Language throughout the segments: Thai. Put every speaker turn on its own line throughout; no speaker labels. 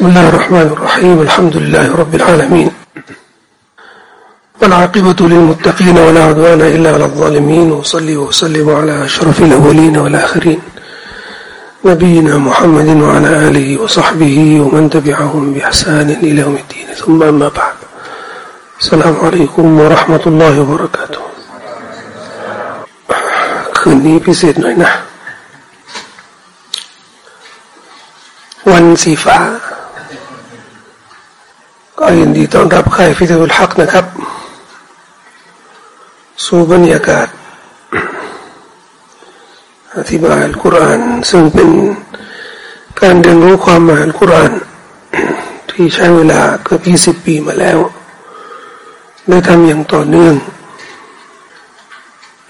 بسم الله الرحمن الرحيم الحمد لله رب العالمين والعاقبة للمتقين ولا عدوان إلا على الظالمين وصلي وسلم على أشرف الأولين والآخرين نبينا محمد وعلى آله وصحبه ومن تبعهم بإحسان إلى يوم الدين ثم أما بعد السلام عليكم ورحمة الله وبركاته คืนนี้พิเศษหน่อยนะวันสีฟ้า ก็ยินดีต้อนรับใครฟิตุลฮักนะครับ สู่บรรยากาศ อธิบายอัลกุรอานซึ่งเป็นการเรียนรู้ความหมายอัลกุรอานที่ใช้เวลาเกือบยี่สิบปีมาแล้วได้ทำอย่างต่อเนื่อง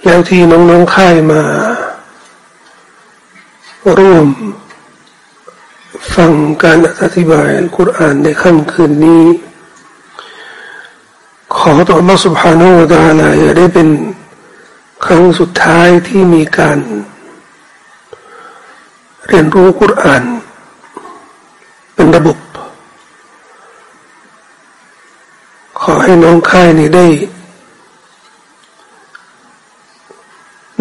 แล้วที่น้องๆค่ายมาร่วม ฟังการอธิบายอัลกุรอานในค่ำคืนนี้ ขอต่อ Allah سبحانه และ تعالى อย่าได้เป็นครั้งสุดท้ายที่มีการ เรียนรู้กุรอาน เป็นระบบ ขอให้น้องค่ายนี้ได้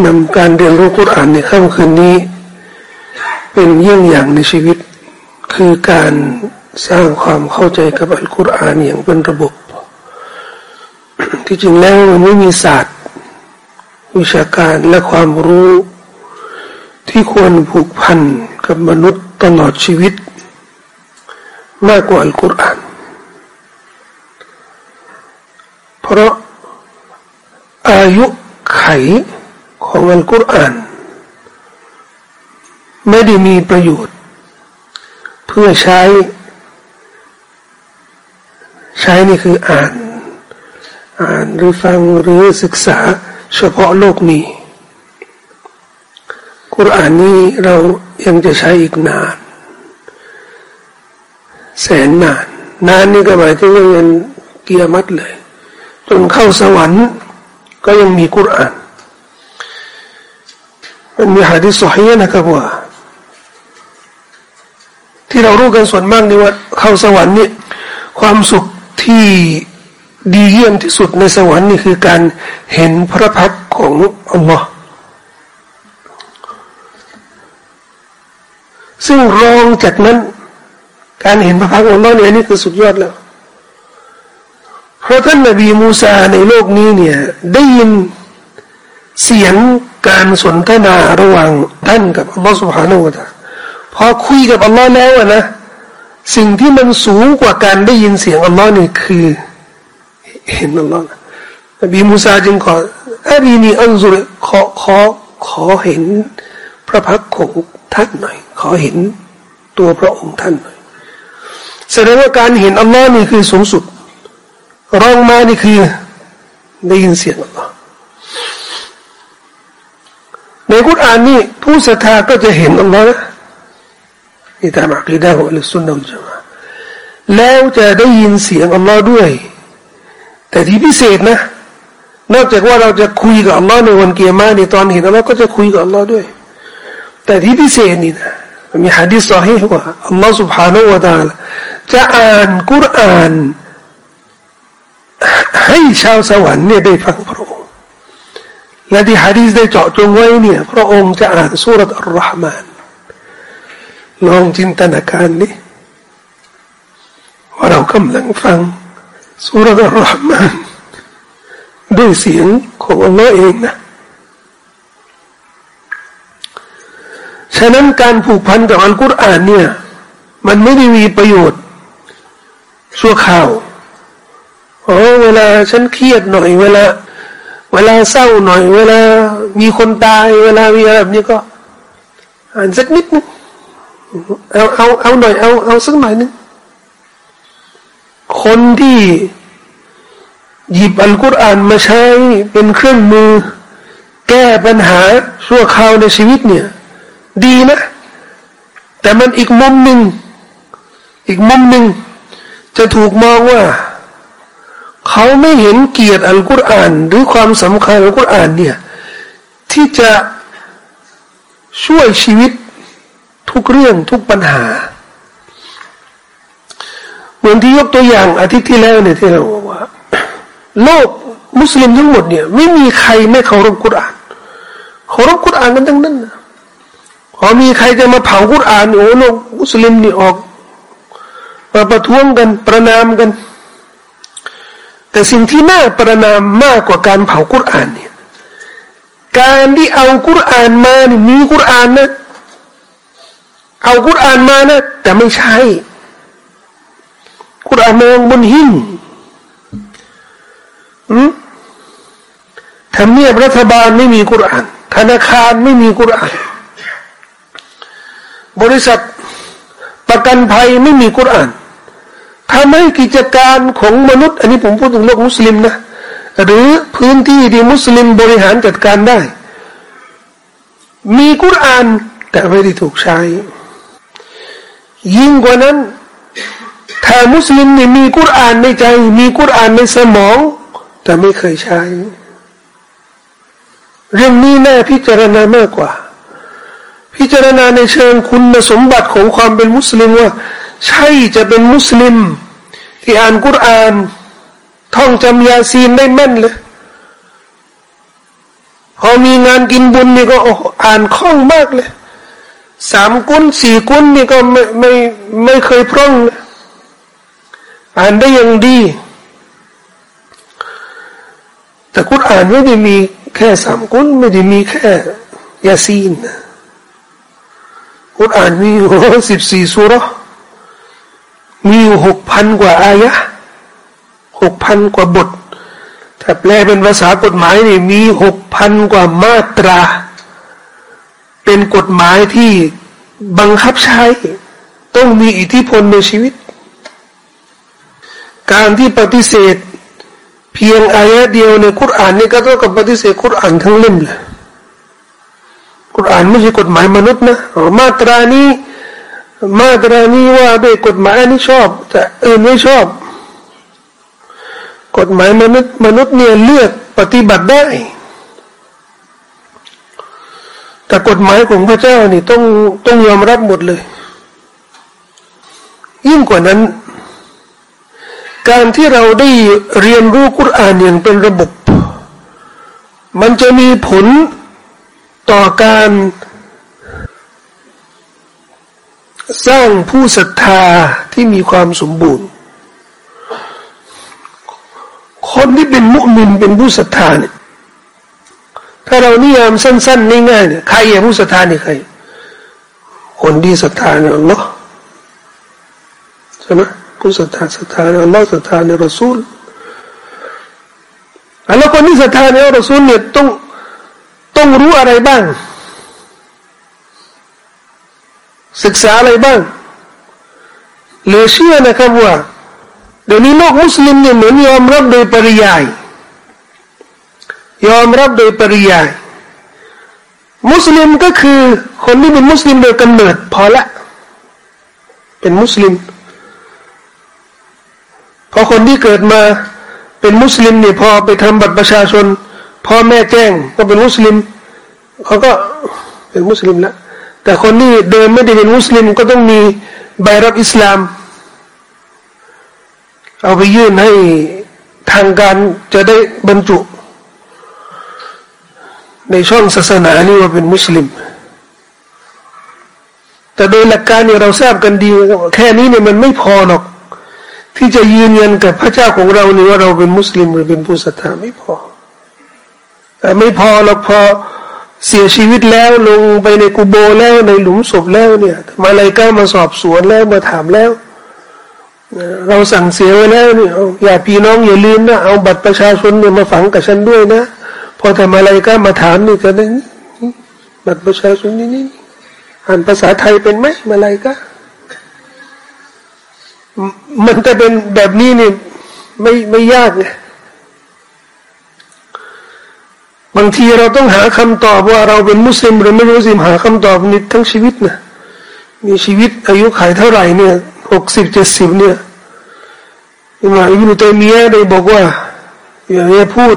นำการเรียนรู้กุรอานในค่ำคืนนี้ เป็นเยี่ยงอย่างในชีวิต คือการสร้างความเข้าใจกับอัลกุรอานอย่างเป็นระบบ ที่จริงแล้วมันไม่มีศาสตร์ วิชาการและความรู้ที่ควรผูกพันกับมนุษย์ตลอดชีวิต มากกว่าอัลกุรอาน เพราะอายุไขของอัลกุรอาน ไม่ได้มีประโยชน์ เพื่อใช้ ใช้นี่คืออ่าน อ่านหรือฟังหรือศึกษาเฉพาะโลกนี้กุรอานนี้เรายังจะใช้อีกนาน แสนนาน นานนี่ก็หมายถึงเงินเกียรมัดเลย จนเข้าสวรรค์ก็ยังมีกุรอาน มันมีหะดีษสฮีนะครับว่า ที่เรารู้กันส่วนมากนี่ว่าเข้าสวรรค์นี่ความสุขที่ดีเยี่ยมที่สุดในสวรรค์นี่คือการเห็นพระพักของอัลลอฮ์ซึ่งรองจากนั้น การเห็นพระพักของอัลลอฮ์นี่ยนี่คือสุดยอดแล้ว เพราะท่านนบีมูซาในโลกนี้เนี่ยได้ยินเสียงการสนทนาระหว่างท่านกับอัลลอฮ์สุบฮานาอูตะ พอคุยกับอัลลอฮ์แล้วนะสิ่งที่มันสูงกว่าการได้ยินเสียงอัลลอฮ์นี่คือ เห็นอัลลอฮ์นบีมูซาจึงขออารีนีอันซุรขอขอขอเห็นพระพักของท่านหน่อย ขอเห็นตัวพระองค์ท่านหน่อยแสดงว่าการเห็นอัลลอฮ์นี่คือสูงสุดรองมานี่คือได้ยินเสียงอัลลอฮ์ในกุรอานนี่ผู้ศรัทธาก็จะเห็นอัลลอฮ์นะ นี่ตามอัคดาของอัลลอฮฺสุนนะอุจมาแล้วจะได้ยินเสียงอัลลอฮ์ด้วย แต่ที่พิเศษนะ นอกจากว่าเราจะคุยกับอัลลอฮ์ในวันเกียร์มาในตอนเห็นอัลลอฮ์ก็จะคุยกับอัลลอฮ์ด้วย แต่ที่พิเศษนี่นะมีฮะดีษสอฮีว่าอัลลอฮ์ سبحانه และ تعالى จะอ่านกุรอาน ให้ชาวสวรรค์เนี่ยได้ฟังพระองค์และที่ฮะดีษได้เจาะจงไว้เนี่ยพระองค์จะอ่านสุรษอัลลอฮ์มาน ลองจินตนาการนี่ว่าเรากำลังฟังสุรษอัลลอฮ์มานด้วยเสียงของอัลลอฮ์เองนะ ฉะนั้นการผูกพันกับอัลกุรอานเนี่ย มันไม่ได้มีประโยชน์ชั่วข่าวโอ้เวลาฉันเครียดหน่อยเวลา เวลาเศร้าหน่อย เวลามีคนตาย เวลามีอะไรแบบนี้ก็ อ่านสักนิดนึง เอาเอาเอาหน่อยเอาเอาสักหน่อยนึงคนที่หยิบอัลกุรอานมาใช้เป็นเครื่องมือ แก้ปัญหาชั่วคราวในชีวิตเนี่ย ดีนะ แต่มันอีกมุมหนึ่ง อีกมุมหนึ่ง จะถูกมองว่า เขาไม่เห็นเกียรติอัลกุรอาน หรือความสำคัญอัลกุรอานเนี่ย ที่จะช่วยชีวิต ทุกเรื่องทุกปัญหา เหมือนที่ยกตัวอย่างอาทิตย์ที่แล้วเนี่ยที่เราบอกว่า โลกมุสลิมทั้งหมดเนี่ย ไม่มีใครไม่เคารพกุรอานเคารพกุรอานกันทั้งนั้นนะพอมีใครจะมาเผากุรอานโอ้โลกมุสลิมนี่ออกมาประท้วงกันประนามกัน แต่สิ่งที่น่าประนามมากกว่าการเผากุรอานเนี่ยการที่เอากุรอานมานี่มีกุรอานนะ เอากุรอานมานะ แต่ไม่ใช่กุรอานมองบนหิ้งทำเนียบรัฐบาลไม่มีกุรอานธนาคารไม่มีกุรอานบริษัทประกันภัยไม่มีกุรอานทำให้กิจการของมนุษย์ อันนี้ผมพูดถึงโลกมุสลิมนะ หรือพื้นที่ที่มุสลิมบริหารจัดการได้ มีกุรอานแต่ไม่ได้ถูกใช้ ยิ่งกว่านั้น ถ้ามุสลิมเนี่ยมีกุรอานในใจ มีกุรอานในสมอง แต่ไม่เคยใช้ เรื่องนี้แน่พิจารณามากกว่า พิจารณาในเชิงคุณสมบัติของความเป็นมุสลิมว่า ใช่จะเป็นมุสลิม ที่อ่านกุรอาน ท่องจำยาซีนได้แม่นเลยพอมีงานกินบุญนี่ก็อ่านคล่องมากเลย สามกุนสี่กุนนี่ก็ไม่ไม่ไม่เคยพร่อง อ่านได้ย่างดี แต่กุรอานไม่ได้มีแค่สามกุลไม่ได้มีแค่ยาซีนกุรอานมีโอ้สิบสี่สุรมีอยู่หกพันกว่าอายะหกพันกว่าบท ถ้าแปลเป็นภาษากฎหมายนี่มีหกพันกว่ามาตรา เป็นกฎหมายที่บังคับใช้ ต้องมีอิทธิพลในชีวิต การที่ปฏิเสธ เพียงอายะเดียวในคุรานนี่ก็เท่ากับปฏิเสธคุรานทั้งเล่มเลยคุรานไม่ใช่กฎหมายมนุษย์นะมาตรานี้มาตรานี้ว่าด้วยกฎหมายนี้ชอบ แต่อื่นไม่ชอบ กฎหมายมนุษย์มนุษย์เนี่ยเลือกปฏิบัติได้ แต่กฎหมายของพระเจ้านี่ต้องต้องยอมรับหมดเลย ยิ่งกว่านั้น การที่เราได้เรียนรู้กุรอานอย่างเป็นระบบ มันจะมีผลต่อการสร้างผู้ศรัทธาที่มีความสมบูรณ์ คนที่เป็นมุมินเป็นผู้ศรัทธาเนี่ย ถ้าเรานิยามสั้นๆง่ายๆเนี่ยใครอย่างผู้ศรัทธานี่ใคร คนที่ศรัทธาเนี่ยเนาะใช่ไหมผู้ศรัทธาศรัทธาในอัลลอฮ์ศรัทธาในรอซูลแล้วคนที่ศรัทธาในอัลรอซูลเนี่ยต้องต้องรู้อะไรบ้าง ศึกษาอะไรบ้างเหลือเชื่อนะครับว่าเดี๋ยวนี้โลกมุสลิมเนี่ยเหมือนยอมรับโดยปริยาย ยอมรับโดยปริยาย มุสลิมก็คือคนที่เป็นมุสลิมโดยกำเนิดพอละ เป็นมุสลิมพอคนที่เกิดมาเป็นมุสลิมเนี่ยพอไปทำบัตรประชาชนพ่อแม่แจ้งว่าเป็นมุสลิมเขาก็เป็นมุสลิมแล้วแต่คนที่เดิมไม่ได้เป็นมุสลิมก็ต้องมีใบรับอิสลาม เอาไปยื่นให้ทางการจะได้บรรจุ ในช่องศาสนานี่ว่าเป็นมุสลิม แต่โดยหลักการเนี่ยเราทราบกันดีแค่นี้เนี่ยมันไม่พอหรอก ที่จะยืนยันกับพระเจ้าของเราเนี่ว่าเราเป็นมุสลิมหรือเป็นผู้ศรัทธาไม่พอแต่ไม่พอเราพอเสียชีวิตแล้วลงไปในกุโบแล้วในหลุมศพแล้วเนี่ยมาเลยก็มาสอบสวนแล้วมาถามแล้ว เราสั่งเสียไว้แล้วเนี่ยอย่าพี่น้องอย่าลืมนะเอาบัตรประชาชนเนี่ยมาฝังกับฉันด้วยนะ พอทำอะไรก็มาถามนี่ก็ได้บัตรประชาชนนี่นี่อ่านภาษาไทยเป็นไหมมาเลยก็ มันจะเป็นแบบนี้นี่ไม่ไม่ยากบางทีเราต้องหาคำตอบว่าเราเป็นมุสลิมหรือไม่มุสลิมหาคำตอบนี้ทั้งชีวิตนะมีชีวิตอายุขัยเท่าไหร่เนี่ยหกสิบเจ็ดสิบเนี่ยอิมามอิบนุตัยมียะได้บอกว่า อย่างนี้พูด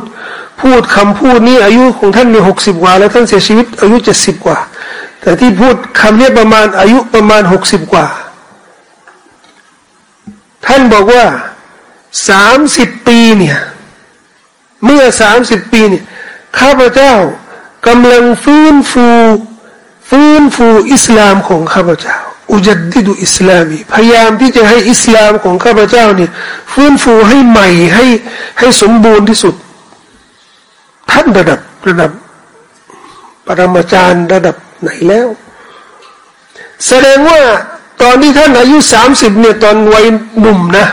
พูดคำพูดนี้อายุของท่านมีหกสิบกว่า แล้วท่านเสียชีวิต อายุเจ็ดสิบกว่า แต่ที่พูดคำนี้ประมาณอายุประมาณหกสิบกว่า ท่านบอกว่าสามสิบปีเนี่ยเมื่อสามสิบปีเนี่ยข้าพเจ้ากำลังฟื้นฟู ฟื้นฟูอิสลามของข้าพเจ้า อุจดิดุอิสลามีพยายามที่จะให้อิสลามของข้าพเจ้าเนี่ยฟื้นฟูให้ใหม่ให้ให้สมบูรณ์ที่สุด ท่านระดับระดับปรมาจารย์ระดับไหนแล้ว แสดงว่าตอนที่ท่านอายุสามสิบเนี่ยตอนวัยหนุ่มนะ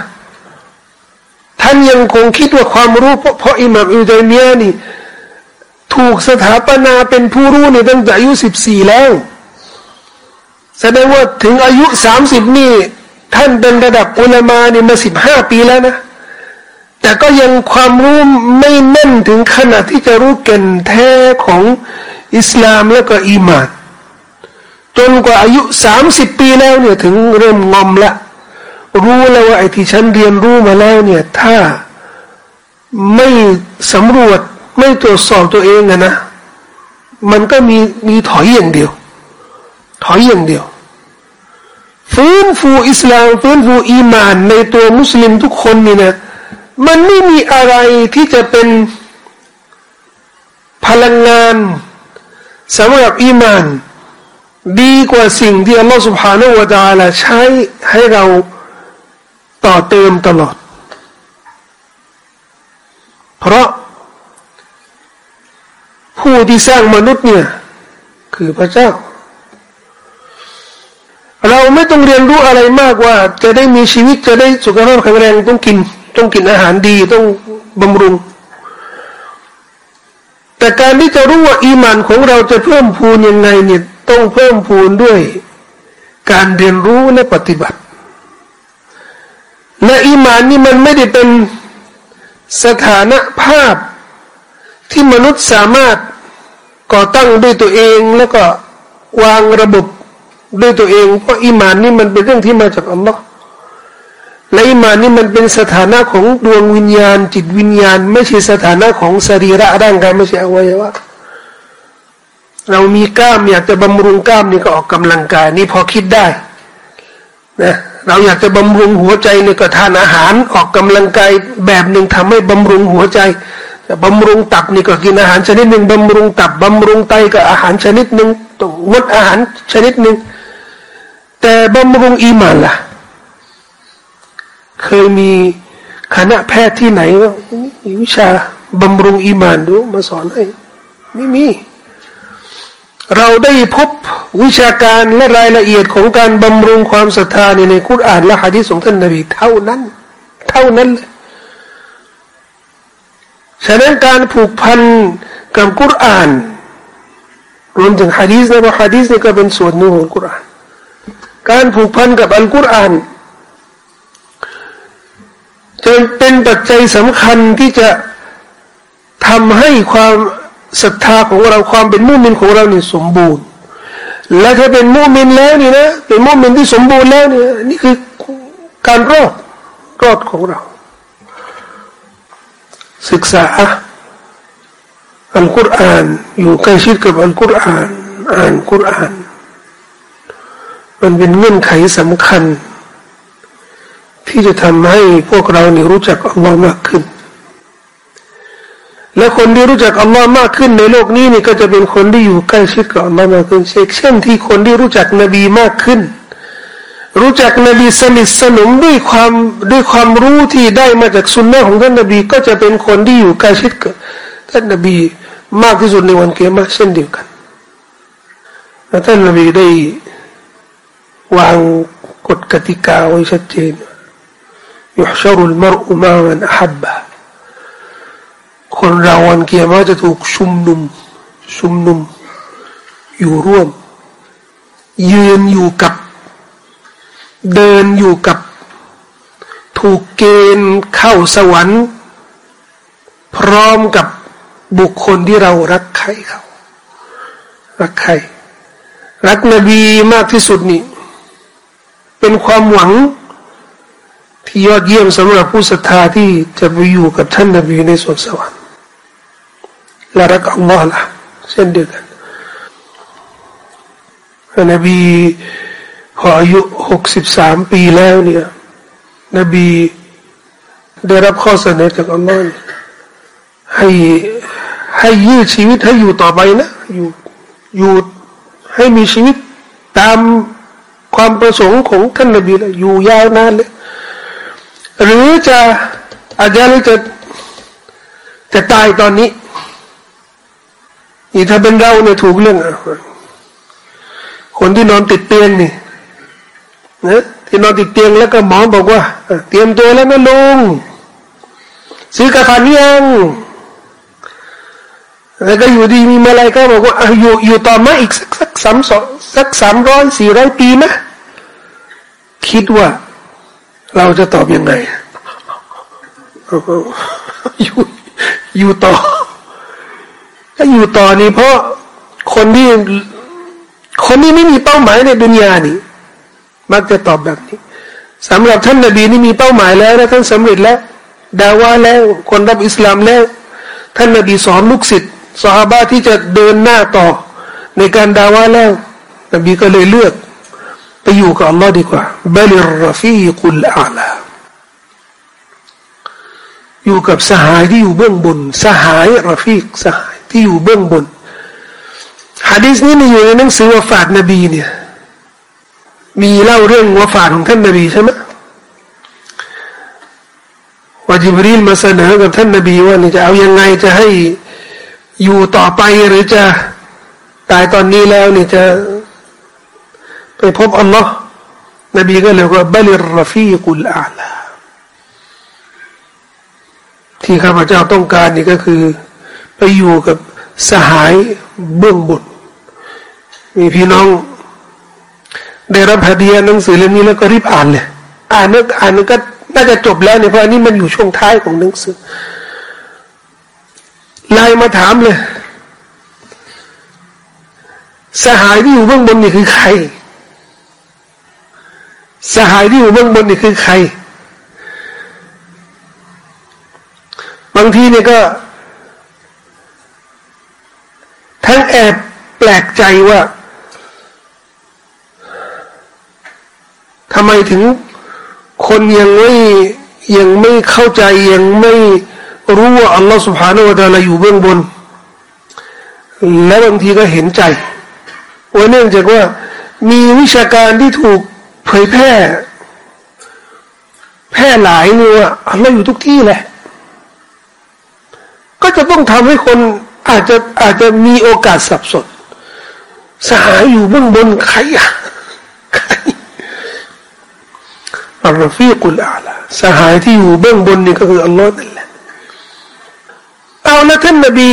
ท่านยังคงคิดว่าความรู้เพราะเพราะอิหมัมอิบตัยมียนี่ ถูกสถาปนาเป็นผู้รู้เนี่ยตั้งแต่อายุสิบสี่แล้ว แสดงว่าถึงอายุสามสิบนี่ ท่านเป็นระดับอุลามาเนี่ยมาสิบห้าปีแล้วนะ แต่ก็ยังความรู้ไม่แน่นถึงขนาดที่จะรู้เก่นแท้ของอิสลามแล้วก็อีมานจนกว่าอายุสามสิบปีแล้วเนี่ยถึงเริ่มงอมละรู้แล้วว่าไอ้ที่ฉันเรียนรู้มาแล้วเนี่ย ถ้าไม่สำรวจไม่ตรวจสอบตัวเองนะนะ มันก็มีมีถอยอย่างเดียว ถอยอย่างเดียว ฟื้นฟูอิสลามฟื้นฟูอีมาน ในตัวมุสลิมทุกคนนี่นะมันไม่มีอะไรที่จะเป็นพลังงานสำหรับอีมาน ดีกว่าสิ่งที่อัลลอฮฺสุบฮานาอูตาละใช้ให้เราต่อเติมตลอด เพราะ ผู้ที่สร้างมนุษย์เนี่ย คือพระเจ้า เราไม่ต้องเรียนรู้อะไรมากว่า จะได้มีชีวิตจะได้สุขภาพแข็งแรงต้องกิน ต้องกินอาหารดีต้องบำรุง แต่การที่จะรู้ว่าอีมานของเราจะเพิ่มพูนยังไงเนี่ยต้องเพิ่มพูนด้วย การเรียนรู้และปฏิบัติ และอีมานนี่มันไม่ได้เป็นสถานภาพที่มนุษย์สามารถก่อตั้งด้วยตัวเองแล้วก็วางระบบ ด้วยตัวเองเพราะอีมานนี่มันเป็นเรื่องที่มาจากอัลลอฮ์และอิมานนี่มันเป็นสถานะของดวงวิญญาณ จิตวิญญาณ ไม่ใช่สถานะของสรีระร่างกายไม่ใช่อวัยวะเรามีกล้ามอยากจะบำรุงกล้ามนี่ก็ออกกำลังกายนี่พอคิดได้นะเราอยากจะบำรุงหัวใจนี่ก็ทานอาหารออกกำลังกายแบบหนึ่งทำให้บำรุงหัวใจบำรุงตับนี่ก็กินอาหารชนิดหนึ่งบำรุงตับบำรุงไตก็อาหารชนิดหนึ่งต้องงดอาหารชนิดหนึ่ง แต่บำรุงอีมานล่ะ เคยมีคณะแพทย์ที่ไหนว่ามีวิชาบำรุงอีมานดูมาสอนให้ไม่มี เราได้พบวิชาการและรายละเอียดของการบำรุงความศรัทธาในในคุรานและฮะดีษของท่านนบีเท่านั้น เท่านั้นเลยฉะนั้นการผูกพันกับกุรานรวมถึงฮะดีษนะว่าฮะดีษนี่ก็เป็นส่วนหนึ่งของกุราน การผูกพันกับอัลกุรอานจะเป็นปัจจัยสำคัญที่จะทำให้ความศรัทธาของเราความเป็นมุมินของเราเนี่ยสมบูรณ์ และถ้าเป็นมุมินแล้วนี่นะเป็นมุมินที่สมบูรณ์แล้วนี่นี่คือการรอดรอดของเรา ศึกษาอัลกุรอานอยู่ใกล้ชิดกับอัลกุรอานอ่านกุรอาน มันเป็นเงื่อนไขสำคัญ ที่จะทำให้พวกเราเนี่รู้จักอัลลอฮ์มากขึ้น และคนที่รู้จักอัลลอฮ์มากขึ้นในโลกนี้นี่ก็จะเป็นคนที่อยู่ใกล้ชิดกับอัลลอฮ์มากขึ้นเช่นที่คนที่รู้จักนบีมากขึ้น รู้จักนบีสนิทสนมด้วยความด้วยความรู้ที่ได้มาจากสุนนะของท่านนบีก็จะเป็นคนที่อยู่ใกล้ชิดกับท่านนบีมากที่สุดในวันเกียรติเช่นเดียวกันและท่านนบีได้ วางกฎกติกาไว้ชัดเจนยุ่ชรุลมรุมามันฮับบะคนเราวันเกียรมาจะถูกชุมนุม ชุมนุม อยู่ร่วม ยืนอยู่กับ เดินอยู่กับ ถูกเกณฑ์เข้าสวรรค์ พร้อมกับบุคคลที่เรารักใครเขา รักใคร รักนบีมากที่สุดนี่ เป็นความหวังที่ยอดเยี่ยมสำหรับผู้ศรัทธาที่จะไปอยู่กับท่านนบีในสวนสวรรค์และรักอัลลอฮ์ละเช่นเดียวกันนบีพออายุหกสิบสามปีแล้วเนี่ยนบีได้รับข้อเสนอจากอัลลอฮ์ให้ให้ยืดชีวิตให้อยู่ต่อไปนะอยู่อยู่ให้มีชีวิตตาม ความประสงค์ของท่านนบีเลยอยู่ยาวนานเลยหรือจะอาจจะจะจะตายตอนนี้นี่ถ้าเป็นเราเนี่ยถูกเรื่องอะคนที่นอนติดเตียงนี่นะที่นอนติดเตียงแล้วก็หมอบอกว่า เตรียมตัวแล้วนะลุงซื้อกาฟันยัง แล้วก็อยู่ดีมีมาอะไรก็บอกว่าอยู่อยู่ต่อมาอีกสักสักสามสองสักสามร้อยสี่ร้อยปีนะคิดว่า เราจะตอบยังไงอยู่อยู่ต่อถ้าอยู่ต่อนี่เพราะคนที่คนที่ไม่มีเป้าหมายในดุนยานี่ มักจะตอบแบบนี้สำหรับท่านนบีนี่มีเป้าหมายแล้วนะท่านสำเร็จแล้วดาว่าแล้วคนรับอิสลามแล้ว ท่านนบีสอนลูกศิษย์ สหบาที่จะเดินหน้าต่อในการดาว่าแล้ว นบีก็เลยเลือก ไปอยู่กับอัลลอฮ์ดีกว่าบลิรฟีกุลอาลาอยู่กับสหายที่อยู่เบื้องบน สหายรฟีกสหายที่อยู่เบื้องบนฮะดีษนี้มีอยู่ในหนังสือวาฟาดนบีเนี่ย มีเล่าเรื่องวาฟาดของท่านนบีใช่ไหมว่าจิบรีลมาเสนอกับท่านนบีว่านี่จะเอายังไงจะให้ อยู่ต่อไปหรือจะตายตอนนี้แล้วนี่จะไปพบอัลลอฮ์นบีก็เลยว่าบลิรฟีกุลอาลาที่ข้าพเจ้าต้องการนี่ก็คือ ไปอยู่กับสหายเบื้องบนมีพี่น้อง ได้รับฮะดียหนังสือเล่มนี้แล้วก็รีบอ่านเลยอ่านนึกอ่านนึกก็น่าจะจบแล้วเนี่ยเพราะอันนี้มันอยู่ช่วงท้ายของหนังสือ ไลน์มาถามเลย สหายที่อยู่เบื้องบนนี่คือใคร สหายที่อยู่เบื้องบนนี่คือใคร บางทีเนี่ยก็ ทั้งแอบแปลกใจว่าทำไมถึงคนยังไม่ยังไม่เข้าใจยังไม่ รู้ว่าอัลลอฮฺสุบฮานาอัลลอฮฺอยู่เบื้องบน และบางทีก็เห็นใจว่าเนื่องจากว่ามีวิชาการที่ถูกเผยแพร่ แพร่หลายนี่ว่าอัลลอฮฺอยู่ทุกที่แหละ ก็จะต้องทำให้คนอาจจะอาจจะมีโอกาสสับสนสหายอยู่เบื้องบนใครอะใครอัลลอฟีกุลอาลาสหายที่อยู่เบื้องบนนี่ก็คืออัลลอฮ์นั่นแหละ เอาแล้วท่านนบี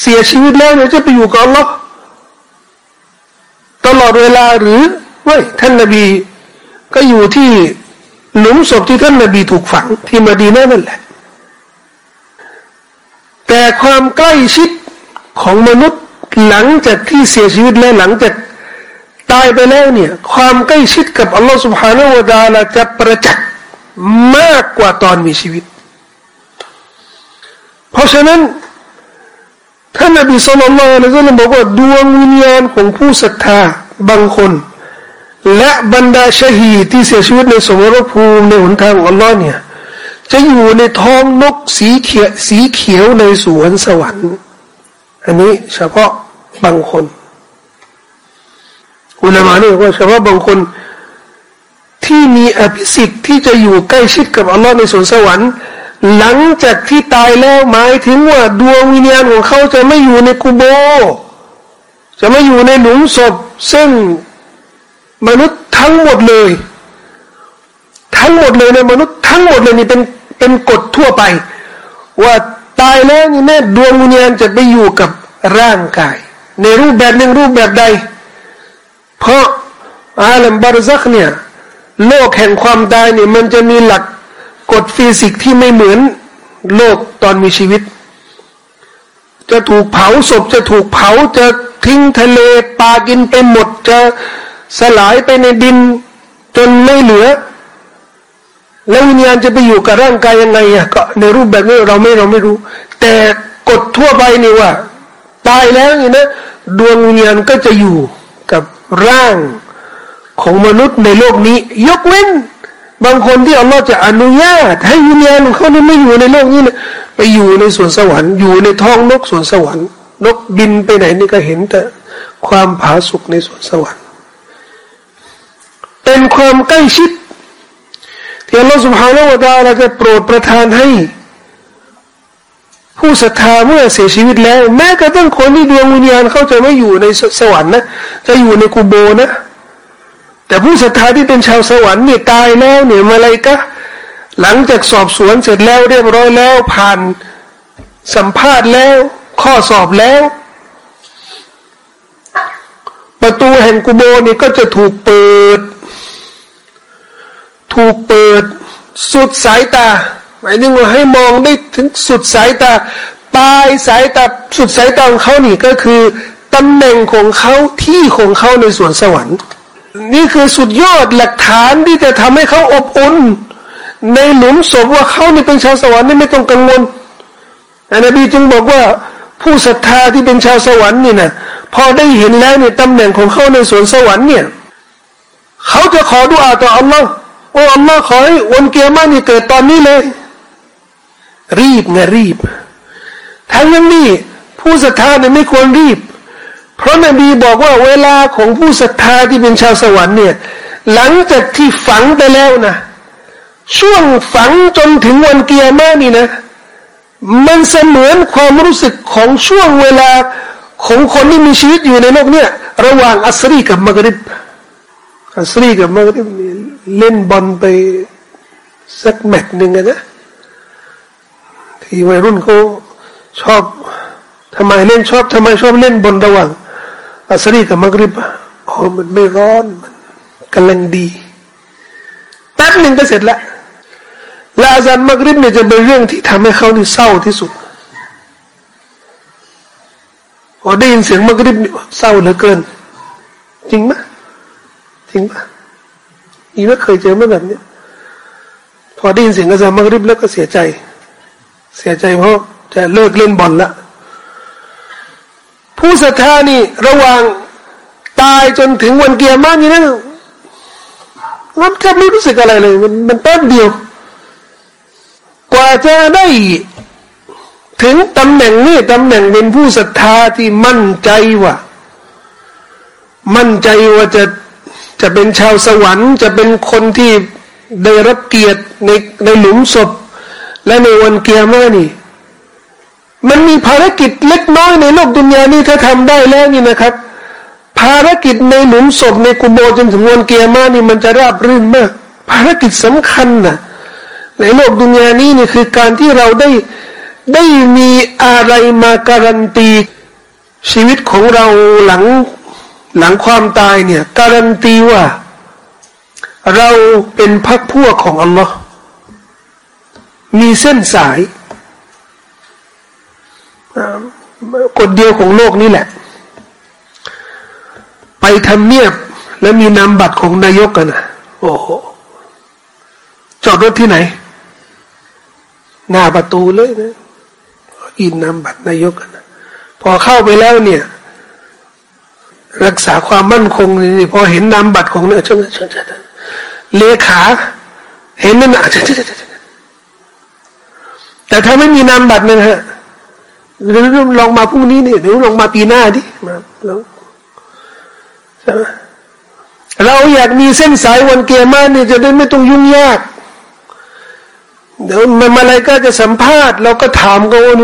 เสียชีวิตแล้วเนี่ยจะไปอยู่กับอัลอตลอดเวลาหรือไม่ท่านนบีก็อยู่ที่หลุมศพที่ท่านนบีถูกฝังที่มาดีนั่นแหละ แต่ความใกล้ชิดของมนุษย์หลังจากที่เสียชีวิตแล้วหลังจากตายไปแล้วเนี่ย ความใกล้ชิดกับอัลลอฮ์สุบฮานาอูดาลาจะประจักษ์มากกว่าตอนมีชีวิต เพราะฉะนั้นท่านนบีสุลต่านละซัลลัมบอกว่าดวงวิญญาณของผู้ศรัทธาบางคน และบรรดาชหีที่เสียชีวิตในสมรภูมิในหนทางของอัลลอฮ์เนี่ยจะอยู่ในท้องนกสีเขียวสีเขียวในสวนสวรรค์ อันนี้เฉพาะบางคนอุลามาเนี่ยว่าเฉพาะบางคนที่มีอภิสิทธิ์ที่จะอยู่ใกล้ชิดกับอัลลอฮ์ในสวนสวรรค์ หลังจากที่ตายแล้วหมายถึงว่าดวงวิญญาณของเขาจะไม่อยู่ในกูโบ จะไม่อยู่ในหลุมศพ ซึ่งมนุษย์ทั้งหมดเลย ทั้งหมดเลยในมนุษย์ทั้งหมดเลยนี่เป็นเป็นกฎทั่วไป ว่าตายแล้วนี่แน่ดวงวิญญาณจะไปอยู่กับร่างกาย ในรูปแบบหนึ่งรูปแบบใด เพราะอาลัมบารซักเนี่ยโลกแห่งความตายเนี่ยมันจะมีหลัก กฎฟิสิกส์ที่ไม่เหมือนโลกตอนมีชีวิต จะถูกเผาศพจะถูกเผาจะทิ้งทะเลปลากินไปหมดจะสลายไปในดินจนไม่เหลือ แล้ววิญญาณจะไปอยู่กับร่างกายยังไงอะก็ในรูปแบบนี้เราไม่เราไม่รู้ แต่กฎทั่วไปนี่ว่าตายแล้วนี่นะดวงวิญญาณก็จะอยู่กับร่างของมนุษย์ในโลกนี้ ยกเว้น บางคนที่อัลลอฮ์จะอนุญาต ให้วิญญาณของเขาเนี่ยไม่อยู่ในโลกนี้เนี่ยไปอยู่ในสวนสวรรค์อยู่ในท้องนกสวนสวรรค์ นกบินไปไหนนี่ก็เห็นแต่ความผาสุกในสวนสวรรค์ เป็นความใกล้ชิดที่อัลลอฮ์สุบฮานาอัลลอฮ์จะโปรดประทานให้ ผู้ศรัทธาเมื่อเสียชีวิตแล้ว แม้กระทั่งคนที่ดวงวิญญาณเขาจะไม่อยู่ในสวรรค์นะจะอยู่ในกูโบนะ แต่ผู้ศรัทธาที่เป็นชาวสวรรค์เนี่ยตายแล้วเนี่ยมาเลยกะหลังจากสอบสวนเสร็จแล้วเรียบร้อยแล้วผ่านสัมภาษณ์แล้ว ข้อสอบแล้ว ประตูแห่งกุโบนี่ก็จะถูกเปิด ถูกเปิด สุดสายตาหมายถึงว่าให้มองได้ถึงสุดสายตาปลายสายตาสุดสายตาของเขานี่ก็คือตำแหน่งของเขาที่ของเขาในสวนสวรรค์ นี่คือสุดยอดหลักฐานที่จะทำให้เขาอบอุ่นในหลุมศพว่าเขานี่เป็นชาวสวรรค์นี่ไม่ต้องกังวลอันนบีจึงบอกว่าผู้ศรัทธาที่เป็นชาวสวรรค์นี่นะพอได้เห็นแล้วเนี่ยตำแหน่งของเขาในสวนสวรรค์เนี่ยเขาจะขอดุอาต่ออัลลอฮ์โอ้อัลลอฮ์ขอให้วันเกียร์มานี่เกิดตอนนี้เลย รีบไงรีบทั้งยังนี้ผู้ศรัทธาเนี่ยไม่ควรรีบ เพราะนบีบอกว่าเวลาของผู้ศรัทธาที่เป็นชาวสวรรค์เนี่ยหลังจากที่ฝังไปแล้วนะ ช่วงฝังจนถึงวันเกียร์มานี่นะ มันเสมือนความรู้สึกของช่วงเวลาของคนที่มีชีวิตอยู่ในโลกเนี่ย ระหว่างอัสรีกับมกริบอัสรีกับมกริบเล่นบอลไปสักแมตช์หนึ่งนะที่วัยรุ่นเขาชอบทำไมเล่นชอบทำไมชอบเล่นบอลระหว่าง อัสรีกับมักริบโอ้มันไม่ร้อนมันกำลังดีแป๊บหนึ่งก็เสร็จละและอาจารย์มักริบเนี่ยจะเป็นเรื่องที่ทำให้เขานี่เศร้าที่สุดพอได้ยินเสียงมักริบเศร้าเหลือเกิน จริงไหมจริงปะอีว่าเคยเจอเมื่อแบบนี้พอได้ยินเสียงอาจารย์มักริบแล้วก็เสียใจ เสียใจเพราะจะเลิกเล่นบอลละ ผู้ศรัทธานี่ระหว่างตายจนถึงวันเกียร์มานี่นะมันแทบไม่รู้สึกอะไรเลย มันมันแป๊บเดียว กว่าจะได้ถึงตำแหน่งนี้ตำแหน่งเป็นผู้ศรัทธาที่มั่นใจว่า มั่นใจว่าจะจะเป็นชาวสวรรค์ จะเป็นคนที่ได้รับเกียรติในในหลุมศพ และในวันเกียร์มานี่ มันมีภารกิจเล็กน้อยในโลกดุนยานี้ถ้าทำได้แล้วนี่นะครับ ภารกิจในหลุมศพในกุโบจนถึงวันเกียร์มานี่มันจะราบรื่นมาก ภารกิจสำคัญนะในโลกดุนยานี้นี่คือการที่เราได้ได้มีอะไรมาการันตีชีวิตของเราหลังหลังความตายเนี่ย การันตีว่า เราเป็นพักพวกของอัลลอฮ์มีเส้นสาย กฎเดียวของโลกนี้แหละ ไปทำเนียบแล้วมีนามบัตรของนายกกันนะโอ้โหจอดรถที่ไหน หน้าประตูเลยนะอินนามบัตรนายกกันนะพอเข้าไปแล้วเนี่ย รักษาความมั่นคงนี่พอเห็นนามบัตรของเนี่ยชนชนชนเลขา เห็นนั่นอะแต่ถ้าไม่มีนามบัตรเนี่ยฮะ เดี๋ยวลองมาพรุ่งนี้นี่เดี๋ยวลองมาปีหน้าดิมาแล้วใช่ไหมเราอยากมีเส้นสายวันเกียร์มาเนี่ยจะได้ไม่ต้องยุ่งยากเดี๋ยวมันมาอะไรก็จะสัมภาษณ์เราก็ถามกันว่า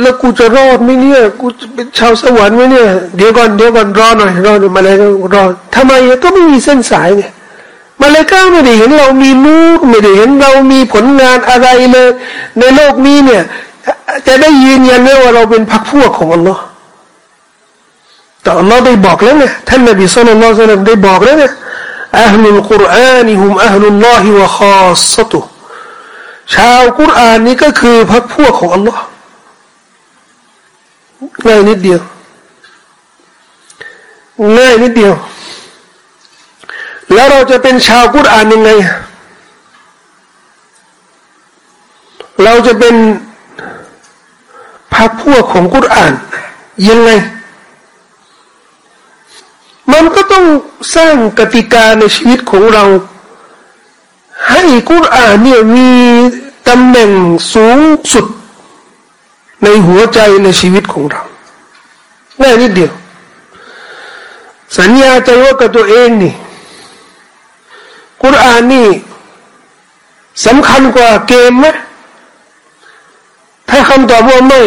แล้วกูจะรอดไหมเนี่ยกูเป็นชาวสวรรค์ไหมเนี่ยเดี๋ยวก่อนเดี๋ยวก่อนรอหน่อยรอหน่อยมาอะไรก็รอทำไมก็ไม่มีเส้นสายไงมาเลยก็ไม่ได้เห็นเรามีนูรไม่ได้เห็นเรามีผลงานอะไรเลย ในโลกนี้เนี่ย จะได้ยืนยันได้ว่าเราเป็นพักพวกของอัลลอฮ์แต่อัลลอฮ์ได้บอกแล้วไงท่านนบีสุลต่านละได้บอกแล้วไงอัลลุลกุรอานิฮุมอัลลอฮิวะคอสตุชาวกุรอานนี้ก็คือพักพวกของอัลลอฮ์ง่ายนิดเดียวง่ายนิดเดียว แล้วเราจะเป็นชาวกุรอานยังไง เราจะเป็น พักพวกของกุรอานยังไง มันก็ต้องสร้างกติกาในชีวิตของเรา ให้กุรอานเนี่ยมีตำแหน่งสูงสุด ในหัวใจในชีวิตของเราแค่นิดเดียว สัญญาใจว่ากับตัวเองนี่กุรอานนี่สำคัญกว่าเกมไหม ถ้าคำตอบว่าไม่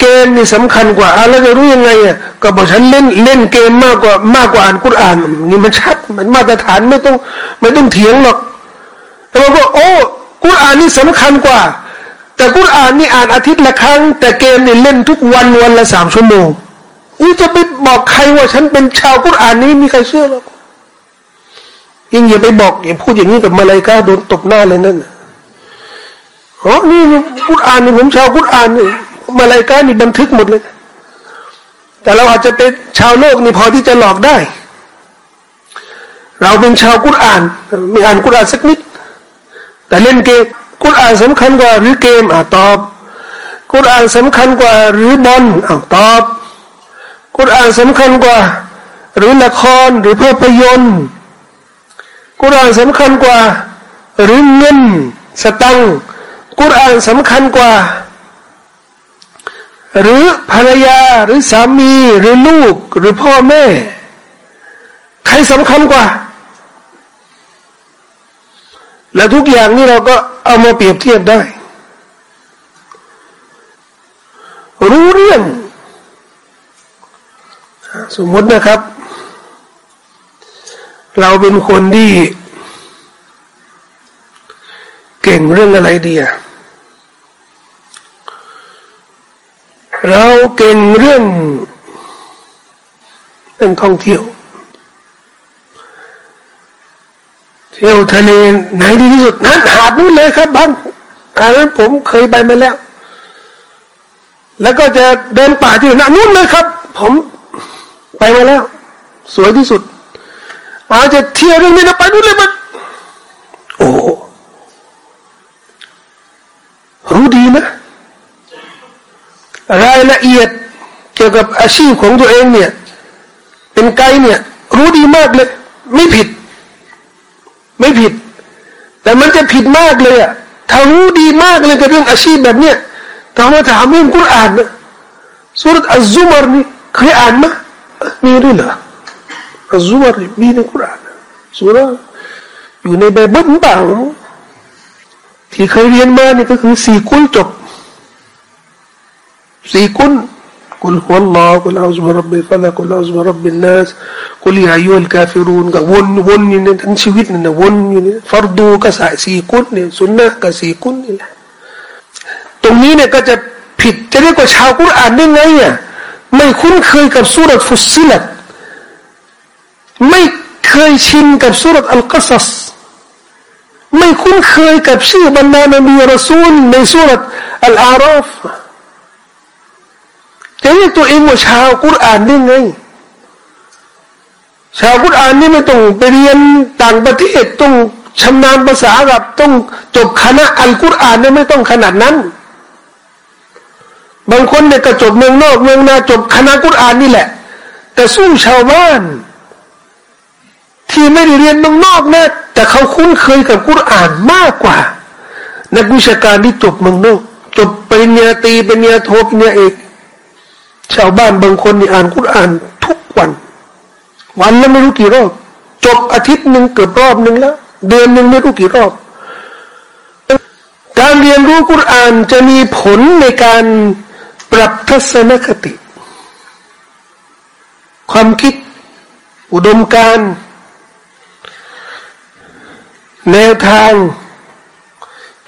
เกมนี่สำคัญกว่าอะไรจะรู้ยังไงอะก็บอกฉันเล่นเล่นเกมมากกว่ามากกว่าอ่านกุรอานนี่มันชัดมันมาตรฐานไม่ต้องไม่ต้องเถียงหรอกแต่ว่าโอ้กุรอานนี่สำคัญกว่า แต่กุรอานนี่อ่านอาทิตย์ละครั้ง แต่เกมนี่เล่นทุกวันวันละสามชั่วโมงนี่จะไปบอกใครว่าฉันเป็นชาวกุรอานนี้มีใครเชื่อหรอกยิ่งอย่าไปบอกอย่าพูดอย่างนี้กับมาลายกาโดนตบหน้าเลยนั่น อ๋อนี่กุรอานนี่ผมชาวกุรอานนี่มาลายกานี่บันทึกหมดเลย แต่เราอาจจะเป็นชาวโลกนี่พอที่จะหลอกได้ เราเป็นชาวกุรอานมีอ่านกุรอานสักนิด แต่เล่นเกมกุรอานสำคัญกว่าหรือเกมอะตอบกุรอานสำคัญกว่าหรือบอลอะตอบกุรอานสำคัญกว่า หรือละครหรือภาพยนตร์กุรอานสำคัญกว่า หรือเงินสตัง กุรอานสำคัญกว่า หรือภรรยาหรือสามีหรือลูกหรือพ่อแม่ ใครสำคัญกว่า และทุกอย่างนี้เราก็เอามาเปรียบเทียบได้ รู้เรื่อง สมมตินะครับ เราเป็นคนที่เก่งเรื่องอะไรดีอะ เราเก่งเรื่องเรื่องท่องเที่ยว เที่ยวทะเลไหนดีที่สุดนั้นหาดนู้นเลยครับบ้านอันนั้นผมเคยไปมาแล้ว แล้วก็จะเดินป่าที่นั่นนู้นเลยครับ ผมไปมาแล้ว สวยที่สุดอาจจะเที่ยวเรื่องนี้นะไปนู่นเลยมันโอ้รู้ดีนะ รายละเอียดเกี่ยวกับอาชีพของตัวเองเนี่ย เป็นไกด์เนี่ย รู้ดีมากเลย ไม่ผิด ไม่ผิด แต่มันจะผิดมากเลยอะถ้ารู้ดีมากเลยกับเรื่องอาชีพแบบเนี้ยถ้ามาถามเรื่องกุรอานนะสุรอัลซุมารนี่เคยอ่านไหมมีด้วยเหรออัลซุมารมีในกุรอานสุรอยู่ในไบเบิลเปล่าที่เคยเรียนมาเนี่ยก็คือสี่กุลจบ สี่กุลกุลฮุลลอฮ์กุลอาซุบรับบิฟัลกุลอาซุบรับบินนัสกุลยายุลกาฟิรูนก็วนวนอยู่ในทั้งชีวิตนี่นะวนอยู่นี่ฟารดูก็สายสี่กุลเนี่ยสุนนะก็สี่กุลนี่แหละตรงนี้เนี่ยก็จะผิดจะเรียกว่าชาวกุรอานได้ไงอะไม่คุ้นเคยกับสุรฟุสซิลัดไม่เคยชินกับสุรอัลกัสสไม่คุ้นเคยกับชื่อบรรดานบีรอซูลในสุรอัลอาราฟ จะเรียกตัวเองว่าชาวกุรอานได้ไง ชาวกุรอานนี่ไม่ต้องไปเรียนต่างประเทศต้องชำนาญภาษาแบบต้องจบคณะอัลกุรอานนี่ไม่ต้องขนาดนั้น บางคนเนี่ยก็จบเมืองนอกเมืองนาจบคณะกุรอานนี่แหละ แต่สู้ชาวบ้าน ที่ไม่ได้เรียนนอกนะแต่เขาคุ้นเคยกับกุรอานมากกว่า นักวิชาการที่จบเมืองนอกจบปริญญาตรีปริญญาโทปริญญาเอก ชาวบ้านบางคนนี่อ่านกุรอานทุกวัน วันละไม่รู้กี่รอบจบอาทิตย์หนึ่งเกือบรอบหนึ่งแล้ว เดือนหนึ่งไม่รู้กี่รอบ การเรียนรู้กุรอานจะมีผลในการปรับทัศนคติ ความคิด อุดมการ แนวทาง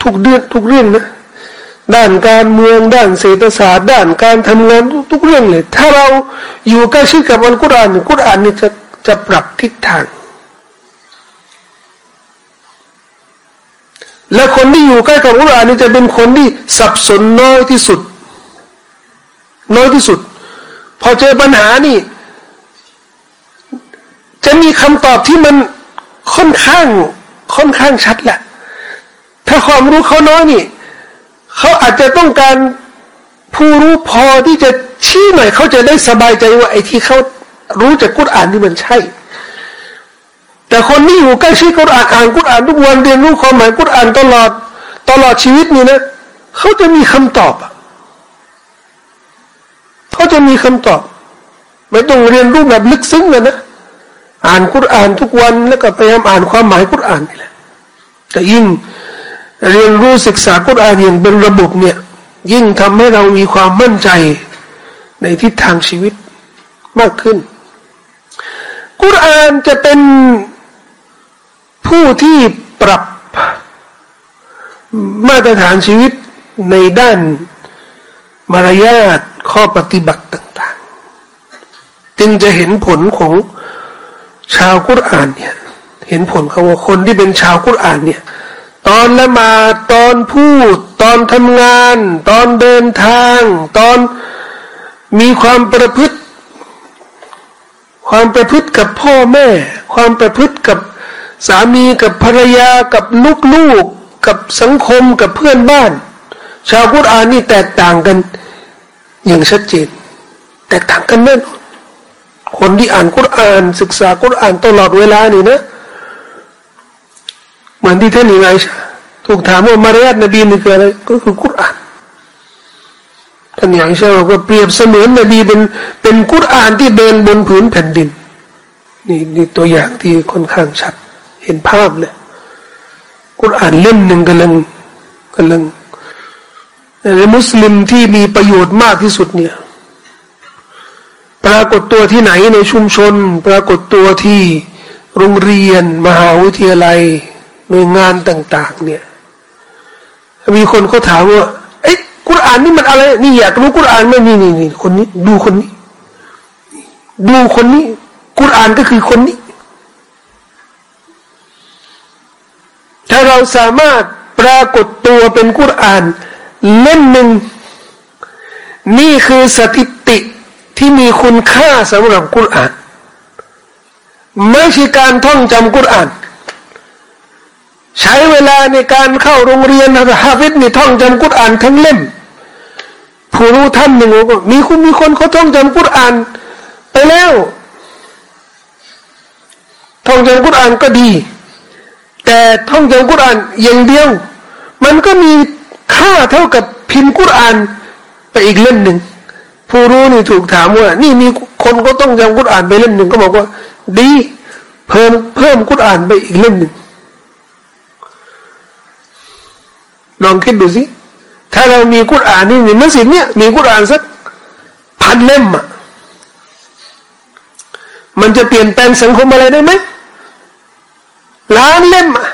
ทุกเรื่องทุกเรื่องนะ ด้านการเมืองด้านเศรษฐศาสตร์ ด้านการทำงานทุกเรื่องเลย ถ้าเราอยู่ใกล้ชิดกับอัลกุรอานกุรอานนี่จะจะปรับทิศทาง และคนที่อยู่ใกล้กับอัลกุรอานนี่จะเป็นคนที่สับสนน้อยที่สุด น้อยที่สุด พอเจอปัญหานี่ จะมีคำตอบที่มันค่อนข้างค่อนข้างชัดแหละ ถ้าความรู้เขาน้อยนี่ เขาอาจจะต้องการผู้รู้พอที่จะชี้หน่อยเขาจะได้สบายใจว่าไอ้ที่เขารู้จากกุศอ่านนี่มันใช่ แต่คนที่อยู่ใกล้ชิดกุรอานอ่านกุรอานทุกวันเรียนรู้ความหมายกุรอานตลอดตลอดชีวิตนี่นะเขาจะมีคำตอบเขาจะมีคำตอบ ไม่ต้องเรียนรู้แบบลึกซึ้งนะนะอ่านกุรอานทุกวันแล้วก็พยายามอ่านความหมายกุรอานนี่แหละแต่ยิ่ง เรียนรู้ศึกษากุรอานอย่างเป็นระบบเนี่ย ยิ่งทำให้เรามีความมั่นใจในทิศทางชีวิตมากขึ้น กุรอานจะเป็นผู้ที่ปรับมาตรฐานชีวิตในด้านมารยาทข้อปฏิบัติต่างๆ จึงจะเห็นผลของชาวกุรอานเนี่ย เห็นผลขาว่าคนที่เป็นชาวกุรอานเนี่ย ตอนละมาตอนพูด ตอนทำงาน ตอนเดินทาง ตอนมีความประพฤติ ความประพฤติกับพ่อแม่ ความประพฤติกับสามีกับภรรยากับลูกๆกับสังคมกับเพื่อนบ้าน ชาวกุรอานนี่แตกต่างกัน อย่างชัดเจนแตกต่างกันแน่นอนคนที่อ่านกุรอาน ศึกษากุรอานตลอดเวลานี่นะ เหมือนที่ท่านอิมายชาถูกถามว่ามารยาทนบีนี่คืออะไรก็คือกุรอานท่านอย่างเช่นว่าเปรียบเสมือนนบีเป็นเป็นกุรอานที่เดินบนผืนแผ่นดินนี่นี่ตัวอย่างที่ค่อนข้างชัดเห็นภาพเลยกุรอานเล่มหนึ่งกำลังกำลังในมุสลิมที่มีประโยชน์มากที่สุดเนี่ยปรากฏตัวที่ไหนในชุมชน ปรากฏตัวที่โรงเรียน มหาวิทยาลัย หน่วยงานต่าง ๆ เนี่ย มีคนเขาถามว่าไอ้กุรอานนี่มันอะไร นี่อยากรู้กุรอานไหมนี่นี่นี่คนนี้ ดูคนนี้ ดูคนนี้ กุรอานก็คือคนนี้ ถ้าเราสามารถปรากฏตัวเป็นกุรอานเล่มหนึ่งนี่คือสถิติที่มีคุณค่าสำหรับกุรอาน ไม่ใช่การท่องจำกุรอาน ใช้เวลาในการเข้าโรงเรียนฮะฟิดนี่ท่องจำกุรอานทั้งเล่ม ผู้รู้ท่านหนึ่งก็มีคุณมีคนเขาท่องจำกุรอาน ไปแล้ว ท่องจำกุรอานก็ดี แต่ท่องจำกุรอานอย่างเดียว มันก็มีค่าเท่ากับพิมพ์กุรอานไปอีกเล่มหนึ่งผู้รู้นี่ถูกถามว่า นี่มีคนก็ต้องจำกุรอานไปเล่มหนึ่งก็บอกว่า ดี เพิ่มเพิ่มกุรอานไปอีกเล่มหนึ่ง ลองคิดดูสิ ถ้าเรามีกุรอานนี่ในมัสยิดเนี่ยมีกุรอานสักพันเล่มอะมันจะเปลี่ยนแปลงสังคมอะไรได้ไหมล้านเล่มอะ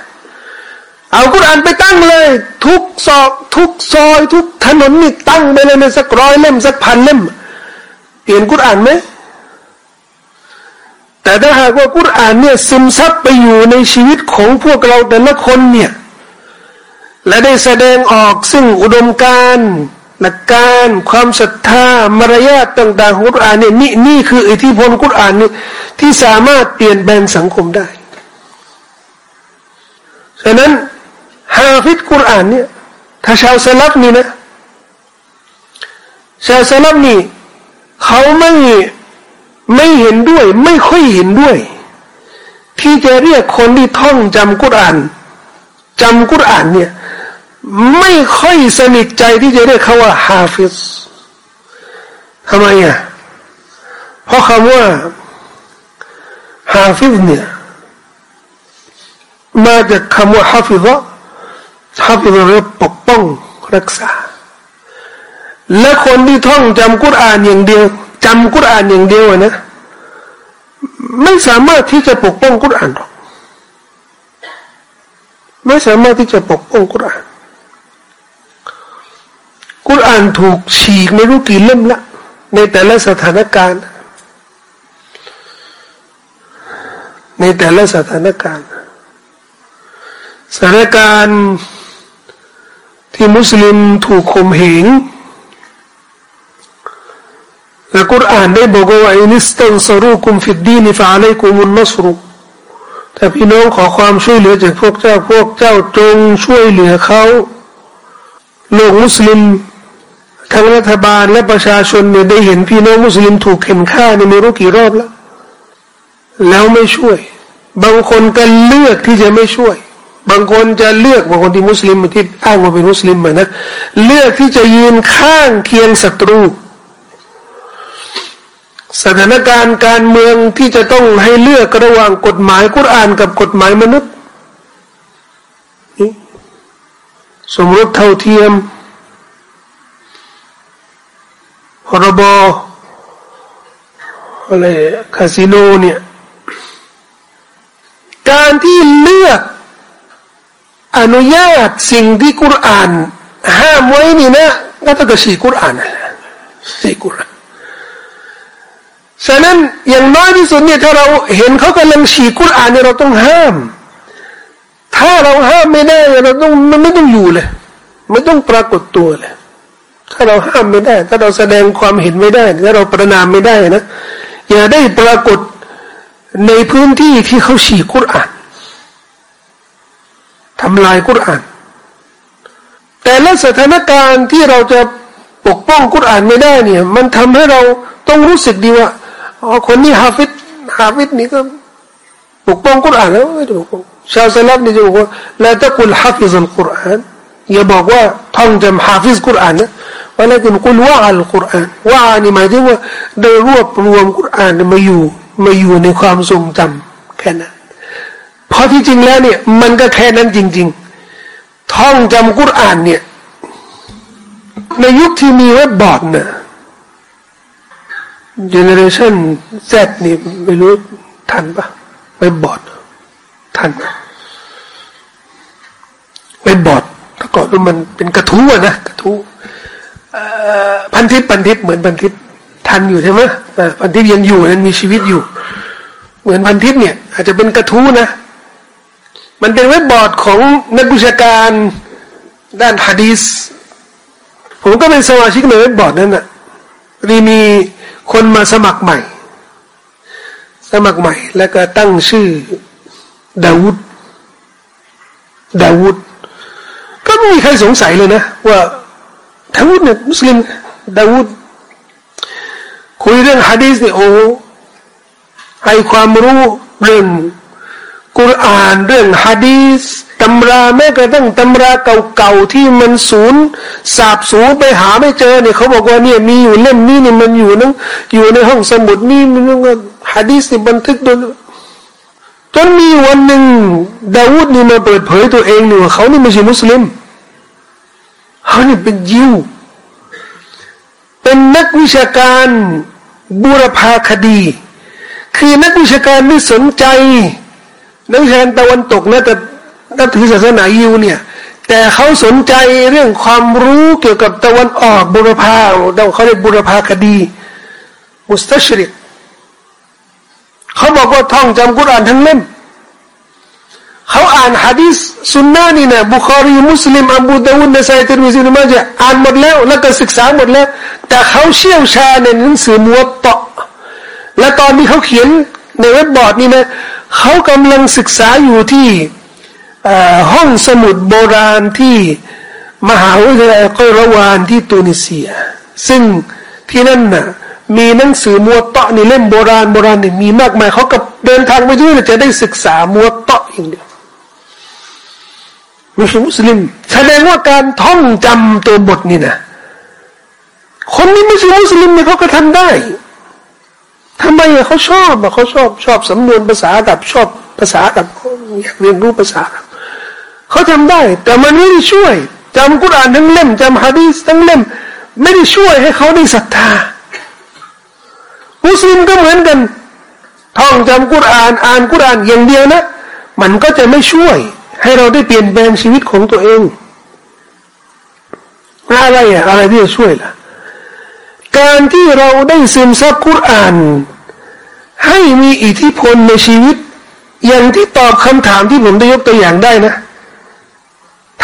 เอากุรอานไปตั้งเลย ทุกซอก ทุกซอย ทุกถนนนี่ตั้งไปเลยในสักร้อยเล่มสักพันเล่ม เปลี่ยนกุรอานไหมแต่ถ้าหากว่ากุรอานเนี่ยซึมซับไปอยู่ในชีวิตของพวกเราแต่ละคนเนี่ย และได้แสดงออกซึ่งอุดมการหลักการความศรัทธามารยาทต่างๆของกุรอานเนี่ยนี่นี่คืออิทธิพลกุรอานนี่ที่สามารถเปลี่ยนแปลงสังคมได้ฉะนั้นฮาฟิดกุรอานเนี่ยถ้าชาวสลับนี่นะชาวสลับนี่เขาไม่ไม่เห็นด้วย ไม่ค่อยเห็นด้วย ที่จะเรียกคนที่ท่องจำกุรอานจำกุรอานเนี่ย ไม่ค่อยสนิทใจที่จะเรียกเขาว่าฮาฟิซทำไมอะเพราะคำว่า حافظ เนี่ยมาจากคำว่า حفظ حفظ เรียกปกป้องรักษา และคนที่ท่องจำกุรอานอย่างเดียวจำกุรอานอย่างเดียวนะไม่สามารถที่จะปกป้องกุรอานหรอกไม่สามารถที่จะปกป้องกุรอาน กุรอานถูกฉีกไม่รู้กี่เล่มละในแต่ละสถานการณ์ ในแต่ละสถานการณ์ สถานการณ์ที่มุสลิมถูกข่มเหงและกุรอานได้บอกว่าอินิสตันสรุคุมฟิดดีนฟะอะลัยกุมุนนัสรุถ้าพี่น้องขอความช่วยเหลือจากพวกเจ้าพวกเจ้าจงช่วยเหลือเขาโลกมุสลิม ทั้งรัฐบาลและประชาชนเนี่ยได้เห็นพี่น้องมุสลิมถูกเข็นฆ่าในไม่รู้กี่รอบแล้ว แล้วไม่ช่วย บางคนก็เลือกที่จะไม่ช่วย บางคนจะเลือกบางคนที่มุสลิมที่อ้างว่าเป็นมุสลิมเหมือนนะเลือกที่จะยืนข้างเคียงศัตรู สถานการณ์การเมืองที่จะต้องให้เลือกระหว่างกฎหมายกุรอานกับกฎหมายมนุษย์สมรสเท่าเทียม พรบอะไรคาสิโนเนี่ยการที่เลือกอนุญาตสิ่งที่กุรอาน ห้ามไว้นี่นะก็ต้องฉีกุรอานนะฉีกุรอานฉะนั้นอย่างน้อยที่สุดเนี่ยถ้าเราเห็นเขากำลังฉีกุรอานเนี่ยเราต้องห้าม ถ้าเราห้ามไม่ได้เราต้องมันไม่ต้องอยู่เลย ไม่ต้องปรากฏตัวเลย ถ้าเราห้ามไม่ได้ ถ้าเราแสดงความเห็นไม่ได้ ถ้าเราประนามไม่ได้นะ อย่าได้ปรากฏในพื้นที่ที่เขาฉีกุรอานทำลายกุรอาน แต่ละสถานการณ์ที่เราจะปกป้องกุรอานไม่ได้เนี่ย มันทำให้เราต้องรู้สึกดีว่าอ๋อคนนี้ฮาฟิซฮาฟิซนี่ก็ปกป้องกุรอานแล้วไม่ถูกชาวสลัฟนี่จะบอกว่าلا تقل حافظ القرآن อย่าบอกว่าท่องจำฮาฟิซกุรอานนะ ว่าแล้วคุณกุลว่าอัลกุรอานว่านี่หมายถึงว่าได้รวบรวมกุรอานมาอยู่มาอยู่ในความทรงจำแค่นั้นเพราะที่จริงแล้วเนี่ยมันก็แค่นั้นจริง ๆ ท่องจำกุรอานเนี่ยในยุคที่มีเว็บบอร์ดเนี่ยเจเนอเรชันแซนี่ไม่รู้ทันปะเว็บบอร์ดทันเว็บบอร์ดถ้าก่อนมันเป็นกระทู้นะกระทู้ พันทิพพันทิพเหมือนพันทิพทันอยู่ใช่ไหมพันทิพยังอยู่นั้นมีชีวิตอยู่ เหมือนพันทิพเนี่ย อาจจะเป็นกระทู้นะ มันเป็นเว็บบอร์ดของนักวิชาการด้านฮะดีสผมก็เป็นสมาชิกในเว็บบอร์ดนั้นนะ่ะรีมีคนมาสมัครใหม่ สมัครใหม่ แล้วก็ตั้งชื่อดาวุฒดาวุฒก็ไม่มีใครสงสัยเลยนะ ว่า ดาวุฒเนี่ยมุสลิมดาวุฒคุยเรื่องฮะดีสเนี่ยโอ้ให้ความรู้เรื่องกุรอานเรื่องฮะดีสตำราแม้กระทั่งตำราเก่าๆที่มันศูนย์สาบสูญไปหาไม่เจอเนี่ยเขาบอกว่าเนี่ยมีอยู่เล่มนี้เนี่ยมันอยู่นั่งอยู่ในห้องสมุดนี่มันก็ฮะดีสบันทึกโดยจนมีวันหนึ่งดาวูดนี่มาเปิดเผยตัวเองเนี่ยว่าเขานี่ไม่ใช่มุสลิม เขาเนี่ยเป็นยิว เป็นนักวิชาการบูรพาคดี คือนักวิชาการไม่สนใจ นักวิชาการตะวันตกนะแต่นับถือศาสนายิวเนี่ย แต่เขาสนใจเรื่องความรู้เกี่ยวกับตะวันออกบุรพาเขาเรียกบุรพาคดี مستشرق เขาบอกว่าท่องจำกุรอานทั้งเล่ม เขาอ่านฮะดีษสุนนะนี่นะบุคารีมุสลิมอบูดาวูดนะซาอีติรมีซีย์อิบนุมาญะฮ์อ่านหมดแล้ว แล้วก็ศึกษาหมดแล้ว แต่เขาเชี่ยวชาญในหนังสือมัวตะและตอนนี้เขาเขียนในเว็บบอร์ดนี่นะเขากำลังศึกษาอยู่ที่ห้องสมุดโบราณที่มหาวิทยาลัยกอรวานที่ตุนิเซีย ซึ่งที่นั่นน่ะมีหนังสือมัวเตาะในเล่มโบราณโบราณนี่มีมากมายเขากับเดินทางไปด้วยจะได้ศึกษามัวเตาะอย่างเดียว มุสลิมุสลิม แสดงว่าการท่องจำตัวบทนี่นะคนนี้ไม่ใช่มุสลิมเนี่ยเขาก็ทำได้ทำไมเขาชอบเขาชอบชอบสำนวนภาษาดับชอบภาษาดับอยากเรียนรู้ภาษาดับเขาทำได้ แต่มันไม่ได้ช่วยจำกุรานทั้งเล่มจำฮะดีสทั้งเล่ม ไม่ได้ช่วยให้เขาได้ศรัทธามุสลิมก็เหมือนกันท่องจำกุราน อ่านกุรานอย่างเดียวนะ มันก็จะไม่ช่วย ให้เราได้เปลี่ยนแปลงชีวิตของตัวเองอะไรอะอะไรที่จะช่วยล่ะ การที่เราได้ซึมซับกุรอาน ให้มีอิทธิพลในชีวิต อย่างที่ตอบคำถามที่ผมได้ยกตัวอย่างได้นะ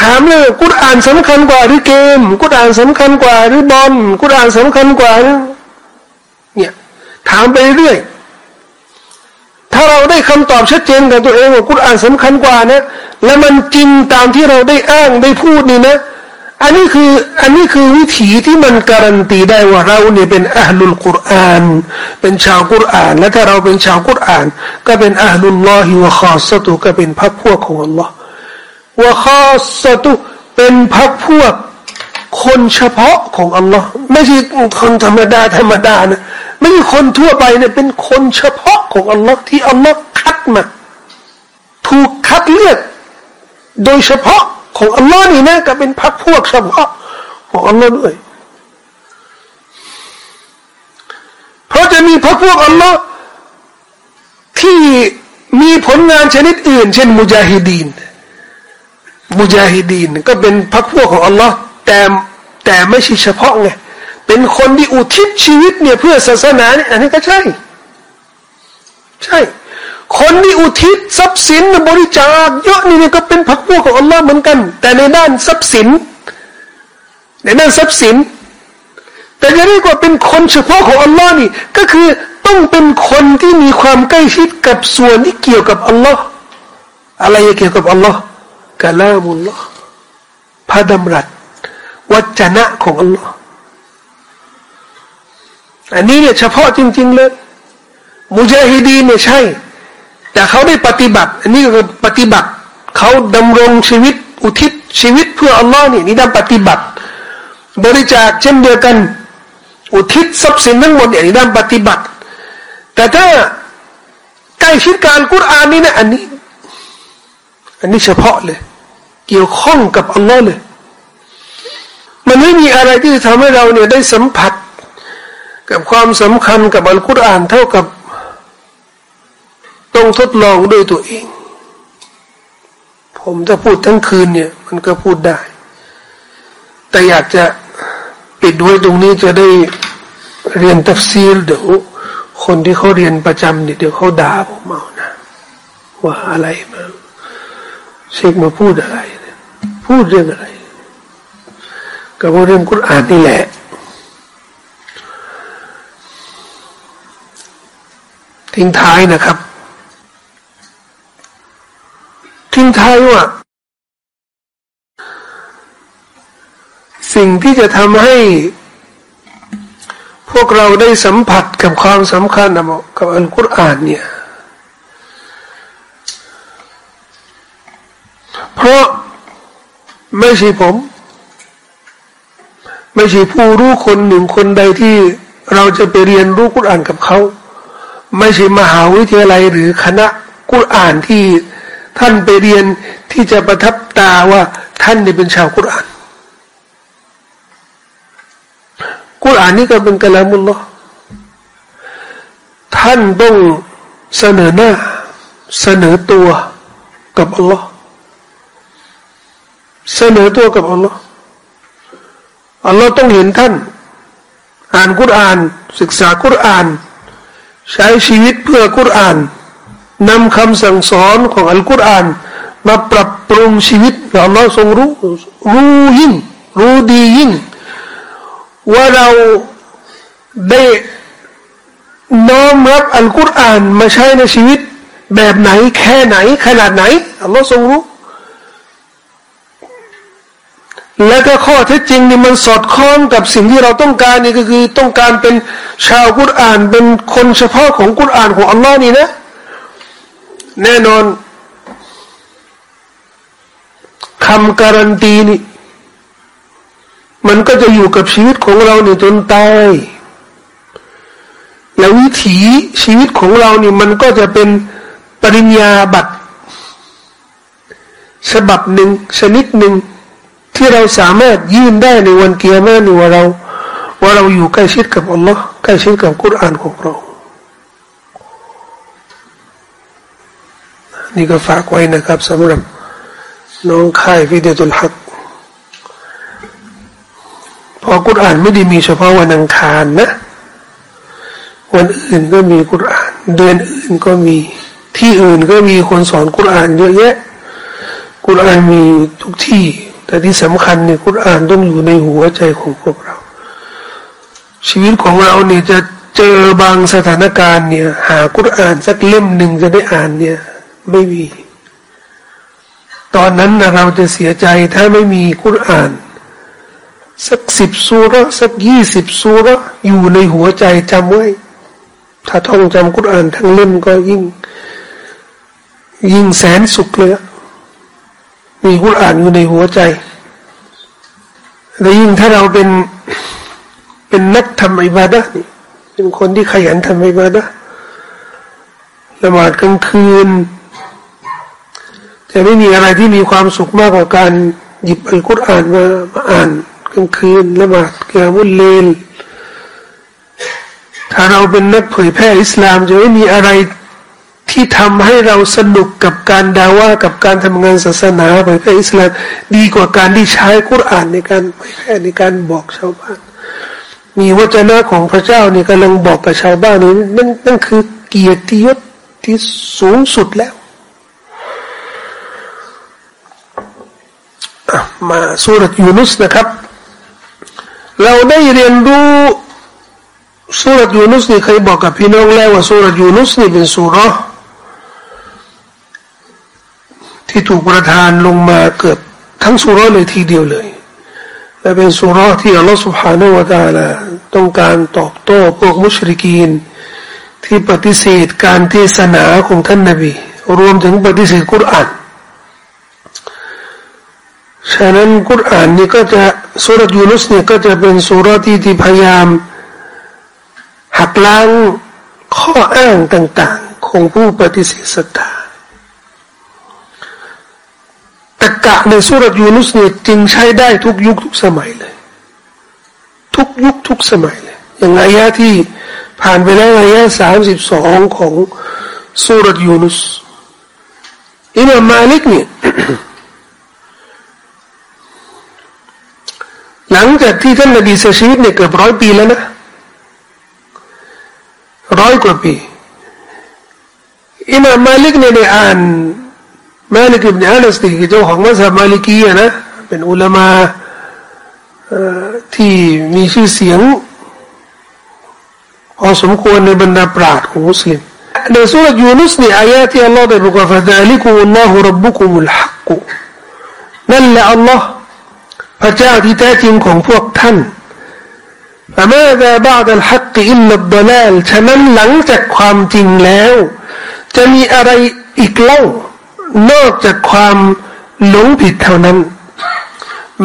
ถามเลยกุรอานสำคัญกว่าหรือเกม กุรอานสำคัญกว่าหรือบอลกุรอานสำคัญกว่าเนี่ยถามไปเรื่อย ได้คำตอบชัดเจนกับตัวเองว่ากุรอานสำคัญกว่านะ และมันจริงตามที่เราได้อ้างได้พูดนี่นะ อันนี้คืออันนี้คือวิถีที่มันการันตีได้ว่าเราเนี่ยเป็นอัลลุลกุรอานเป็นชาวกุรอาน และถ้าเราเป็นชาวกุรอาน ก็เป็นอัลลุลลอฮิวะคอสตุก็เป็นพรรคพวกของอัลลอฮ์วะคอสตุเป็นพรรคพวกคนเฉพาะของอัลลอฮ์ไม่ใช่คนธรรมดาธรรมดานะ ไม่ใช่คนทั่วไปเนี่ยเป็นคนเฉพาะของอัลลอฮ์ที่อัลลอฮ์คัดมา ถูกคัดเลือก โดยเฉพาะของอัลลอฮ์นี่นะก็เป็นพรรคพวกเฉพาะของอัลลอฮ์ด้วย เพราะจะมีพรรคพวกอัลลอฮ์ที่มีผลงานชนิดอื่น เช่นมุจาฮิดีนมุจาฮิดีนก็เป็นพรรคพวกของอัลลอฮ์แต่แต่ไม่ใช่เฉพาะไง เป็นคนที่อุทิศชีวิตเนี่ยเพื่อศาสนาเนี่ยอันนี้ก็ใช่ ใช่ คนที่อุทิศทรัพย์สินบริจาคเยอะนี่ก็เป็นพักพวกของอัลลอฮ์เหมือนกัน แต่ในด้านทรัพย์สิน ในด้านทรัพย์สิน แต่จะเรียกว่าเป็นคนเฉพาะของอัลลอฮ์นี่ก็คือต้องเป็นคนที่มีความใกล้ชิดกับส่วนที่เกี่ยวกับอัลลอฮ์อะไรเกี่ยวกับอัลลอฮ์กะลามุลลอฮ์พระดำรัสวัจนะของอัลลอฮ์ อันนี้เนี่ยเฉพาะจริง ๆ เลย มุจาฮิดีเนี่ยใช่ แต่เขาได้ปฏิบัติ อันนี้ก็ปฏิบัติ เขาดำรงชีวิตอุทิศชีวิตเพื่ออัลลอฮ์นี่นี่ด้านปฏิบัติ บริจาคเช่นเดียวกัน อุทิศทรัพย์สินทั้งหมดอย่างนี้ด้านปฏิบัติ แต่ถ้าใกล้ชิดการกุรอานนี่นะอันนี้ อันนี้เฉพาะเลย เกี่ยวข้องกับอัลลอฮ์เลย มันไม่มีอะไรที่จะทำให้เราเนี่ยได้สัมผัส กับความสำคัญกับอัลกุรอานเท่ากับต้องทดลองด้วยตัวเอง ผมจะพูดทั้งคืนเนี่ย มันก็พูดได้ แต่อยากจะปิดไว้ตรงนี้จะได้เรียนตัฟซีรเดี๋ยวคนที่เขาเรียนประจำเนี่ยเดี๋ยวเขาด่าผมเอานะ ว่าอะไรมาเชคมาพูดอะไร พูดเรื่องอะไร ก็เรื่องกุรอานนี่แหละ ทิ้งท้ายนะครับ ทิ้งท้ายว่า สิ่งที่จะทำให้ พวกเราได้สัมผัสกับความสำคัญกับอัลกุรอานเนี่ย เพราะไม่ใช่ผม ไม่ใช่ผู้รู้คนหนึ่งคนใดที่เราจะไปเรียนรู้กุรอานกับเขา ไม่ใช่มหาวิทยาลัยหรือคณะกุรอานที่ท่านไปเรียนที่จะประทับตาว่าท่านนี่เป็นชาวกุราน กุรานนี่ก็เป็นกลามุลลอท่านต้องเสนอหน้า เสนอตัวกับอัลลอฮ์เสนอตัวกับอัลลอฮ์อัลลอฮ์ต้องเห็นท่าน อ่านกุราน ศึกษากุราน ใช้ชีวิตเพื่อกุรานนำคำสั่งสอนของอัลกุรอาน มาปรับปรุงชีวิตเราเราทรงรู้รู้ยิ่ง รู้ดียิ่ง ว่าเราได้น้อมรับอัลกุรอานมาใช้ในชีวิต แบบไหนแค่ไหนขนาดไหนอัลลอฮ์ทรงรู้ และก็ข้อเท็จจริงนี่มันสอดคล้องกับสิ่งที่เราต้องการนี่ก็คือต้องการเป็นชาวกุรอานเป็นคนเฉพาะของกุรอานของอัลลอฮ์นี่นะ แน่นอนคำการันตีนี่ มันก็จะอยู่กับชีวิตของเราเนี่ยจนตายแล้ววิถีชีวิตของเรานี่มันก็จะเป็นปริญญาบัตรฉบับหนึ่งชนิดหนึ่ง ที่เราสามารถยื่นได้ในวันเกียรตินี่ว่าเรา ว่าเราอยู่ใกล้ชิดกับอัลลอฮ์ใกล้ชิดกับกุรอานของเรา นี่ก็ฝากไว้นะครับสำหรับน้องค่ายฟิเดตุลฮักพอกุรอานไม่ได้มีเฉพาะวันอังคารนะ วันอื่นก็มีกุรอาน เดือนอื่นก็มีที่อื่นก็มีคนสอนกุรอานเยอะแยะกุรอานมีทุกที่ แต่ที่สำคัญเนี่ยกุรอานต้องอยู่ในหัวใจของพวกเรา ชีวิตของเราเนี่ยจะเจอบางสถานการณ์เนี่ย หากุรอานสักเล่มหนึ่งจะได้อ่านเนี่ย ไม่มี ตอนนั้นนะเราจะเสียใจถ้าไม่มีคุราน สักสิบสูระสักยี่สิบสูระอยู่ในหัวใจจำไว้ ถ้าท่องจำกุรอานทั้งเล่มก็ยิ่ง ยิ่งแสนสุขเลย มีกุรอานอยู่ในหัวใจ และยิ่งถ้าเราเป็นเป็นนักทำอิบาดะนี่เป็นคนที่ขยันทำอิบาดะละหมาดกลางคืนแต่ไม่มีอะไรที่มีความสุขมากกว่าการหยิบอัลกุรอานมามาอ่านกลางคืนละหมาดเกียมุลเลนถ้าเราเป็นนักเผยแพร่อิสลามจะไม่มีอะไร ที่ทำให้เราสนุกกับการดาว่ากับการทำงานศาสนาเผยแพร่อิสลามดีกว่าการที่ใช้กุรอานในการเผยแพร่ในการบอกชาวบ้าน มีวจนะของพระเจ้านี่กำลังบอกกับชาวบ้านนี่นั่นนั่นคือเกียรติยศที่สูงสุดแล้วมาสุรยูนุสนะครับ เราได้เรียนรู้สุรยูนุสนี่เคยบอกกับพี่น้องแล้วว่าสุรยูนุสนี่เป็นสุร ที่ถูกประทานลงมาเกือบทั้งสุร้อเลยทีเดียวเลย และเป็นสุร้อนที่อัลลอฮฺสุภาานาวะตาลาต้องการตอบโต้พวกมุชริกีน ที่ปฏิเสธการเทศนาของท่านนาบีรวมถึงปฏิเสธกุรอานฉะนั้นกุรอานนี่ก็จะสุรยูนุสเนี่ยก็จะเป็นสุรที่ที่พยายาม หักล้างข้ออ้างต่าง ๆ ของผู้ปฏิเสธศรัทธา ตะกะในสุรยูนุสเนี่ยจึงใช้ได้ทุกยุคทุกสมัยเลย ทุกยุคทุกสมัยเลย อย่างอายะที่ผ่านไปแล้วอายะสามสิบสองของซูเราะฮ์ยูนุสอิมามมาลิกเนี่ยหลังจากที่ท่านนบีเสียชีวิตเนี่ยเกือบร้อยปีแล้วนะร้อยกว่าปีอิมามมาลิกเนี่ยได้อ่าน มาลิกอิบเนอานัสที่เจ้าของมัซฮับมาลิกีนะเป็นอุลามาที่มีชื่อเสียงพอสมควรในบรรดาปราชญ์ของมุสลิมในสุรยูนุสนี่อายะที่อัลลอฮ์ได้บอกว่าฟะดาลิกุลลอฮุรับบุคุมุลฮักกุนั่นแหละอัลลอฮ์พระเจ้าที่แท้จริงของพวกท่านแต่เมื่อแต่บาดัลฮักอิลลับดลาลฉะนั้นหลังจากความจริงแล้ว จะมีอะไรอีกเล่า นอกจากความหลงผิดเท่านั้น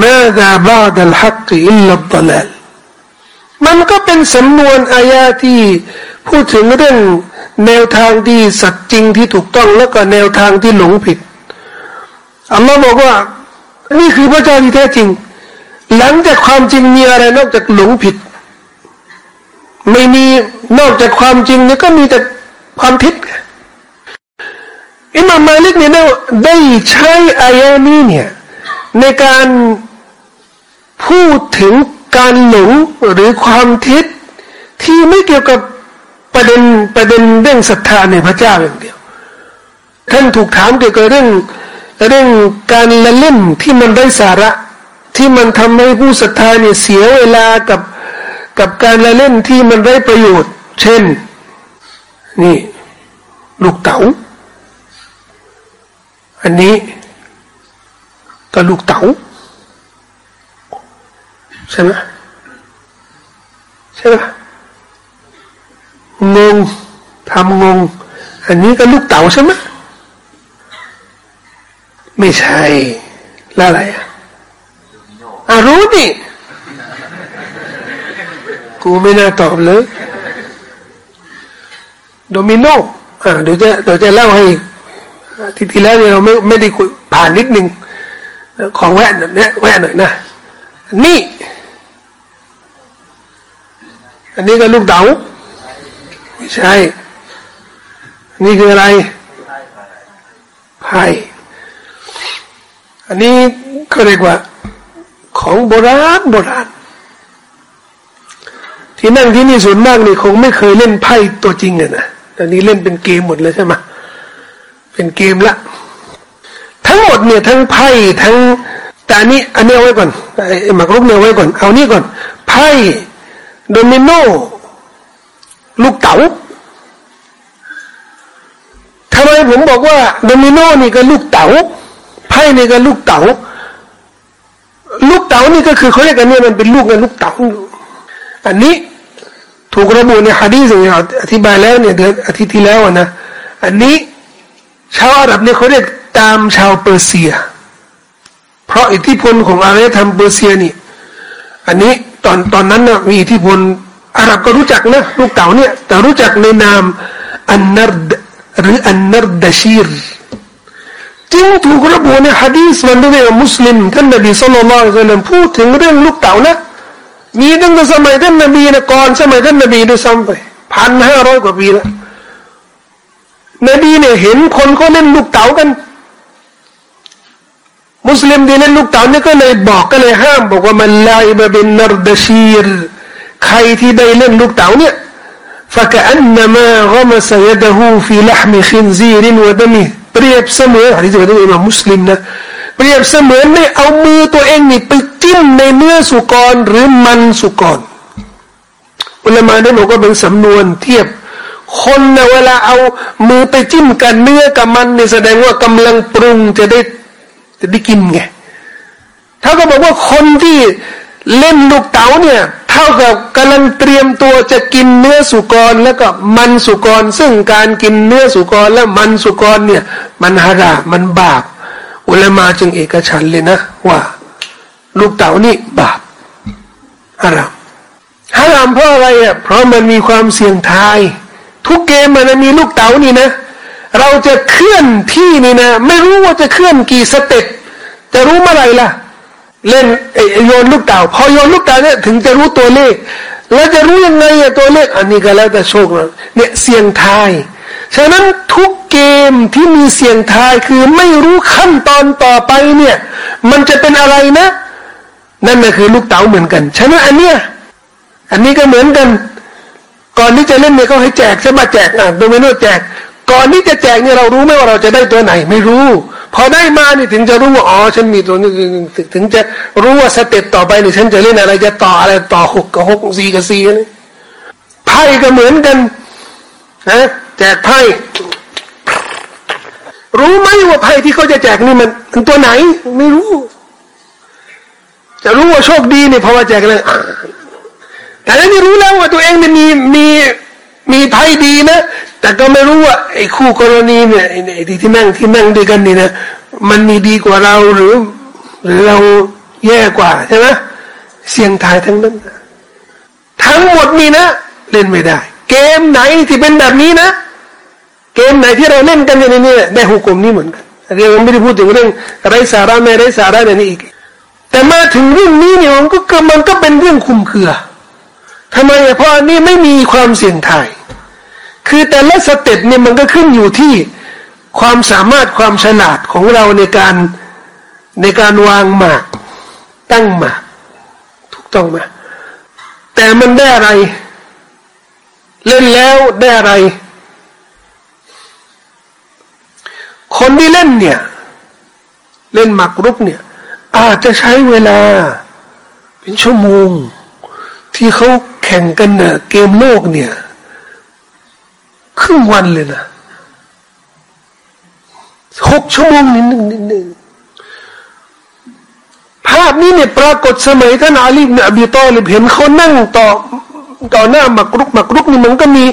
มื่อแต่บาดัลฮักกอิลลับดลลมันก็เป็นสำนวนอายาที่พูดถึงเรื่องแนวทางที่สัตย์จริงที่ถูกต้องแล้วก็แนวทางที่หลงผิดอัลลอฮ์บอกว่า นี่คือพระเจ้าที่แท้จริง หลังจากความจริงมีอะไรนอกจากหลงผิด ไม่มีนอกจากความจริงนี่ก็มีแต่ความผิด อิมามมาลิกเนี่ยได้ใช้อายานี้เนี่ยในการพูดถึงการหลงหรือความทิศที่ไม่เกี่ยวกับประเด็นประเด็นเรื่องศรัทธาในพระเจ้าอย่างเดียว ท่านถูกถามเกี่ยวกับเรื่องเรื่องการละเล่นที่มันได้สาระ ที่มันทำให้ผู้ศรัทธาเนี่ยเสียเวลากับกับการละเล่นที่มันได้ประโยชน์ เช่น นี่ ลูกเต๋า อันนี้ก็ลูกเต๋าใช่ไหมใช่ไหมงงทำงง อันนี้ก็ลูกเต๋าใช่ไหมไม่ใช่แล้วอะไรอะอรู้ดิกูไม่น่าตอบเลย โดมิโนอ่าเดี๋ยวจะเดี๋ยวจะเล่าให้ ทีที่แล้วเนี่ยเราไม่ไม่ได้คุยผ่านนิดนึงของแวะเนี่ยแวะหน่อยนะนี่ อันนี้ก็ลูกเต๋าไม่ใช่นี่คืออะไรไพ่อันนี้เขาเรียกว่า ของโบราณโบราณที่นั่งที่นี่ส่วนมากนี่คงไม่เคยเล่นไพ่ตัวจริงเลยนะตอนนี้เล่นเป็นเกมหมดเลยใช่ไหม เป็นเกมละ ทั้งหมดเนี่ยทั้งไพ่ทั้งแต่อันนี้อันนี้เอาไว้ก่อนไอ้หมากรุกเนี่ยไว้ก่อน เอานี่ก่อน ไพ่โดมิโนลูกเต๋าทำไมผมบอกว่าโดมิโนนี่ก็ลูกเต๋าไพ่นี่ก็ลูกเต๋าลูกเต๋านี่ก็คือเขาเรียกกันเนี่ยมันเป็นลูกกันลูกเต๋าอยู่อันนี้ถูกระบุในฮะดีษอย่างอธิบายแล้วเนี่ยเดือนอาทิตย์ที่แล้วนะ อันนี้ ชาวอาหรับเนี่ยเขาเรียกตามชาวเปอร์เซีย เพราะอิทธิพลของอารยธรรมเปอร์เซียนี่ อันนี้ตอนตอนนั้นนะมีอิทธิพลอาหรับก็รู้จักนะลูกเต๋าเนี่ยแต่รู้จักในนามอันนรดหรืออันนรดชีรจึงถูกระบุในฮะดีษวันนี้มุสลิมท่านนบีสุลต่านละสัลลัมพูดถึงเรื่องลูกเต๋านะมีตั้งแต่สมัยท่านนบีนะก่อนสมัยท่านนบีด้วยซ้ำไปพันห้าร้อยกว่าปีแล้ว นบีเนี่ยเห็นคนเขาเล่นลูกเต๋ากัน มุสลิมที่เล่นลูกเต๋านี่ก็เลยบอกก็เลยห้ามบอกว่ามันลายมาเป็นนรดชีรใครที่ได้เล่นลูกเต๋าเนี่ย فكأنما غمس يده في لحم خنزير ودمه เปรียบเสมือนอันนี้จะเป็นอิมามมุสลิมนะเปรียบเสมือนในเอามือตัวเองนี่ไปจิ้มในเนื้อสุกรหรือมันสุกรอุลามาได้บอกว่าเป็นสำนวนเทียบ คนนะเวลาเอามือไปจิ้มกันเนื้อกับมันนี่แสดงว่ากำลังปรุงจะได้จะได้กินไงถ้าก็บอกว่าคนที่เล่นลูกเต๋าเนี่ยเท่ากับกำลังเตรียมตัวจะกินเนื้อสุกรแล้วก็มันสุกร ซึ่งการกินเนื้อสุกรและมันสุกรเนี่ย มันฮารามันบาป อุลามาจึงเอกฉันเลยนะว่า ลูกเต๋านี่บาปฮารามฮารามเพราะอะไรอะเพราะมันมีความเสี่ยงทาย ทุกเกมมันมีลูกเต๋านี่นะ เราจะเคลื่อนที่นี่นะ ไม่รู้ว่าจะเคลื่อนกี่สเต็ปจะรู้เมื่อไรล่ะ เล่นโยนลูกเต่าพอโยนลูกเต่าเนี่ยถึงจะรู้ตัวเลข แล้วจะรู้ยังไงอะตัวเลข อันนี้ก็แล้วแต่โชคเราเนี่ยเสี่ยงทายฉะนั้นทุกเกมที่มีเสี่ยงทายคือไม่รู้ขั้นตอนต่อไปเนี่ย มันจะเป็นอะไรนะ นั่นน่ะคือลูกเต๋าเหมือนกัน ฉะนั้นอันเนี้ยอันนี้ก็เหมือนกัน ก่อนที่จะเล่นเนี่ยเขาให้แจกใช่ไหมแจกอะโดยไม่รู้แจก ก่อนที่จะแจกเนี่ยเรารู้ไหมว่าเราจะได้ตัวไหนไม่รู้ พอได้มานี่ถึงจะรู้ว่าอ๋อฉันมีตัวนี้ถึงจะรู้ว่าสเต็ปต่อไปนี่ฉันจะเล่นอะไรจะต่ออะไรต่อหกกับหกสี่กับสี่เลยไพ่ก็เหมือนกันนะแจกไพ่รู้ไหมว่าไพ่ที่เขาจะแจกนี่มันเป็นตัวไหน ไม่รู้ จะรู้ว่าโชคดีเนี่ยเพราะว่าแจกเลย แต่ถ้าไม่รู้แล้วว่าตัวเองเนี่ยมีมีมีไพ่ดีนะ แต่ก็ไม่รู้ว่าไอ้คู่กรณีเนี่ยไอ้ที่นั่งที่นั่งด้วยกันนี่นะมันมีดีกว่าเราหรือหรือเราแย่กว่าใช่ไหมเสี่ยงทายทั้งนั้น ทั้งหมดนี่นะ เล่นไม่ได้ เกมไหนที่เป็นแบบนี้นะ เกมไหนที่เราเล่นกันอย่างนี้ได้หุกกลมนี้เหมือนกันเรื่องไม่ได้พูดถึงเรื่องไรสาระไม่ไรสาระนี่อีกแต่มาถึงเรื่องนี้เนี่ยมันก็มันก็เป็นเรื่องคุมเครือ ทำไมเพราะนนี้ไม่มีความเสี่ยงทาย คือแต่ละสเต็ปเนี่ยมันก็ขึ้นอยู่ที่ความสามารถความฉลาดของเราในการในการวางหมากตั้งหมากถูกต้องไหมแต่มันได้อะไร เล่นแล้วได้อะไร คนที่เล่นเนี่ย เล่นหมากรุกเนี่ย อาจจะใช้เวลา เป็นชั่วโมง ที่เขาแข่งกันเนี่ยเกมโลกเนี่ย ครึ่งวันเลยนะหกชั่วโมงนิดหนึ่งนิดหนึ่งภาพนี้เนี่ยปรากฏสมัยท่านอาลีบเนี่ยอบีตอลิบเห็นเขานั่งต่อต่อหน้าหมักรุกหมักรุกนี่มันก็มี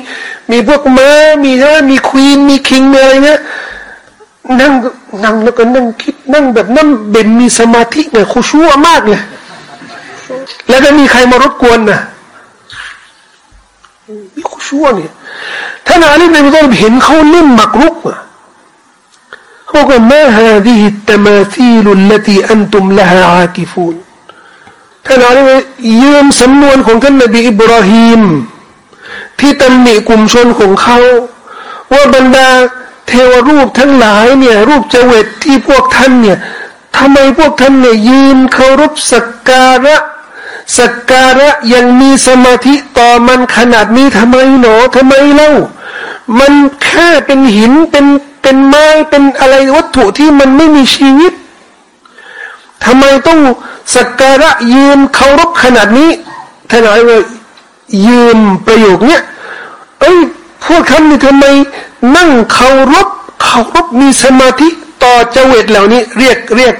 มีพวกม้ามีใช่มมีควีนมีคิงมีอะไรเนี่ยนั่งนั่งแล้วก็นั่งคิดนั่งแบบนั่งเบนมีสมาธิเนี่ยคุชัวมากเลย แล้วก็มีใครมารบกวนนะมีคุชัวเนี่ยท่านอาลีในมุตลิบเห็นเขาเล่นหมักรุกอะเขาก็มาฮาดิฮิตมาซีลุลลตีอันตุมละฮาอากิฟูนท่านอาลียืมสำนวนของท่านนบีอิบราฮิมที่ตำหนิกลุ่มชนของเขาว่าบรรดาเทวรูปทั้งหลายเนี่ย รูปเจวิตที่พวกท่านเนี่ยทำไมพวกท่านเนี่ยยืนเคารพสักการะ สักการะยังมีสมาธิต่อมันขนาดนี้ทำไมหนอทำไมเล่า มันแค่เป็นหินเป็นเป็นไม้เป็นอะไรวัตถุที่มันไม่มีชีวิตทำไมต้องสักการะยืมเคารพขนาดนี้ท่านอะไรว่ายืมประโยคเนี้ยเอ้ยพวกท่านนี่ทำไมนั่งเคารพเคารพมีสมาธิต่อเจวิตเหล่านี้ เรียกเรียก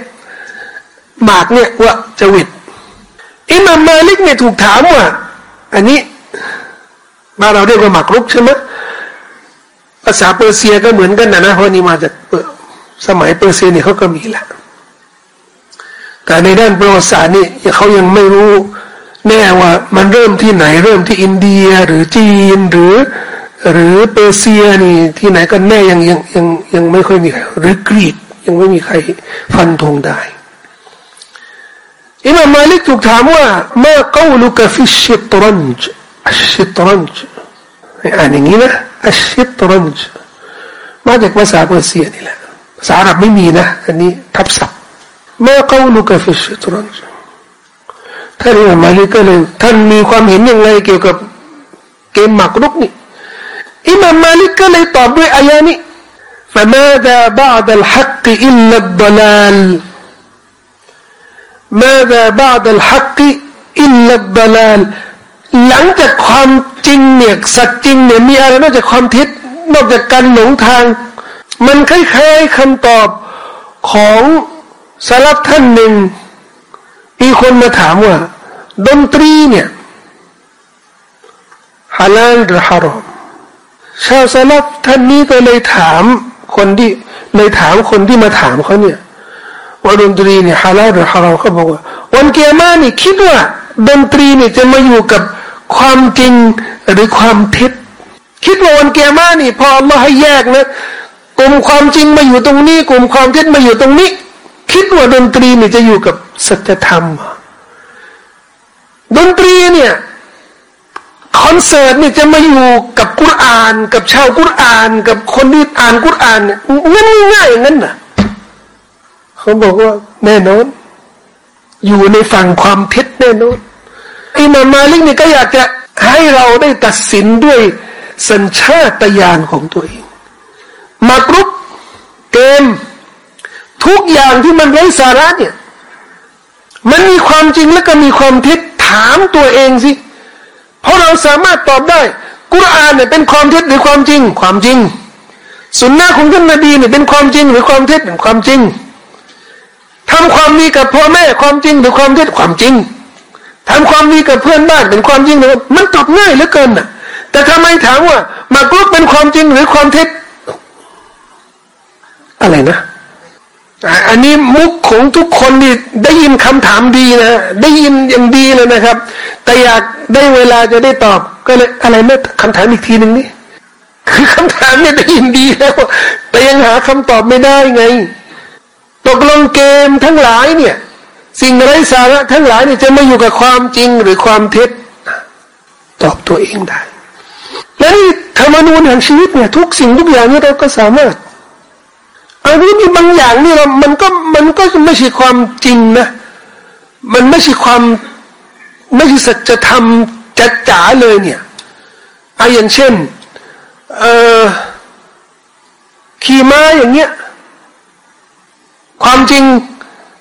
หมากเนี่ยว่าเจวิต มามมาลิกเนี่ยถูกถามว่า อันนี้บ้านเราเรียกว่าหมากรุกใช่ไหมภาษาเปอร์เซียก็เหมือนกันนะนะเพราะนี่มาจากสมัยเปอร์เซียเนี่ยเขาก็มีแหละแต่ในด้านประวัติศาสตร์นี่เขายังไม่รู้แน่ว่ามันเริ่มที่ไหนเริ่มที่อินเดียหรือจีนหรือ หรือเปอร์เซียนี่ที่ไหนกันแน่ยังยังยังยังไม่ค่อยมีใครหรือกรีกยังไม่มีใครฟันธงได้ อิมามมาลิกถูกถามว่ามาเกาลุกฟิชิตรันจ์ชิตรันจ์อ่านอย่างนี้นะอัชชิตรันจ์มาจากภาษาเปอร์เซียนี่แหละภาษาอาหรับไม่มีนะอันนี้ทับศัพท์มาเกาลุกฟิชิตรันจ์ท่านอิมามมาลิกก็เลยท่านมีความเห็นอย่างไรเกี่ยวกับเกมหมากรุกนี่อิมามมาลิกก็เลยตอบด้วยอายานี้ فماذا بعد الحق إلا الضلال ماذا بعد الحق إلا الضلال หลังจากความจริงเนี่ยสัจจริงเนี่ยมีอะไรนอกจากความเท็จนอกจากการหลงทาง มันคล้ายๆคำตอบของสลับท่านหนึ่งมีคนมาถามว่า ดนตรีเนี่ยฮาลาลหรือฮารอมชาวสลับท่านนี้ก็เลยถามคนที่เลยถามคนที่มาถามเขาเนี่ย ว่าดนตรีเนี่ยฮาลาลหรือฮารอมเขาบอกว่า วันเกียร์มานี่คิดว่าดนตรีเนี่ยจะมาอยู่กับความจริงหรือความเท็จคิดว่าวันเกียร์มานี่ พอมาให้แยกนะกลุ่มความจริงมาอยู่ตรงนี้ กลุ่มความเท็จมาอยู่ตรงนี้ คิดว่าดนตรีเนี่ยจะอยู่กับสัจธรรม ดนตรีเนี่ยคอนเสิร์ตเนี่ยจะมาอยู่กับกุรอาน กับชาวกุรอาน กับคนที่อ่านกุรอานเนี่ยงั้นง่ายงั้นน่ะ เขาบอกว่าแน่นอน อยู่ในฝั่งความเท็จแน่นอนอิมามมาลิกนี่ก็อยากจะให้เราได้ตัดสินด้วยสัญชาตญาณของตัวเอง มากรุบเกม ทุกอย่างที่มันไร้สาระเนี่ย มันมีความจริงและก็มีความเท็จถามตัวเองสิ เพราะเราสามารถตอบได้ กุรอานเนี่ยเป็นความเท็จหรือความจริง ความจริง สุนนะของท่านนบีเนี่ยเป็นความจริงหรือความเท็จเป็นความจริง ทำความดีกับพ่อแม่ความจริงหรือความเท็จความจริงทำความดีกับเพื่อนบ้านเป็นความจริงหรือมันตอบง่ายเหลือเกินน่ะ แต่ทำไมถามว่ามากรุกเป็นความจริงหรือความเท็จ อะไรนะอันนี้มุกของทุกคนที่ได้ยินคำถามดีนะได้ยินอย่างดีเลยนะครับ แต่อยากได้เวลาจะได้ตอบ ก็เลยอะไรนะคำถามอีกทีหนึ่งนี่คือคำถามเนี่ยได้ยินดีแล้วแต่ยังหาคำตอบไม่ได้ไง ตกลงเกมทั้งหลายเนี่ย สิ่งไร้สาระทั้งหลายเนี่ยจะมาอยู่กับความจริงหรือความเท็จตอบตัวเองได้ และธรรมนูญแห่งชีวิตเนี่ยทุกสิ่งทุกอย่างนี่เราก็สามารถอันนี้มีบางอย่างนี่เรามันก็มันก็ไม่ใช่ความจริงนะ มันไม่ใช่ความไม่ใช่สัจธรรมจัดจ๋าเลยเนี่ยอาอย่างเช่น เอ่อขี่ม้าอย่างเงี้ย ความจริง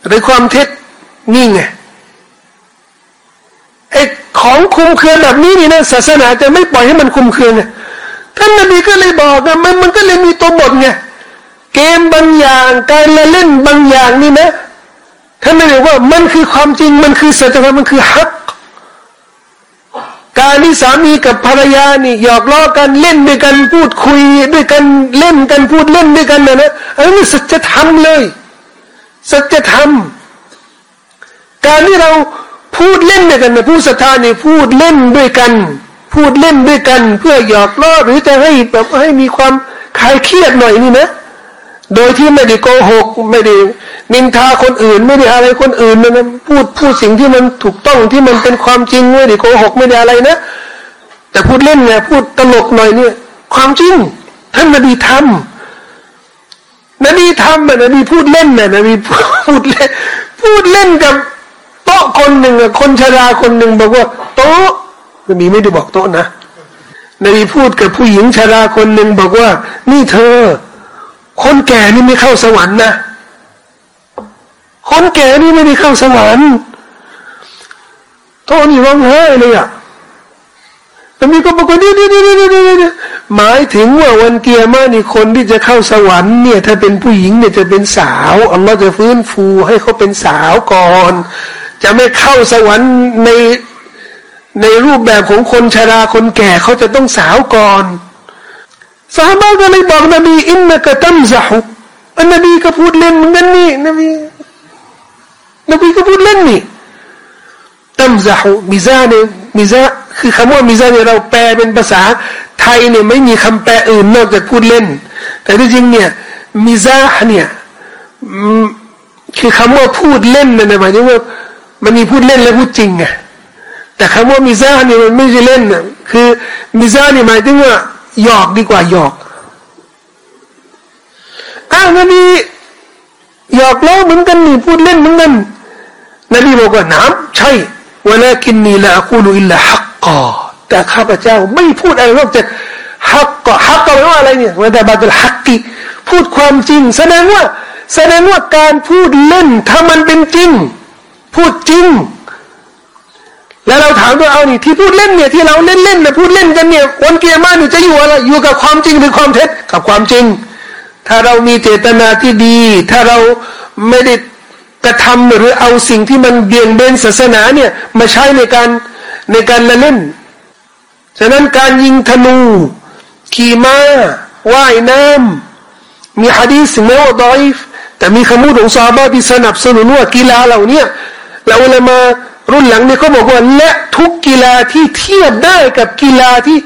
หรือความเท็จนี่ไงไอ้ของคุมเครือแบบนี้นี่นะศาสนาจะไม่ปล่อยให้มันคุมเครือไงท่านนบีก็เลยบอกนะมันมันก็เลยมีตัวบทไงเกมบางอย่างการละเล่นบางอย่างนี่นะท่านไม่ได้ว่ามันคือความจริงมันคือสัจธรรมมันคือฮักการที่สามีกับภรรยานี่หยอกล้อกันเล่นด้วยกันพูดคุยด้วยกันเล่นกันพูดเล่นด้วยกันนะนะอันนี้สัจธรรมเลย สัจธรรม การที่เราพูดเล่นด้วยกันนะผู้ศรัทธาเนี่ยพูดเล่นด้วยกัน พูดเล่นด้วยกัน เพื่อหยอกล้อหรือจะให้แบบให้มีความคลายเครียดหน่อยนี่นะโดยที่ไม่ได้โกหกไม่ได้นินทาคนอื่น ไม่ได้อะไรคนอื่นนะพูดพูดสิ่งที่มันถูกต้องที่มันเป็นความจริงไม่ได้โกหกไม่ได้อะไรนะแต่พูดเล่นไงพูดตลกหน่อยเนี่ย ความจริงท่านนบีทำ นบีทำนบีพูดเล่นนะนบีพูดเล่นพูดเล่นกับโต๊ะคนหนึ่งคนชราคนหนึ่งบอกว่า โต๊ะนบีไม่ได้บอกโต๊ะนะนบีพูดกับผู้หญิงชราคนหนึ่งบอกว่า นี่เธอ คนแก่นี่ไม่เข้าสวรรค์นะคนแก่นี่ไม่ได้เข้าสวรรค์โทนี่ร้องไห้เลยอะ แต่มีก็บอกว่านี่นี่นี่นี่นี่หมายถึงว่าวันเกียร์มานี่คนที่จะเข้าสวรรค์เนี่ย ถ้าเป็นผู้หญิงเนี่ยจะเป็นสาวอัลลอฮ์จะฟื้นฟูให้เขาเป็นสาวก่อน จะไม่เข้าสวรรค์ในในรูปแบบของคนชราคนแก่เขาจะต้องสาวก่อนสาบาก็เลยบอกนบีอินนักตัมซะฮุอันนบีก็พูดเล่นเหมือนกันนี่นบีนบีก็พูดเล่นนี่ตัมซะฮุมิซาเนี่ยมิซา คือคำว่ามิซาเนี่ยเราแปลเป็นภาษาไทยเนี่ยไม่มีคำแปลอื่นนอกจากพูดเล่น แต่ที่จริงเนี่ยมิซาเนี่ยคือคำว่าพูดเล่นนี่ยหมายถึงว่ามันมีพูดเล่นและพูดจริงไงแต่คำว่ามิซาเนี่ยมันไม่ใช่เล่นนะคือมิซาเนี่ยหมายถึงว่าหยอกดีกว่าหยอกอ้าวนบีหยอกล้อเหมือนกันนี่พูดเล่นเหมือนกันนบีบอกว่าน้ำใช่ วลากินนีละคูลุอิลละฮักกอแต่ข้าพเจ้าไม่พูดอะไรนอกจากฮักกอฮักกอแปลว่าอะไรเนี่ยว่าแต่บาตุลฮักกีพูดความจริง แสดงว่า แสดงว่าการพูดเล่น ถ้ามันเป็นจริง พูดจริง แล้วเราถามตัวเอานี่ที่พูดเล่นเนี่ยที่เราเล่นเล่นเนี่ยพูดเล่นกันเนี่ยวันเกียร์มาเนี่ยจะอยู่อะไรอยู่กับความจริงหรือความเท็จกับความจริง ถ้าเรามีเจตนาที่ดี ถ้าเราไม่ได้ กระทำหรือเอาสิ่งที่มันเบี่ยงเบนศาสนาเนี่ยมาใช้ในการในการละเล่น ฉะนั้นการยิงธนู ขี่ม้าว่ายน้ำมีฮะดีสแม้ว่าดอยฟแต่มีคำพูดของซาบะที่สนับสนุนว่ากีฬาเหล่านี้เราเลยมารุ่นหลังเนี่ยเขาบอกว่าและทุกกีฬาที่เทียบได้กับกีฬาที่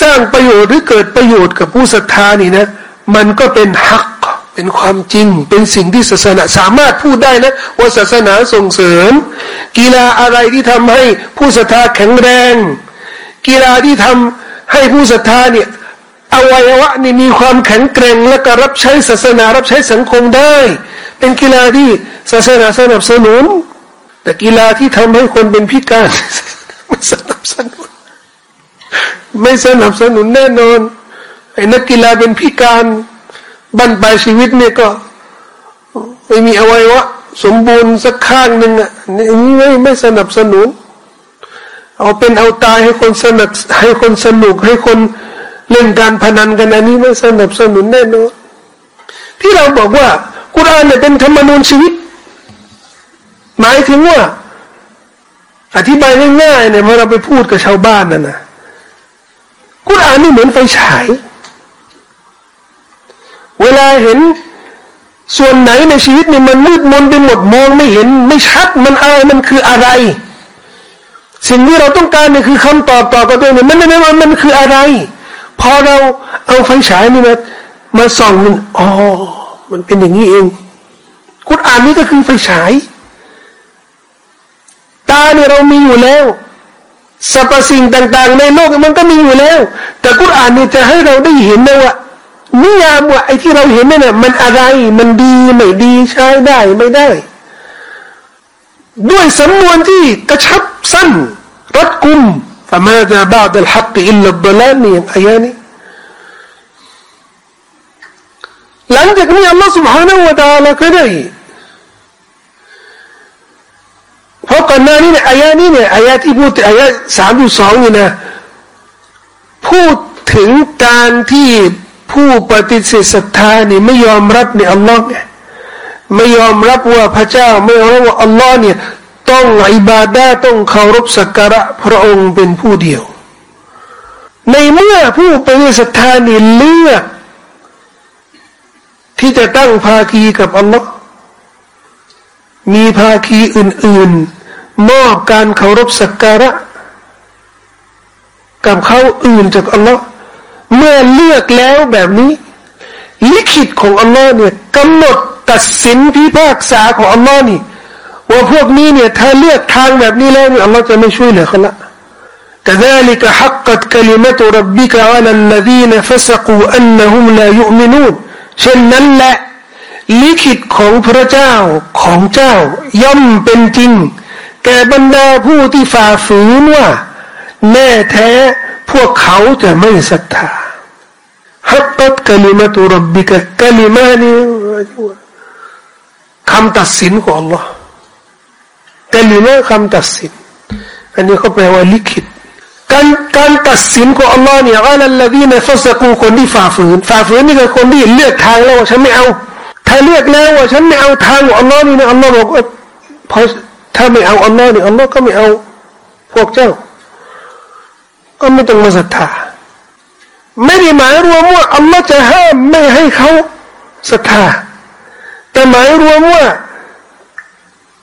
สร้างประโยชน์หรือเกิดประโยชน์กับผู้ศรัทธานี่นะ มันก็เป็นฮัก เป็นความจริง เป็นสิ่งที่ศาสนาสามารถพูดได้นะว่าศาสนาส่งเสริม กีฬาอะไรที่ทำให้ผู้ศรัทธาแข็งแรง กีฬาที่ทำให้ผู้ศรัทธาเนี่ยอวัยวะนี่มีความแข็งแกร่งและก็รับใช้ศาสนารับใช้สังคมได้ เป็นกีฬาที่ศาสนาสนับสนุน แต่กีฬาที่ทำให้คนเป็นพิการไม่สนับสนุน ไม่สนับสนุนแน่นอนไอ้นักกีฬาเป็นพิการ บั้นปลายชีวิตเนี่ยก็ไม่มีอวัยวะสมบูรณ์สักข้างหนึ่งอะนี่ไม่ไม่สนับสนุน เอาเป็นเอาตายให้คนสนับให้คนสนุกให้คนเล่นการพนันกันอันนี้ไม่สนับสนุนแน่นอนที่เราบอกว่ากุรานเนี่ยเป็นธรรมนูญชีวิต หมายถึงว่า อธิบายง่ายๆเนี่ยเมื่อเราไปพูดกับชาวบ้านนั่นนะกุรานนี่เหมือนไฟฉาย เวลาเห็นส่วนไหนในชีวิตเนี่ยมันมืดมนไปหมดมองไม่เห็น ไม่ชัดมันอะไรมันคืออะไร สิ่งที่เราต้องการเนี่ยคือคำตอบตอบกับตัวเนี่ยมันไม่ว่ามันคืออะไร พอเราเอาไฟฉายนี่มามาส่องมันอ๋อมันเป็นอย่างนี้เองกุรอานนี่ก็คือไฟฉาย ตาเนี่ยเรามีอยู่แล้วสรรพสิ่งต่าง ๆ ในโลกมันก็มีอยู่แล้ว แต่กุรอานนี่จะให้เราได้เห็นนะว่า นิยามว่าไอ้ที่เราเห็นเนี่ยมันอะไร มันดีไม่ดีใช้ได้ไม่ได้ ด้วยสำนวนที่กระชับสั้นรัดกุมฟะมาจะบาดลฮักอิลลับลานี่อายานี้หลังจากนี้อัลลอฮฺ سبحانه และ تعالى ก็ได้เพราะก่อนหน้านี้เนี่ยอายะนี้เนี่ยอายะที่พูดอายะสามสองนี่นะพูดถึงการที่ ผู้ปฏิเสธศรัทธานี่ไม่ยอมรับในอัลลอฮ์เนี่ยไม่ยอมรับว่าพระเจ้าไม่ยอมรับว่าอัลลอฮ์เนี่ยต้องอิบาดาต้องเคารพสักการะพระองค์เป็นผู้เดียว ในเมื่อผู้ปฏิเสธศรัทธานี่เลือกที่จะตั้งภาคีกับอัลลอฮ์มีภาคีอื่นๆมอบการเคารพสักการะ กับเขาอื่นจากอัลลอฮ์ เมื่อเลือกแล้วแบบนี้ ลิขิตของอัลลอฮ์เนี่ยกำหนดตัดสินพิพากษาของอัลลอฮ์นี่ว่าพวกนี้เนี่ยถ้าเลือกทางแบบนี้แล้วเนี่ยอัลลอฮ์จะไม่ช่วยเหลือเขาละ كذلك حقت كلمة ربك على الذين فسقوا أنهم لا يؤمنون เช่นนั้นแหละลิขิตของพระเจ้าของเจ้าย่อมเป็นจริงแก่บรรดาผู้ที่ฝ่าฝืนว่า แน่แท้พวกเขาจะไม่ศรัทธา ฮัตตัดกลิมาตุรบบิกะกลิมานีคำตัดสินของ Allah กลิมาคำตัดสิน อันนี้เขาแปลว่าลิขิตการการตัดสินของ Allah เนี่ยอัลลอฮีนะฟัสกูคนที่ฝ่าฝืนฝ่าฝืนนี่คือคนที่เลือกทางแล้วว่าฉันไม่เอา ถ้าเลือกแล้วว่าฉันไม่เอาทางของ Allah นี่นะ Allah บอกว่าพอถ้าไม่เอาอัลลอฮ์นี่ยอัลลอฮ์ก็ไม่เอาพวกเจ้า ก็ไม่ต้องมาศรัทธา ไม่ได้หมายรวมว่าอัลลอฮ์จะห้ามไม่ให้เขาศรัทธา แต่หมายรวมว่า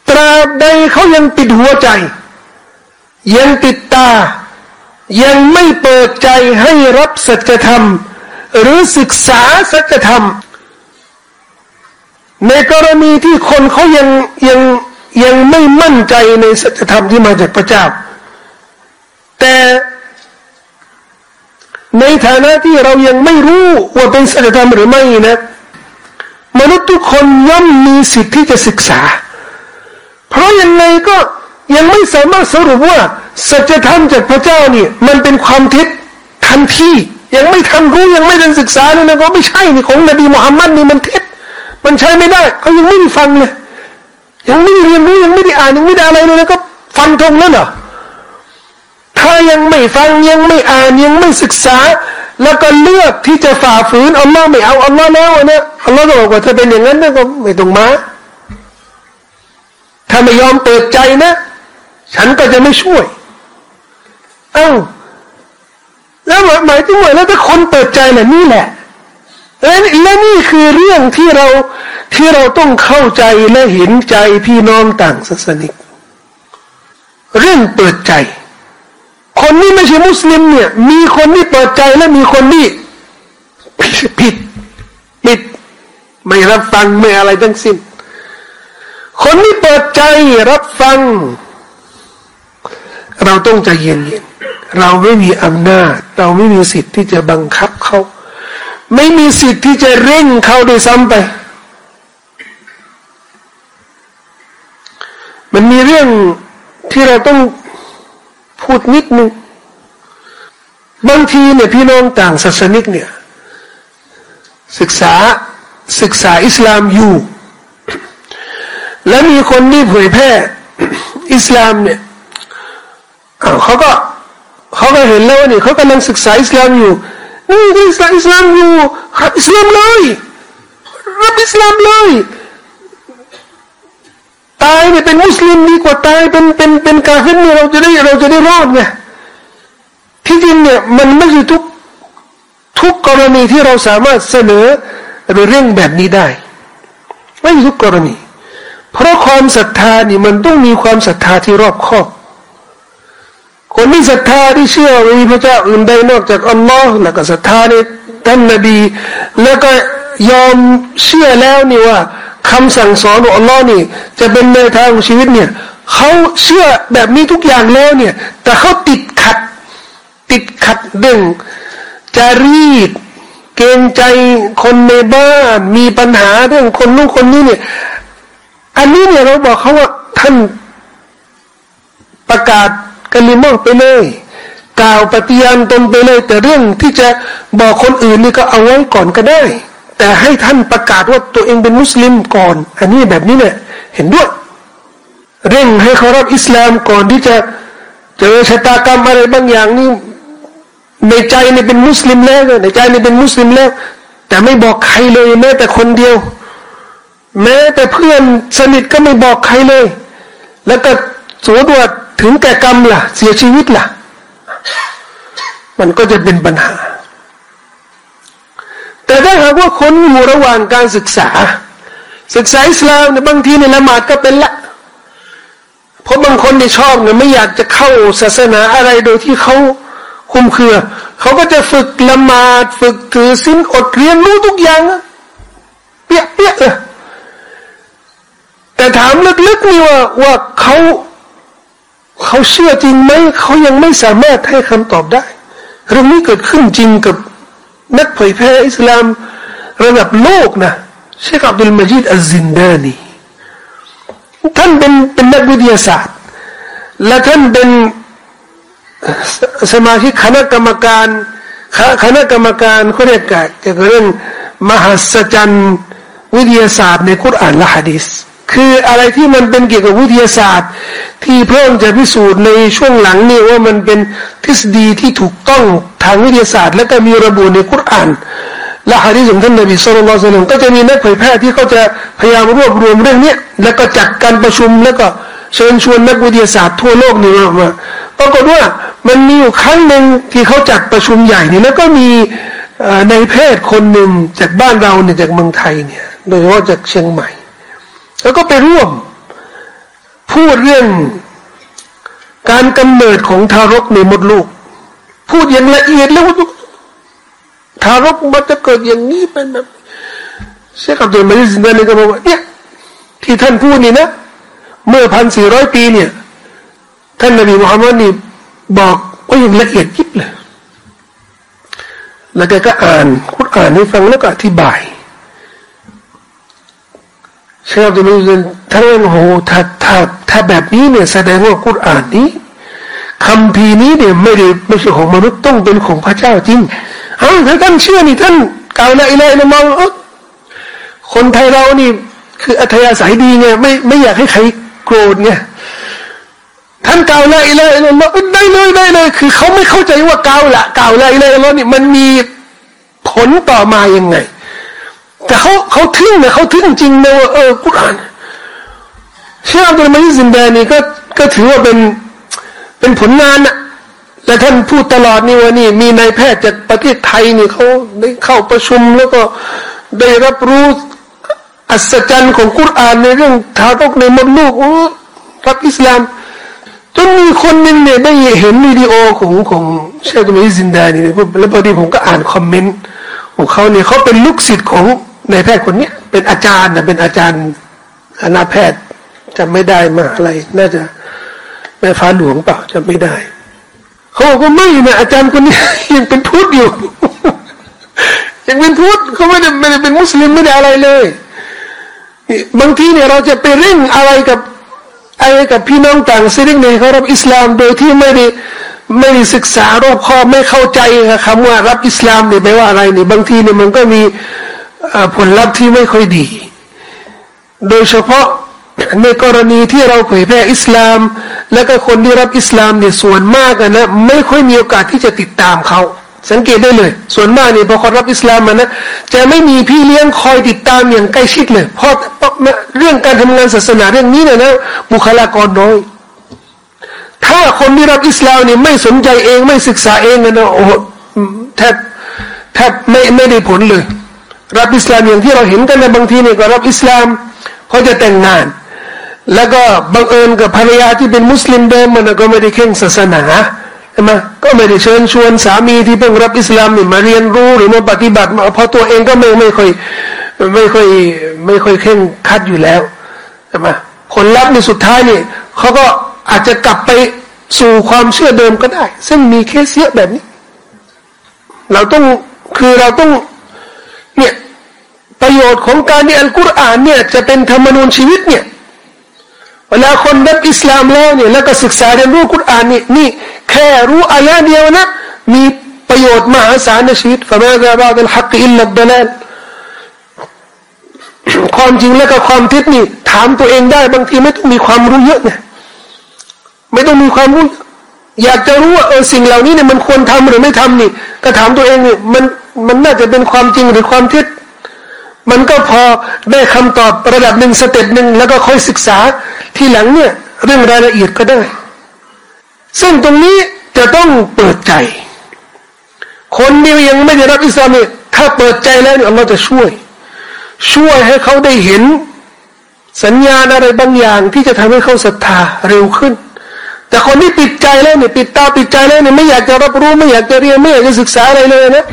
ตราบใดเขายังติดหัวใจ ยังติดตา ยังไม่เปิดใจให้รับสัจธรรม หรือศึกษาสัจธรรม ในกรณีที่คนเขายังยังยังไม่มั่นใจในสัจธรรมที่มาจากพระเจ้า แต่ ในฐานะที่เรายังไม่รู้ว่าเป็นสัจธรรมหรือไม่นะ มนุษย์ทุกคนย่อมมีสิทธิ์ที่จะศึกษา เพราะยังไงก็ยังไม่สามารถสรุปว่าสัจธรรมจากพระเจ้านี่มันเป็นความเท็จทันทียังไม่ทันรู้ยังไม่ทันศึกษาเนี่ยนะก็ไม่ใช่นี่ของนบีมุฮัมมัดนี่มันเท็จมันใช้ไม่ได้เขายังไม่ได้ฟังเลยยังไม่ได้เรียนรู้ยังไม่ได้อ่านยังไม่ได้อะไรเลยนะก็ฟันธงแล้วเหรอ ถ้ายังไม่ฟังยังไม่อ่านยังไม่ศึกษา แล้วก็เลือกที่จะฝ่าฝืนอัลลอฮ์ไม่เอาอัลลอฮ์แล้วนะอัลลอฮ์ก็บอกว่าถ้าเป็นอย่างนั้นก็ไม่ต้องมาถ้าไม่ยอมเปิดใจนะ ฉันก็จะไม่ช่วยเอ้าแล้วหมายถึงว่าแล้วถ้าคนเปิดใจน่ะนี่แหละและและนี่คือเรื่องที่เราที่เราต้องเข้าใจและเห็นใจพี่น้องต่างศาสนิก เรื่องเปิดใจ คนนี้ไม่ใช่มุสลิมเนี่ย มีคนที่เปิดใจและมีคนที่ผิดผิดไม่รับฟังไม่อะไรทั้งสิ้น คนที่เปิดใจรับฟัง เราต้องใจเย็นๆเราไม่มีอำนาจ เราไม่มีสิทธิ์ที่จะบังคับเขาไม่มีสิทธิ์ที่จะเร่งเขาโดยซ้ำไป มันมีเรื่องที่เราต้อง พูดนิดนึงบางทีเนี่ยพี่น้องต่างศาสนิกเนี่ย ศึกษาศึกษาอิสลามอยู่ แล้วมีคนที่เผยแพร่อิสลามเนี่ยเขาก็เขาก็เห็นแล้วนี่เขากำลังศึกษาอิสลามอยู่นี่ศึกษาอิสลามอยู่รับอิสลามเลยรับอิสลามเลย ตายเนี่ยเป็นมุสลิมดีกว่าตายเป็นเป็นเป็นกาเฟรเนี่ยเราจะได้เราจะได้รอดไงที่จริงเนี่ยมันไม่ใช่ทุกทุกกรณีที่เราสามารถเสนอหรือเรื่องแบบนี้ได้ ไม่ใช่ทุกกรณี เพราะความศรัทธานี่มันต้องมีความศรัทธาที่รอบคอบ คนที่ศรัทธาที่เชื่อว่ามีพระเจ้าอื่นใดนอกจากอัลลอฮ์แล้วก็ศรัทธาในท่านนบี แล้วก็ยอมเชื่อแล้วนี่ว่า คำสั่งสอนของอัลลอฮ์นี่ จะเป็นในวทางของชีวิตเนี่ยเขาเชื่อแบบนี้ทุกอย่างแล้วเนี่ย แต่เขาติดขัด ติดขัดเรื่องจารีตเกณฑ์ใจคนในบ้านมีปัญหาเรื่องคนนู้นคนนี้เนี่ย อันนี้เนี่ยเราบอกเขาว่าท่านประกาศกันลิมอไปเลย กล่าวปฏิญาณตนไปเลย แต่เรื่องที่จะบอกคนอื่นนี่ก็เอาไว้ก่อนก็ได้ แต่ให้ท่านประกาศว่าตัวเองเป็นมุสลิมก่อน อันนี้แบบนี้เนี่ยเห็นด้วย เร่งให้เขารับอิสลามก่อนที่จะเจอชะตากรรมอะไรบางอย่างนี่ในใจนี่เป็นมุสลิมแล้วในใจนี่เป็นมุสลิมแล้ว แต่ไม่บอกใครเลยแม้แต่คนเดียว แม้แต่เพื่อนสนิทก็ไม่บอกใครเลย แล้วก็สวดวดถึงแก่กรรมล่ะ เสียชีวิตล่ะ มันก็จะเป็นปัญหา แต่ถ้าหากว่าคนอยู่ระหว่างการศึกษา ศึกษาอิสลามเนี่ยบางทีในละหมาดก็เป็นละ เพราะบางคนที่ชอบเนี่ยไม่อยากจะเข้าศาสนาอะไรโดยที่เขาคุมเครือ เขาก็จะฝึกละหมาด ฝึกถือสิ้นอดเรียนรู้ทุกอย่างเปี้ยเปี้ยเลยแต่ถามลึกๆนี่ว่าว่าเขาเขาเชื่อจริงไหมเขายังไม่สามารถให้คำตอบได้เรื่องนี้เกิดขึ้นจริงกับ นักเผยแพร่อิสลามระดับโลกนะเชคอับดุลมาจิดอัลซินดานีท่านเป็นเป็นนักวิทยาศาสตร์ และท่านเป็นสมาชิกคณะกรรมการคณะกรรมการเขาเรียกเกี่ยวกับเรื่องมหัศจรรย์วิทยาศาสตร์ในคุรานและฮะดีษ คืออะไรที่มันเป็นเกี่ยวกับวิทยาศาสตร์ ที่เพิ่มจะพิสูจน์ในช่วงหลังนี่ว่ามันเป็นทฤษฎีที่ถูกต้องทางวิทยาศาสตร์ และก็มีระบุในคุรานและฮะดีษของท่านนบีสุลต่านก็จะมีนักเผยแพร่ที่เขาจะพยายามรวบรวมเรื่องนี้แล้วก็จัดการประชุมแล้วก็เชิญชวนนักวิทยาศาสตร์ทั่วโลกนี่มาปรากฏว่ามันมีอยู่ครั้งหนึ่งที่เขาจัดประชุมใหญ่นี่แล้วก็มีในแพทย์คนหนึ่งจากบ้านเราเนี่ยจากเมืองไทยเนี่ยโดยเฉพาะจากเชียงใหม่ แล้วก็ไปร่วม พูดเรื่องการกำเนิดของทารกในมดลูก พูดอย่างละเอียดแล้วว่าทารกมันจะเกิดอย่างนี้เป็นแบบเชคอับดุลมาลิสินดานี่ก็บอกว่าเนี่ยที่ท่านพูดนี่นะ เมื่อพันสี่ร้อยปีเนี่ย ท่านนบีมุฮัมมัดนี่บอกว่าอย่างละเอียดยิบเลย แล้วแกก็อ่านคุดอ่านให้ฟังแล้วก็อธิบาย เชคอับดุลมาลิสินท่านโอ้โหถ้าถ้าถ้าแบบนี้เนี่ยแสดงว่าคุดอ่านนี้คำพีนี้เนี่ยไม่ได้ไม่ใช่ของมนุษย์ต้องเป็นของพระเจ้าจริงอ้าถ้าท่านเชื่อนี่ท่านกล่าวละอิละอิละมองคนไทยเรานี่ คืออัธยาศัยดีไงไม่ไม่อยากให้ใครโกรธไงท่านกล่าวละอิละอิละมองได้เลยได้เลย คือเขาไม่เข้าใจว่ากล่าวละกล่าวละอิละอิละนี่มันมีผลต่อมายังไง แต่เขาเขาทึ่งเนี่ยเขาทึ่งจริงนะว่าเออกุรอานเชื่อตัวมายิสินแดนี่ก็ก็ถือว่าเป็นเป็นผลงานอะและท่านพูดตลอดนี่ว่านี่ มีนายแพทย์จากประเทศไทยนี่เขาได้เข้าประชุมแล้วก็ได้รับรู้อัศจรรย์ของกุรอานในเรื่องทารกในมดลูกรับอิสลามจนมีคนหนึ่งเนี่ยได้เห็นวิดีโอของของเชคตุมิซินดานี่แล้วพอดีผมก็อ่านคอมเมนต์ของเขาเนี่ยเขาเป็นลูกศิษย์ของ ในแพทย์คนนี้เป็นอาจารย์นะเป็นอาจารย์คณะแพทย์จำไม่ได้มาอะไร น่าจะแม่ฟ้าหลวงเปล่าจำไม่ได้เขาบอกว่าไม่นะอาจารย์คนนี้ยังเป็นพุทธอยู่ ยังเป็นพุทธเขาไม่ได้ไม่ได้เป็นมุสลิมไม่ได้อะไรเลยบางทีเนี่ยเราจะไปเร่งอะไรกับอะไรกับพี่น้องต่างซิริกเนี่ยเขารับอิสลามโดยที่ไม่ได้ไม่ได้ศึกษารอบคอบไม่เข้าใจคำว่ารับอิสลามเนี่ยแปลว่าอะไรเนี่ยบางทีเนี่ยมันก็มี ผลลัพธ์ที่ไม่ค่อยดี โดยเฉพาะในกรณีที่เราเผยแพร่อิสลาม แล้วก็คนที่รับอิสลามเนี่ยส่วนมากนะไม่ค่อยมีโอกาสที่จะติดตามเขา สังเกตได้เลย ส่วนมากเนี่ยพอคนรับอิสลามมานะจะไม่มีพี่เลี้ยงคอยติดตามอย่างใกล้ชิดเลยเพราะเรื่องการทำงานศาสนาเรื่องนี้เนี่ยนะบุคลากรน้อยถ้าคนที่รับอิสลามเนี่ยไม่สนใจเองไม่ศึกษาเองนะโอ้แทบแทบไม่ไม่ได้ผลเลย รับอิสลามอย่างที่เราเห็นกันในบางทีเนี่ยก็รับอิสลามเขาจะแต่งงาน แล้วก็บังเอิญกับภรรยาที่เป็นมุสลิมเดิมมันก็ไม่ได้เข่งศาสนาใช่ไหมก็ไม่ได้เชิญชวนสามีที่เพิ่งรับอิสลามนี่มาเรียนรู้หรือมาปฏิบัติเพราะตัวเองก็ไม่ไม่ค่อยไม่ค่อยไม่ค่อยเข่งคัดอยู่แล้วใช่ไหมผลลัพธ์ในสุดท้ายนี่เขาก็อาจจะกลับไปสู่ความเชื่อเดิมก็ได้ ซึ่งมีเคสเยอะแบบนี้ เราต้องคือเราต้อง ประโยชน์ของการที่อัลกุรอานเนี่ยจะเป็นธรรมนูญชีวิตเนี่ยเวลาคนรับอิสลามแล้วเนี่ยแล้วก็ศึกษาเรียนรู้กุรอานนี่นี่แค่รู้อายะเดียวนะมีประโยชน์มหาศาลในชีวิตฟะมาซาบาดัลฮักอิลลัดลาลความจริงแล้วก็ความเท็จนี่ถามตัวเองได้บางทีไม่ต้องมีความรู้เยอะนะไม่ต้องมีความรู้อยากจะรู้ว่าเออสิ่งเหล่านี้เนี่ยมันควรทำหรือไม่ทำนี่ก็ถามตัวเองนี่มันมันน่าจะเป็นความจริงหรือความเท็จ มันก็พอได้คำตอบระดับหนึ่งสเต็ปหนึ่งแล้วก็ค่อยศึกษาทีหลังเนี่ย เรื่องรายละเอียดก็ได้ ซึ่งตรงนี้จะต้องเปิดใจ คนที่ยังไม่ได้รับอิสลามเนี่ยถ้าเปิดใจแล้วเนี่ยเราจะช่วย ช่วยให้เขาได้เห็น สัญญาณอะไรบางอย่างที่จะทำให้เขาศรัทธาเร็วขึ้น แต่คนที่ปิดใจแล้วเนี่ยปิดตาปิดใจแล้วเนี่ยไม่อยากจะรับรู้ไม่อยากจะเรียนไม่อยากจะศึกษาอะไรเลยนะ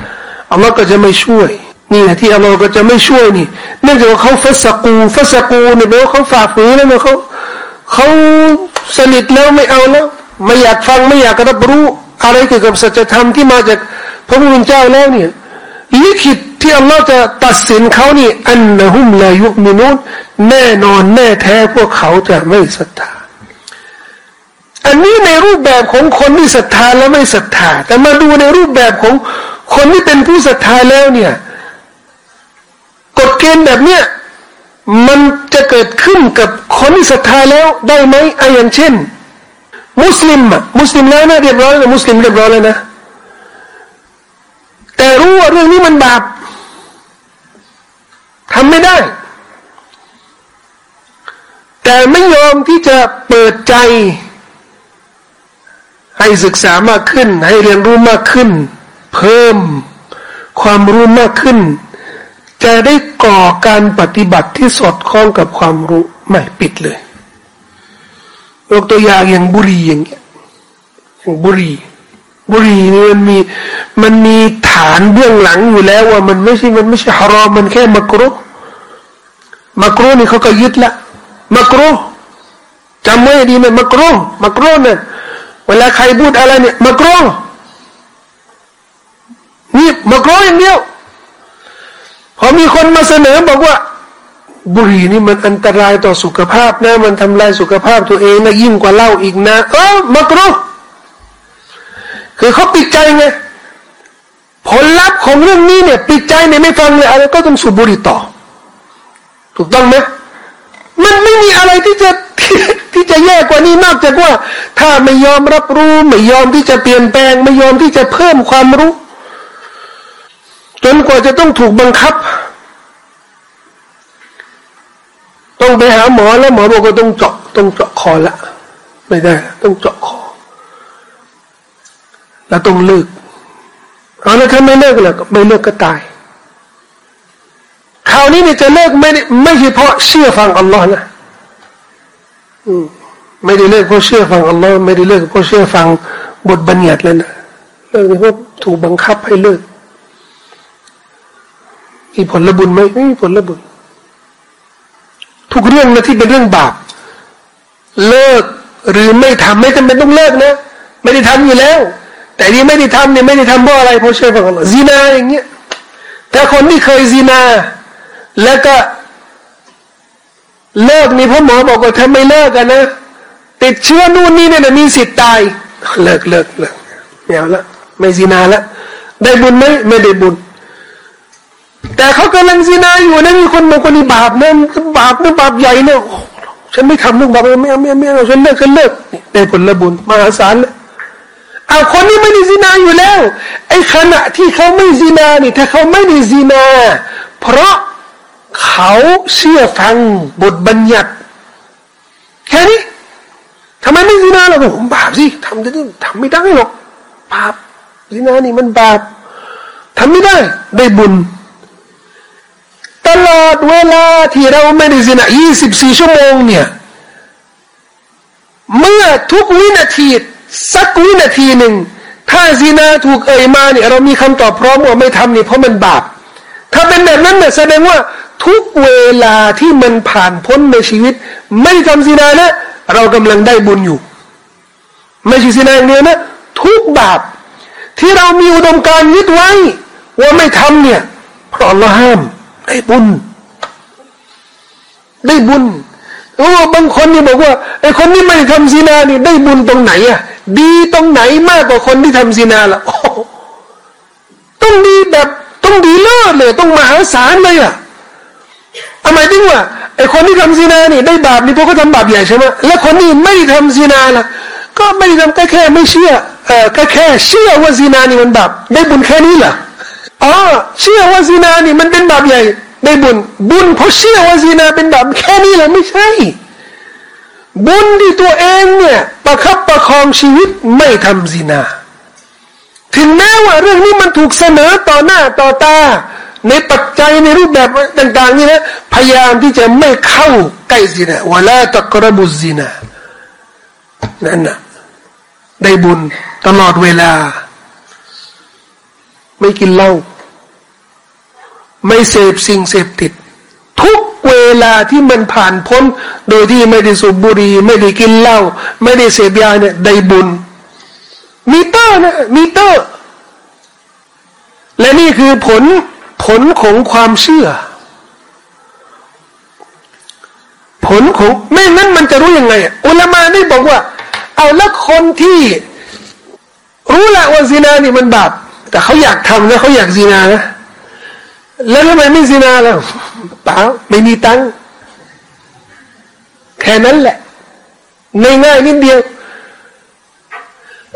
อัลลอฮ์ก็จะไม่ช่วย นี่ที่อัลลอฮ์ก็จะไม่ช่วยนี่ เนื่องจากว่าเขาฟัสกูฟัสกูเนี่ยแปลว่าเขาฝ่าฝืนแล้วเนี่ยเขาเขาสนิทแล้วไม่เอาแล้วไม่อยากฟังไม่อยากรับรู้อะไรเกี่ยวกับสัจธรรมที่มาจากพระผู้เป็นเจ้าแล้วเนี่ยลิขิตที่อัลลอฮ์จะตัดสินเขานี่อันนะฮุมลายุมินุนแน่นอนแน่แท้พวกเขาจะไม่ศรัทธาอันนี้ในรูปแบบของคนที่ศรัทธาและไม่ศรัทธา แต่มาดูในรูปแบบของคนที่เป็นผู้ศรัทธาแล้วเนี่ย กฎเกณฑ์แบบเนี้ยมันจะเกิดขึ้นกับคนที่ศรัทธาแล้วได้ไหมออย่างเช่น มุสลิมอะมุสลิมแล้วนะเรียบร้อยแล้วมุสลิมเรียบร้อยแล้วนะแต่รู้ว่าเรื่องนี้มันบาปทำไม่ได้ แต่ไม่ยอมที่จะเปิดใจ ให้ศึกษามากขึ้น ให้เรียนรู้มากขึ้น เพิ่มความรู้มากขึ้น จะได้ก่อการปฏิบัติที่สอดคล้องกับความรู้ไม่ปิดเลยยกตัวอย่างอย่างบุรีอย่างเงี้ยอย่างบุรีบุรีนี่มันมีมันมีฐานเบื้องหลังอยู่แล้วว่ามันไม่ใช่มันไม่ใช่ฮารอมมันแค่มักรุมักรุนี่เขาก็ยึดละมักรุจำไว้ดีไหมมักรุมักรุเนี่ยเวลาใครพูดอะไรเนี่ยมักรุนี่มักรุอย่างเดียว พอมีคนมาเสนอบอกว่า บุหรี่นี่มันอันตรายต่อสุขภาพนะมันทำลายสุขภาพตัวเองนะยิ่งกว่าเหล้าอีกนะเออมักรุคือเขาปิดใจไงผลลัพธ์ของเรื่องนี้เนี่ยปิดใจเนี่ยไม่ฟังเลยอะไรก็ต้องสูบบุหรี่ต่อ ถูกต้องไหมมันไม่มีอะไรที่จะที่จะแย่กว่านี้นอกจากว่า ถ้าไม่ยอมรับรู้ ไม่ยอมที่จะเปลี่ยนแปลง ไม่ยอมที่จะเพิ่มความรู้ จนกว่าจะต้องถูกบังคับ ต้องไปหาหมอแล้วหมอบอกว่าต้องเจาะต้องเจาะคอละไม่ได้ ต้องเจาะคอ แล้วต้องเลิกเอาแล้วถ้าไม่เลิกแล้วไม่เลิกก็ตายคราวนี้เนี่ยจะเลิกไม่ไม่ใช่เพราะเชื่อฟังอัลลอฮ์นะอืมไม่ได้เลิกเพราะเชื่อฟังอัลลอฮ์ไม่ได้เลิกเพราะเชื่อฟังบทบัญญัติเลยนะเลิกเพราะถูกบังคับให้เลิก มีผลบุญไหมไม่มีผลบุญ ทุกเรื่องนะที่เป็นเรื่องบาป เลิกหรือไม่ทำไม่จำเป็นต้องเลิกนะ ไม่ได้ทำอยู่แล้ว แต่นี่ไม่ได้ทำเนี่ยไม่ได้ทำเพราะอะไรเพราะเชื่อฟังอัลลอฮ์ซีนาอย่างเงี้ยแต่คนที่เคยซีนา แล้วก็เลิกนี่พ่อหมอบอกว่าถ้าไม่เลิกกันนะติดเชื้อนู่นนี่เนี่ยมีสิทธิ์ตาย เลิกเลิกเลิกไม่เอาละไม่ซีนาละได้บุญไหมไม่ได้บุญ แต่เขากำลังซีนาอยู่นะมีคนบางคนนี่บาปนะบาปนะบาปใหญ่เนี่ยฉันไม่ทำเรื่องบาปไม่เอาไม่เอาไม่เอาฉันเลิกฉันเลิกได้ผลบุญมหาศาลเลยเอาคนนี้ไม่ได้ซินาอยู่แล้วไอ้ขณะที่เขาไม่ซินานี่ถ้าเขาไม่ได้ซินา เพราะเขาเชื่อฟังบทบัญญัติแค่นี้ทำไมไม่ซินาล่ะผมบาปสิทำได้ทำไม่ได้หรอกบาปซินานี่มันบาปทำไม่ได้ได้บุญ ลอดเวลาที่เราไม่ได้ซินา24 ชั่วโมงเนี่ยเมื่อทุกวินาที สักวินาทีหนึ่ง ถ้าซีนาถูกเอ่ยมาเนี่ยเรามีคำตอบพร้อมว่าไม่ทำนี่เพราะมันบาป ถ้าเป็นแบบนั้นเนี่ยแสดงว่าทุกเวลาที่มันผ่านพ้นในชีวิต ไม่ทำซีนานะ เรากำลังได้บุญอยู่ ไม่ใช่ซีนาอย่างเดียวนะ ทุกบาป ที่เรามีอุดมการยึดไว้ ว่าไม่ทำเนี่ยเพราะเราห้าม ได้บุญ ได้บุญโอ้บางคนนี่บอกว่าไอ้คนนี้ไม่ทำซีนานี่ได้บุญตรงไหนอะดีตรงไหนมากกว่าคนที่ทำซีนาล่ะต้องดีแบบต้องดีเลิศเลย ต้องมหาศาลเลยอะทำไมถึงว่าไอ้คนที่ทำซีนานี่ได้บาปนี่เพวกเขาทำบาปใหญ่ใช่ไหมแล้วคนที่ไม่ทำซีนาล่ะ ก็ไม่ทำก็แค่ไม่เชื่อเออก็แค่เชื่อว่าซีนานี่มันบาปได้บุญแค่นี้เหรอ อ๋อเชื่อว่าซีนานี่มันเป็นบาปใหญ่ได้บุญ บุญเพราะเชื่อว่าซีนาเป็นบาปแค่นี้เหรอไม่ใช่ บุญที่ตัวเองเนี่ยประคับประคองชีวิตไม่ทำซินา ถึงแม้ว่าเรื่องนี้มันถูกเสนอต่อหน้าต่อตา ในปัจจัยในรูปแบบต่างๆนี่นะพยายามที่จะไม่เข้าใกล้ซินาวลาตะกรบุซินานั่นนะได้บุญตลอดเวลา ไม่กินเหล้า ไม่เสพสิ่งเสพติด ทุกเวลาที่มันผ่านพ้น โดยที่ไม่ได้สูบบุหรี่ไม่ได้กินเหล้าไม่ได้เสพยาเนี่ยได้บุญมีเตอร์นะมีเตอร์ และนี่คือผลผลของความเชื่อ ผลของไม่นั้นมันจะรู้ยังไงอุลามาได้บอกว่า เอาแล้วคนที่ รู้แหละว่าซีนานี่มันบาปแต่เขาอยากทำนะเขาอยากซีนานะ แล้วทำไมไม่ซีนาแล้วเปล่าไม่มีตังค์แค่นั้นแหละง่ายๆนิดเดียว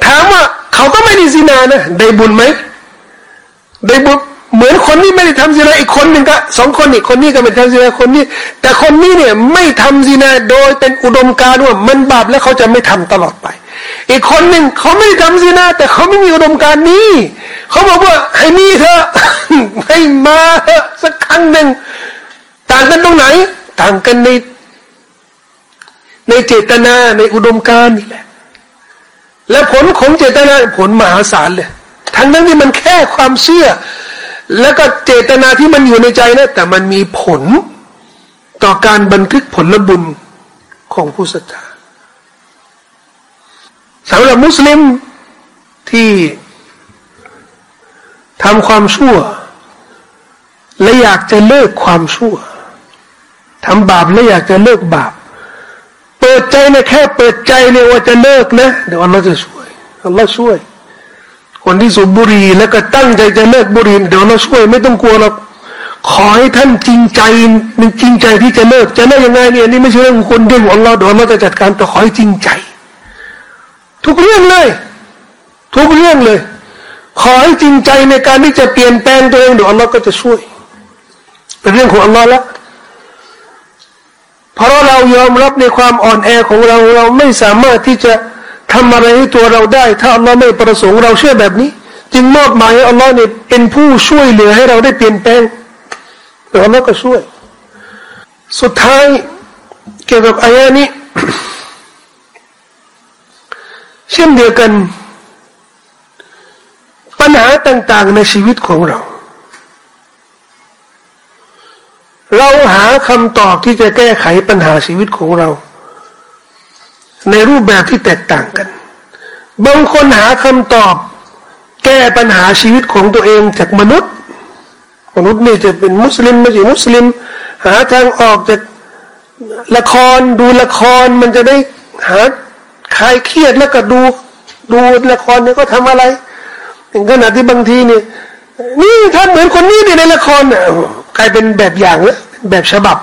ถามว่าเขาก็ไม่ได้ซีนานะได้บุญไหมได้บุญเหมือนคนนี้ไม่ได้ทำซีนาอีกคนหนึ่งก็สองคนอีกคนนี้ก็เป็นทำซีนาคนนี้ แต่คนนี้เนี่ยไม่ทำซีนาโดยเป็นอุดมการณ์ว่ามันบาปแล้วเขาจะไม่ทำตลอดไป อีกคนหนึ่งเขาไม่ทำซีนาแต่เขาไม่มีอุดมการนี้เขาบอกว่าให้มีเถอะให้มาเถอะสักครั้งหนึ่งต่างกันตรงไหน ต่างกันใน ในเจตนาในอุดมการนี่แหละ และผลของเจตนาผลมหาศาลเลยทั้งนั้นที่มันแค่ความเชื่อ แล้วก็เจตนาที่มันอยู่ในใจนะแต่มันมีผลต่อการบันทึกผลบุญของผู้ศรัทธา สำหรับมุสลิมที่ทำความชั่ว และอยากจะเลิกความชั่วทำบาปและอยากจะเลิกบาป เปิดใจนะแค่เปิดใจเนี่ยว่าจะเลิกนะ เดี๋ยวอัลลอฮ์จะช่วยอัลลอฮ์ช่วย คนที่สูบบุหรี่แล้วก็ตั้งใจจะเลิกบุหรี่เดี๋ยวเราช่วยไม่ต้องกลัวหรอกขอให้ท่านจริงใจมีจริงใจที่จะเลิกจะเลิกยังไงเนี่ยนี่ไม่ใช่เรื่องคนเรื่องของเราเดี๋ยวเราจะจัดการแต่ขอให้จริงใจ ทุกเรื่องเลย ทุกเรื่องเลย ขอให้จริงใจในการที่จะเปลี่ยนแปลงตัวเองเดี๋ยวอัลลอฮ์ก็จะช่วย เป็นเรื่องของอัลลอฮ์ล้วเพราะเรายอมรับในความอ่อนแอของเราเราไม่สามารถที่จะทำอะไรให้ตัวเราได้ ถ้าอัลลอฮ์ไม่ประสงค์เราเชื่อแบบนี้ จึงมอบหมายให้อัลลอฮ์เนี่ยเป็นผู้ช่วยเหลือให้เราได้เปลี่ยนแปลงแล้วอัลลอฮ์ก็ช่วย สุดท้ายเกี่ยวกับอายะนี้ เช่นเดียวกัน ปัญหาต่างๆในชีวิตของเรา เราหาคำตอบที่จะแก้ไขปัญหาชีวิตของเรา ในรูปแบบที่แตกต่างกัน บางคนหาคำตอบ แก้ปัญหาชีวิตของตัวเองจากมนุษย์ มนุษย์นี่จะเป็นมุสลิมไม่ใช่มุสลิม หาทางออกจากละครดูละครมันจะได้หา คลายเครียดแล้วก็ดู ดูละครเนี่ยก็ทำอะไรถึงขนาดที่บางทีเนี่ยนี่ถ้าเหมือนคนนี้ในละครเนี่ยกลายเป็นแบบอย่างแล้วแบบฉบับ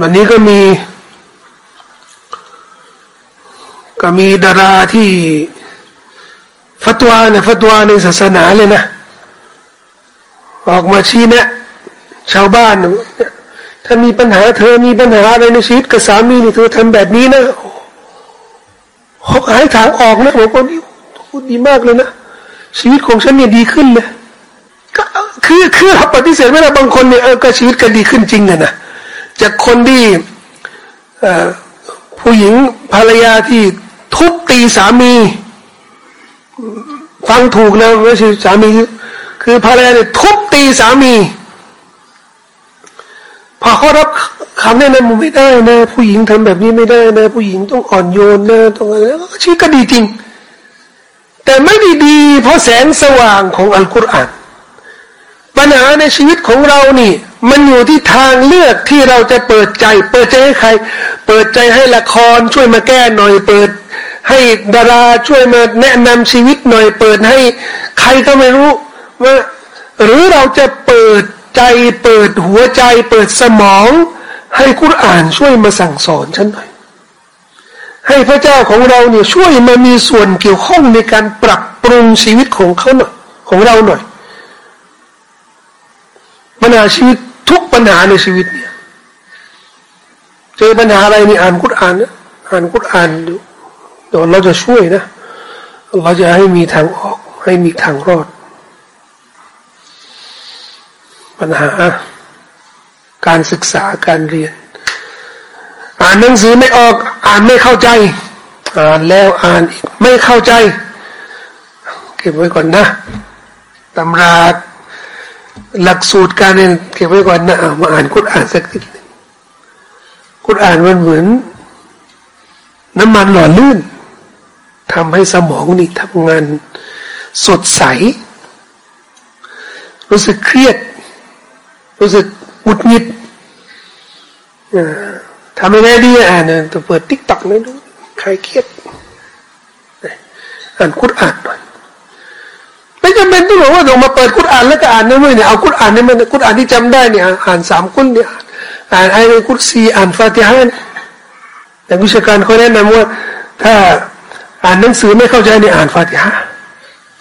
วันนี้ก็มี ก็มีดาราที่ฟัตวาเนี่ยฟัตวาในศาสนาเลยนะ ออกมาชี้เนี่ยชาวบ้าน ถ้ามีปัญหาเธอมีปัญหาอะไรในชีวิตกับสามีนี่เธอทำแบบนี้นะเขาหายทางออกนะผมก็นี่พูดดีมากเลยนะชีวิตของฉันเนี่ยดีขึ้นเลยก็คือคือปฏิเสธไม่ได้บางคนเนี่ยเออก็ชีวิตก็ดีขึ้นจริงอะนะจากคนที่ผู้หญิงภรรยาที่ทุบตีสามี ฟังถูกนะไม่ใช่สามี คือภรรยาเนี่ยทุบตีสามี พอเขารับคำแนะนำไม่ได้นะ ผู้หญิงทำแบบนี้ไม่ได้นะ ผู้หญิงต้องอ่อนโยนนะต้องอะไรชีวิตก็ดีจริง แต่ไม่ด้ดี เพราะแสงสว่างของอัลกุรอานปัญหาในชีวิตของเรานี่ มันอยู่ที่ทางเลือกที่เราจะเปิดใจ เปิดใจให้ใคร เปิดใจให้ละครช่วยมาแก้หน่อยเปิด ให้ดาราช่วยมาแนะนำชีวิตหน่อย เปิดให้ใครก็ไม่รู้ว่าหรือเราจะเปิด ใจเปิดหัวใจเปิดสมอง ให้คุรอ่านช่วยมาสั่งสอนฉันหน่อยให้พระเจ้าของเราเนี่ยช่วยมามีส่วนเกี่ยวข้องในการปรับปรุงชีวิตของเขาหน่อยของเราหน่อยปัญหาชีวิตทุกปัญหาในชีวิตเนี่ยเจอปัญหาอะไรนี่อ่านคุรอ่านนะอ่านคุรอ่านดูดี๋ยวเราจะช่วยนะเราจะให้มีทางออก ให้มีทางรอด ปัญหา การศึกษาการเรียน อ่านหนังสือไม่ออก อ่านไม่เข้าใจ อ่านแล้วอ่านอีกไม่เข้าใจ เก็บไว้ก่อนนะตำราหลักสูตรการเรียนเก็บไว้ก่อนนะมาอ่านกุณอ่านสักทีกุณอ่านมันเหมือน น้ำมันหล่อลื่นทำให้สมองนี่ทำงานสดใส รู้สึกเครียด รู้สึกอุดหิดทำยังไงดีอ่านตัวเปิดติ๊กต็อกไม่รู้ใครเครียดอ่านคุรอ่านหน่อยไม่จำเป็นต้องบอกว่าต้องมาเปิดคุรอ่านแล้วก็อ่านนะเว้ยเนี่ยเอาคุรอ่านนี่มันคุรอ่านที่จำได้เนี่ยอ่านสามคุรเนี่ยอ่านไอ้คุรซีอ่านฟาติฮะแต่วิชาการเขาแนะนำว่าถ้าอ่านหนังสือไม่เข้าใจในอ่านฟาติฮะ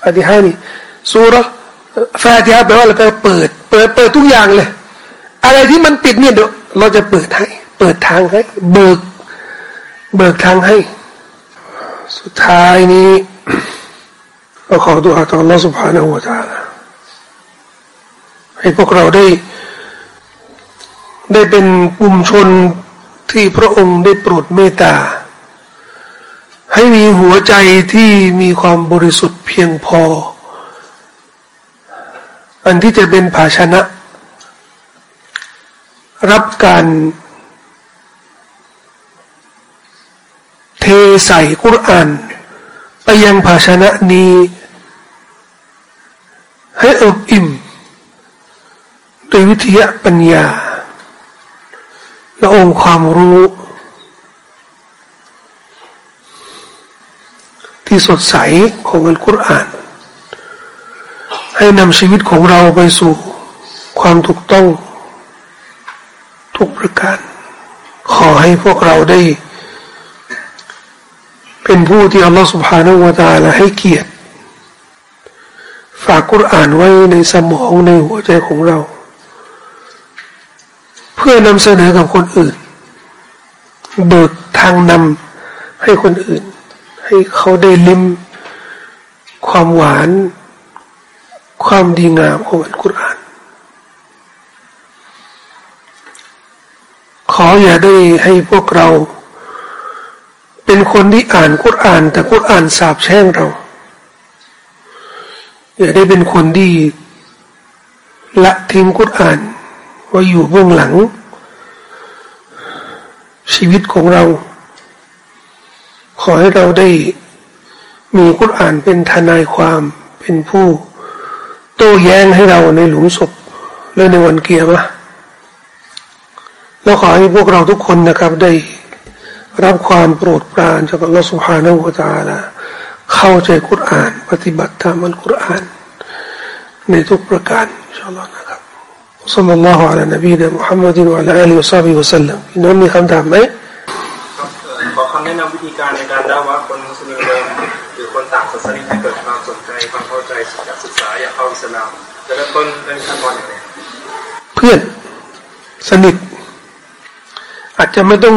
ฟาติฮะนี่สุรา ฟาติฮะแปลว่าเราไปเปิด เปิดเปิดทุกอย่างเลย อะไรที่มันปิดเนี่ยเดี๋ยวเราจะเปิดให้ เปิดทางให้ เบิก เบิกทางให้ สุดท้ายนี้เราขอดุอาต่อ Allah سبحانه และ تعالى ให้พวกเราได้ ได้เป็นกลุ่มชนที่พระองค์ได้โปรดเมตตา ให้มีหัวใจที่มีความบริสุทธิ์เพียงพอ อันที่จะเป็นภาชนะ รับการเทใส่กุรอาน ไปยังภาชนะนี้ ให้อบอิ่มด้วยวิทยาปัญญา และองค์ความรู้ ที่สดใสของอัลกุรอาน ให้นำชีวิตของเราไปสู่ความถูกต้อง ทุกประการ ขอให้พวกเราได้ เป็นผู้ที่อัลลอฮฺสุบฮานาอูตาลาให้เกียรติ ฝากกุรอานไว้ในสมองในหัวใจของเรา เพื่อนำเสนอกับคนอื่น เบิกทางนำให้คนอื่น ให้เขาได้ลิ้มความหวาน ความดีงามของอัลกุรอาน ขออย่าได้ให้พวกเรา เป็นคนที่อ่านกุรอาน แต่กุรอานสาบแช่งเรา อย่าได้เป็นคนที่ละทิ้งกุรอานว่าอยู่เบื้องหลัง ชีวิตของเรา ขอให้เราได้มีกุรอานเป็นทนายความเป็นผู้ ต้แย้งให้เราในหลุมศพและในวันเกียร์มะแล้วขอให้พวกเราทุกคนนะครับได้รับความโปรดปรานจากอัลลอฮฺ سبحانه และ تعالى เข้าใจกุรอาน ปฏิบัติตามอัลกุรอาน ในทุกประการอินชาอัลลอฮ์นะครับ صلى الله على نبينا محمد وعلى آله وصحبه وسلم พี่น้องมีคำถามไหม
ขอคำแนะนำวิธีการในการด่าว่า ะ
พื่อนสนิท อาจจะไม่ต้อง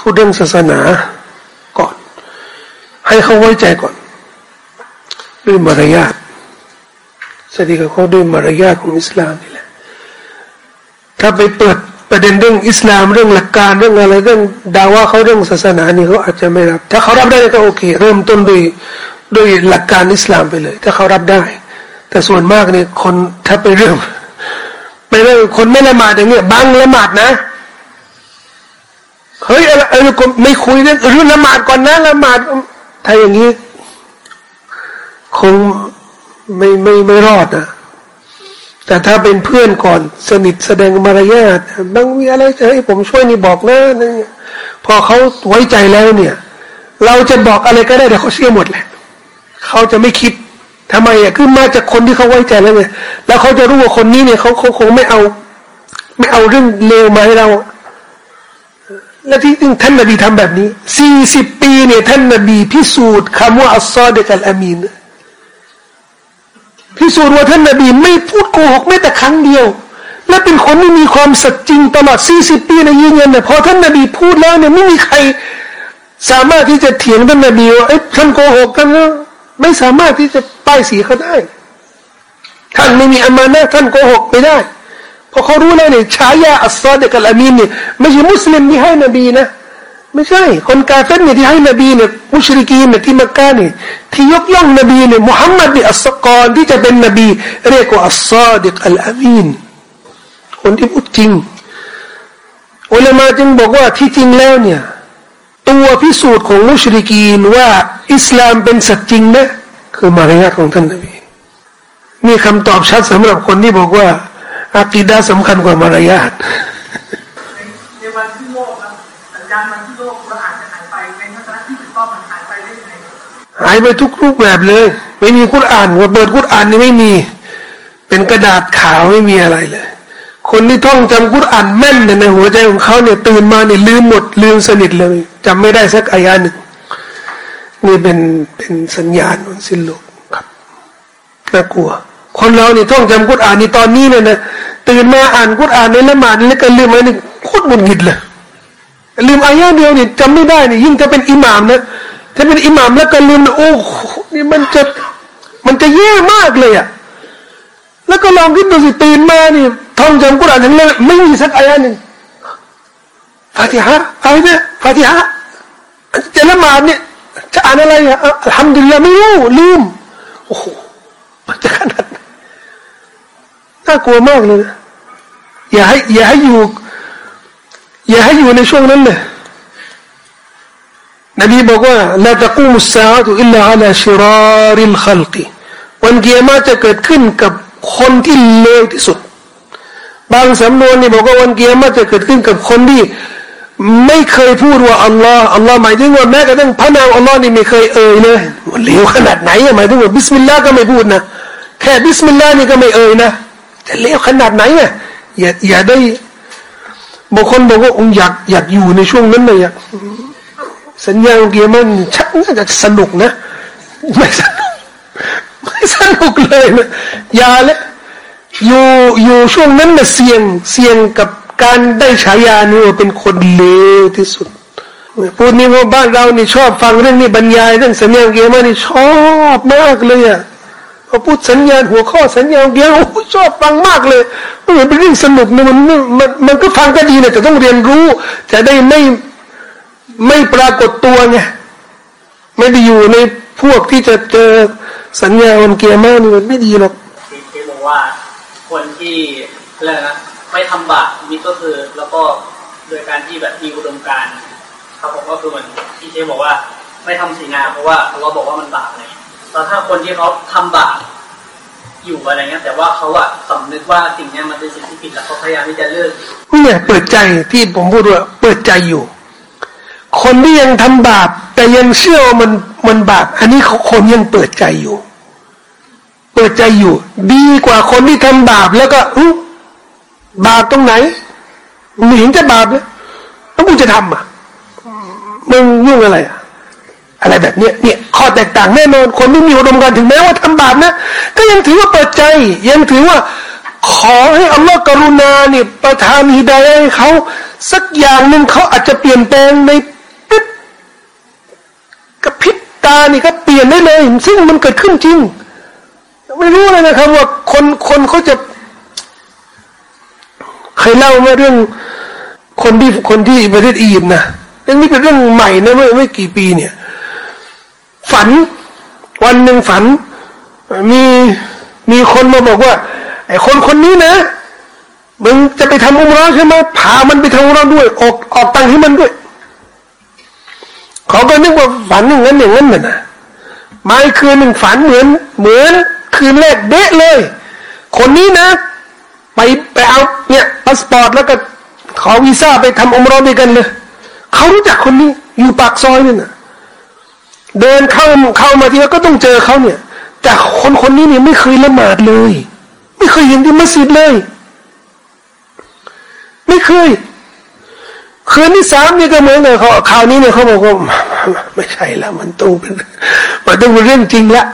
พูดเรื่องศาสนาก่อน ให้เขาไว้ใจก่อน ด้วยมารยาทสติกับเขาด้วยมารยาทของอิสลามนี่แหละถ้าไปเปิดประเด็นเรื่องอิสลามเรื่องหลักการเรื่องอะไรเรื่องดาว่าเขาเรื่องศาสนานี่เขาอาจจะไม่รับ ถ้าเขารับได้ก็โอเค เริ่มต้นด้วยด้วยหลักการอิสลามไปเลย ถ้าเขารับได้ แต่ส่วนมากเนี่ยคนถ้าไปเรื่อง ไปเรื่องคนไม่ละหมาดอย่างเงี้ยบางละหมาดนะเฮ้ยอะไรเออไม่คุยเรื่องเรื่องละหมาดก่อนนะละหมาดถ้าอย่างนี้คงไม่ไม่ไม่รอดนะแต่ถ้าเป็นเพื่อนก่อนสนิทแสดงมารยาทบางมีอะไรจะให้ผมช่วยนี่บอกนะนี่พอเขาไว้ใจแล้วเนี่ย เราจะบอกอะไรก็ได้แต่เขาเชื่อหมดแหละเขาจะไม่คิด ทำไมอะคือมาจากคนที่เขาไว้ใจแล้วไงแล้วเขาจะรู้ว่าคนนี้เนี่ยเขาเขาคงไม่เอา ไม่เอาเรื่องเลวมาให้เราและที่จริงท่านนบีทำแบบนี้สี่สิบปีเนี่ยท่านนบีพิสูจน์คำว่าอัลซอดกัลอามีนพิสูจน์ว่าท่านนบีไม่พูดโกหกแม้แต่ครั้งเดียว และเป็นคนที่มีความสัตย์จริงตลอดสี่สิบปีในยืนยันเนี่ยพอท่านนบีพูดแล้วเนี่ยไม่มีใคร สามารถที่จะเถียงท่านนบีว่าเอ้ท่านโกหกกันนะ ไม่สามารถที่จะป้ายสีเขาได้ ท่านไม่มีอามานะท่านโกหกไม่ได้พอเขารู้แล้วเนี่ยฉายาอัสซาดกัลอามีนเนี่ยไม่ใช่มุสลิมที่ให้นบีนะ ไม่ใช่ คนกาเฟรเนี่ยที่ให้นบีเนี่ยมุชริกีนเนี่ยที่มักกะเนี่ยที่ยกย่องนบีเนี่ยมุฮัมมัดเนี่ยอัสกรที่จะเป็นนบี เรียกว่าอัสซาดิกัลอามีนคนที่พูดจริงอุลามาจึงบอกว่าที่จริงแล้วเนี่ย ตัวพิสูจน์ของมุชริกีนว่า อิสลามเป็นสัจจริงนะคือมารยาทของท่านนบีมีคำตอบชัดสำหรับคนที่บอกว่าอากีดาสำคัญกว่ามารยาทในวันที่โลกสัญญาณวันที่โลกเราอาจจะหายไปในทัศนะที่ถูกต้องมันหายไปได้ยังไงหายไปทุกรูปแบบเลย ไม่มีคุรอ่านว่าเปิดคุรอ่านนี่ไม่มี เป็นกระดาษขาวไม่มีอะไรเลย คนที่ท่องจำคุรอ่านแม่นในหัวใจของเขาเนี่ยตื่นมาเนี่ยลืมหมดลืมสนิทเลยจำไม่ได้สักอายาหนึ่งนี่เป็นเป็นสัญญาณของสิ้นโลกครับน่ากลัว คนเรานี่ท่องจำกุรอานนี่ตอนนี้เนี่ยนะตื่นมาอ่านกุรอานในละหมาดแล้วก็ลืมอะไรนี่โคตรบุญหิดเลยลืมอายะเดียวนี่จำไม่ได้นี่ยิ่งจะเป็นอิหมามนะถ้าเป็นอิหมามแล้วก็ลืมโอ้นี่มันจะมันจะแย่มากเลยอะแล้วก็ลองคิดดูสิตื่นมานี่ ท่องจำกุรอานทั้งนั้นไม่มีสักอายะหนึ่งฟาติฮะอะไรเนี่ยฟาติฮะจะละหมาดเนี่ยจะอ่านอะไรอะทำดีละไม่รู้ลืมโอ้โหมันจะขนาดน่ากลัวมากเลยนะอย่าให้อย่าให้อยู่อย่าให้อยู่ในช่วงนั้นเลยนบีบอกว่าลาตะกูมุสซาตุอิลลาอัลชิราริลขัลกีวันกิยามะฮ์จะเกิดขึ้นกับคนที่เลวที่สุด บางสำนวนนี่บอกว่าวันเกียรมาจะเกิดขึ้นกับคนที่ไม่เคยพูดว่าอัลลอฮ์อัลลอฮ์หมายถึงว่าแม้กระทั่งพระนามอัลลอฮ์นี่ไม่เคยเอ่ยเลยเลวขนาดไหนหมายถึงว่าบิสมิลลาห์ก็ไม่พูดนะแค่บิสมิลลาห์นี่ก็ไม่เอ่ยนะจะเลวขนาดไหนอะอย่าอย่าได้บางคนบอกว่าองอยากอยากอยู่ในช่วงนั้นเลยอยากสัญญาเกียมันชักน่าจะสนุกนะไม่สนุกไม่สนุกเลยนะอย่าเลย อยู่อยู่ช่วงนั้นน่ะเสี่ยงเสี่ยงกับการได้ฉายานี่ว่าเป็นคนเลวที่สุดพูดนี่ว่าบ้านเรานี่ชอบฟังเรื่องนี้บรรยายเรื่องสัญญาเกียมันนี่ชอบมากเลยอะพอพูดสัญญาหัวข้อสัญญาเกียโอ้ชอบฟังมากเลยมันเป็นเรื่องสนุกนะมันมันมันก็ฟังก็ดีนะแต่ต้องเรียนรู้ จะได้ไม่ไม่ปรากฏตัวไงไม่ได้อยู่ในพวกที่จะเจอสัญญาวันเกียร์มานี่มันไม่ดีหรอก
ที่บอกว่า คนที่อะไรนะไม่ทำบาปนี่ก็คือแล้วก็โดยการที่แบบมีอุดมการครับผมก็คือเหมือนที่เชฟบอกว่าไม่ทำสีนาเพราะว่าเราบอกว่ามันบาปไงแต่ถ้าคนที่เขาทำบาปอยู่อะไรเงี้ยแต่ว่าเขาอะสำนึกว่าสิ่งนี้มันเป็นสิ่งที่ผิดแล้วเขาพยายามที่จะเลิก
เนี่ยเปิดใจที่ผมพูดว่าเปิดใจอยู่ คนที่ยังทำบาป แต่ยังเชื่อว่ามันมันบาป อันนี้เขาคนยังเปิดใจอยู่ เปิดใจอยู่ ดีกว่าคนที่ทำบาปแล้วก็บาปตรงไหนมึงเห็นจะบาปเลยแล้วกูจะทำอะมึงยุ่งอะไรอะอะไรแบบเนี้ยเนี่ยข้อแตกต่างแน่นอนคนที่มีอุดมการถึงแม้ว่าทำบาปนะก็ยังถือว่าเปิดใจ ยังถือว่า ขอให้อัลลอฮ์กรุณาเนี่ยประทานฮิดายให้เขาสักอย่างหนึ่งเขาอาจจะเปลี่ยนแปลงในกระพริบตานี่ก็เปลี่ยนได้เลย ซึ่งมันเกิดขึ้นจริง ไม่รู้เลยนะครับ ว่าคนคนเขาจะเคยเล่ามาเรื่องคนที่คนที่ประเทศอียิปต์นะเรื่องนี้เป็นเรื่องใหม่นะเมื่อไม่กี่ปีเนี่ย ฝันวันหนึ่งฝัน มีมีคนมาบอกว่าไอ้คนคนนี้นะมึงจะไปทำอุมรอใช่ไหมพามันไปทำอุมรอด้วย ออกออกตังค์ให้มันด้วยเขาก็นึกว่าฝันอย่างนั้นอย่างนั้นน่ะมาคืนหนึ่งฝันเหมือน เหมือน คืนแรกเดะเลย คนนี้นะ ไปไปเอาเนี่ยพาสปอร์ตแล้วก็ขอวีซ่าไปทำอุมเราะห์ด้วยกันเลยเขารู้จักคนนี้ อยู่ปากซอยนี่นะเดินเข้าเข้ามาทีก็ต้องเจอเขาเนี่ย แต่คนคนนี้เนี่ยไม่เคยละหมาดเลย ไม่เคยเห็นที่มัสยิดเลย ไม่เคยคืนที่สามนี่ก็เหมือนกันเขาข่าวนี้เนี่ยเขาบอกว่าไม่ใช่แล้วมันต้องเป็นมันต้องเป็นเรื่องจริงละ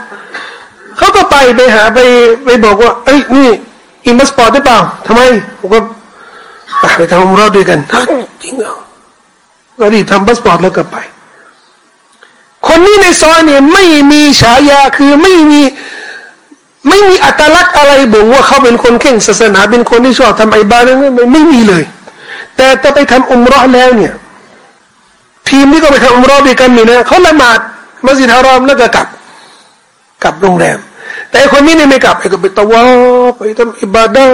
เขาก็ไปไปหาไปไปบอกว่า เอ้ยนี่มีพาสปอร์ตได้เปล่าทำไมผมก็ไปทำอุมเราะห์ด้วยกันจริงเหรอก็รีบทำพาสปอร์ตแล้วก็ไป คนนี้ในซอยเนี่ยไม่มีฉายาคือไม่มีไม่มีอัตลักษณ์อะไรบ่งว่าเขาเป็นคนเคร่งศาสนา เป็นคนที่ชอบทำอิบาดะฮ์นั้นไม่ไม่มีเลย แต่จะไปทำอุมเราะห์แล้วเนี่ย ทีมที่ก็ไปทำอุมรอด้วยกันนี่นะเขาละหมาดมัสยิดฮารอมแล้วก็กลับกลับโรงแรม แต่คนนี้เนี่ยไม่กลับไอ้ก็ไปตะวาไปทำอิบาดา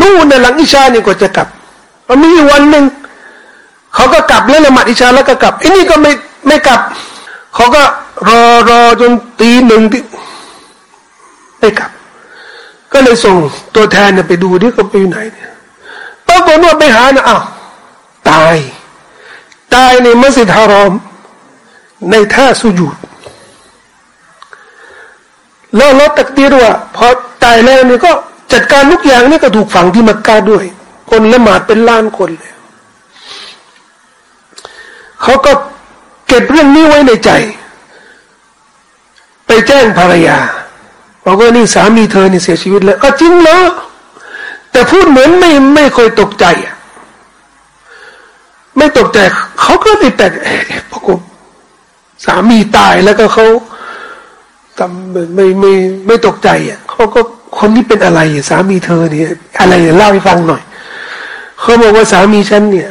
นู่นในหลังอิชานี่ก็จะกลับมันมีวันหนึ่งเขาก็กลับแล้วละหมาดอิชาแล้วก็กลับไอ้นี่ก็ไม่ไม่กลับเขาก็รอรอจนตีหนึ่งที่ไม่กลับ ก็เลยส่งตัวแทนเนี่ยไปดูดิเขาไปอยู่ไหนเนี่ยปรากฏว่าไปหานะอ้าวตาย ตายในมัสยิดฮารอม ในท่าสุญูด แล้วเราตักดีว่าพอตายแล้วนี่ก็จัดการทุกอย่างนี่ก็ถูกฝังที่มักกะด้วย คนละหมาดเป็นล้านคนเลยเขาก็เก็บเรื่องนี้ไว้ในใจ ไปแจ้งภรรยาบอกว่านี่สามีเธอนี่เสียชีวิตแล้วก็จริงเหรอแต่พูดเหมือนไม่ไม่เคยตกใจอะไม่ตกใจเขาก็ไม่แต่ปรากฏสามีตายแล้วก็เขา ทำไม่ไม่ไม่ไม่ตกใจอะเขาก็คนนี้เป็นอะไรสามีเธอเนี่ยอะไรเล่าให้ฟังหน่อยเขาบอกว่าสามีฉันเนี่ย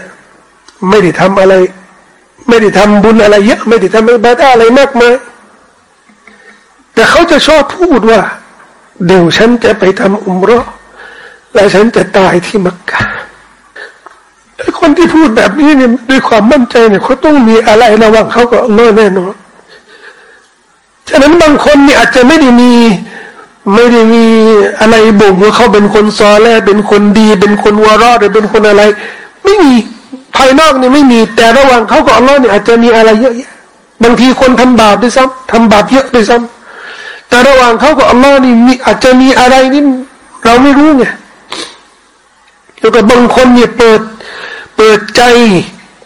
ไม่ได้ทำอะไร ไม่ได้ทำบุญอะไรเยอะไม่ได้ทำอะไรบ้าอะไรมากมายแต่เขาจะชอบพูดว่า เดี๋ยวฉันจะไปทำอุมรอและฉันจะตายที่มักกะคนที่พูดแบบนี้เนี่ยด้วยความมั่นใจเนี่ยเขาต้องมีอะไรระหว่างเขากับอัลลอฮ์แน่นอน ฉะนั้นบางคนเนี่ยอาจจะไม่ได้มีไม่ได้มีอะไรบ่งว่าเขาเป็นคนซอแลเป็นคนดี เป็นคนวารอดหรือเป็นคนอะไร ไม่มีภายนอกเนี่ยไม่มี แต่ระหว่างเขากับอัลลอฮ์เนี่ยอาจจะมีอะไรเยอะแยะบางทีคนทำบาปด้วยซ้ำทำบาปเยอะด้วยซ้ำแต่ระหว่างเขากับอัลลอฮ์นี่มีอาจจะมีอะไรนี่เราไม่รู้ไงแล้วก็บางคนเนี่ยเปิดเปิดใจ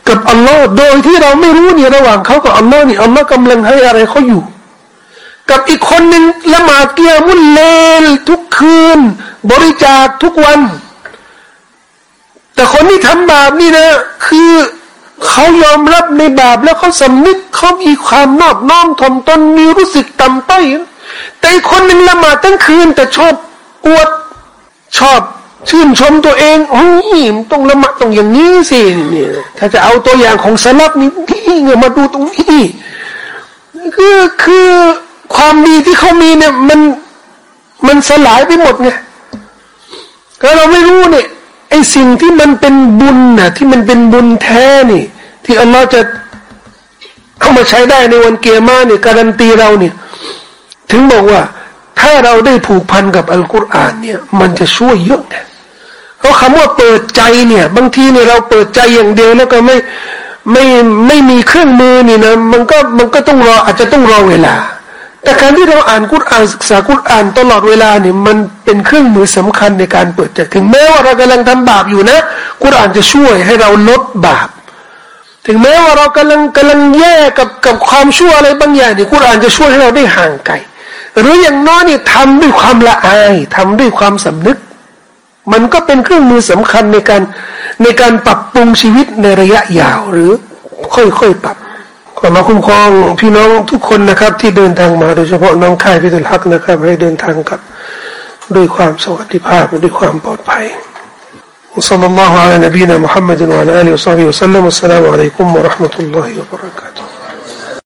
กับอัลลอฮ์โดยที่เราไม่รู้เนี่ยระหว่างเขากับอัลลอฮ์นี่อัลลอฮ์กำลังให้อะไรเขาอยู่ กับอีกคนหนึ่งละหมาดเกียมุลเลลทุกคืน บริจาคทุกวัน แต่คนที่ทำบาปนี่นะ คือเขายอมรับในบาปแล้วเขาสำนึกเขามีความนอบน้อมถ่อมตนมีรู้สึกต่ำต้อยแต่อีกคนหนึ่งละหมาดทั้งคืน แต่ชอบอวดชอบชื่นชมตัวเองโอ้ยต้องละหมาดต้องอย่างนี้สิเนี่ยถ้าจะเอาตัวอย่างของสลับนี่นี่มาดูตรงนี้คือคือ ความดีที่เขามีเนี่ย มันมันสลายไปหมดไงก็เราไม่รู้เนี่ยไอสิ่งที่มันเป็นบุญน่ะที่มันเป็นบุญแท้นี่ ที่อัลลอฮ์จะเข้ามาใช้ได้ในวันเกียร์มาเนี่ยการันตีเราเนี่ย ถึงบอกว่า ถ้าเราได้ผูกพันกับอัลกุรอานเนี่ย มันจะช่วยเยอะนะเพราะคำว่าเปิดใจเนี่ย บางทีเนี่ยเราเปิดใจอย่างเดียวแล้วก็ไม่ไม่ไม่มีเครื่องมือนี่นะมันก็มันก็ต้องรออาจจะต้องรอเวลา แต่การที่เราอ่านกุรอานศึกษากุรอานตลอดเวลาเนี่ยมันเป็นเครื่องมือสำคัญในการเปิดใจถึงแม้ว่าเรากำลังทำบาปอยู่นะกุรอานจะช่วยให้เราลดบาป ถึงแม้ว่าเรากำลังกำลังแย่กับกับความชั่วอะไรบางอย่างเนี่ยกุรอานจะช่วยให้เราได้ห่างไกลหรืออย่างน้อยเนี่ยทำด้วยความละอายทำด้วยความสำนึก มันก็เป็นเครื่องมือสำคัญในการในการปรับปรุงชีวิตในระยะยาวหรือ ค่อยๆปรับ ขอมาคุ้มครองพี่น้องทุกคนนะครับ ที่เดินทางมาโดยเฉพาะน้องค่ายพิทุลฮักนะครับ ให้เดินทางกับด้วยความสวัสดิภาพด้วยความปลอดภัย وصلى الله على نبينا محمد وعلى آله وصحبه وسلم والسلام عليكم ورحمة الله وبركاته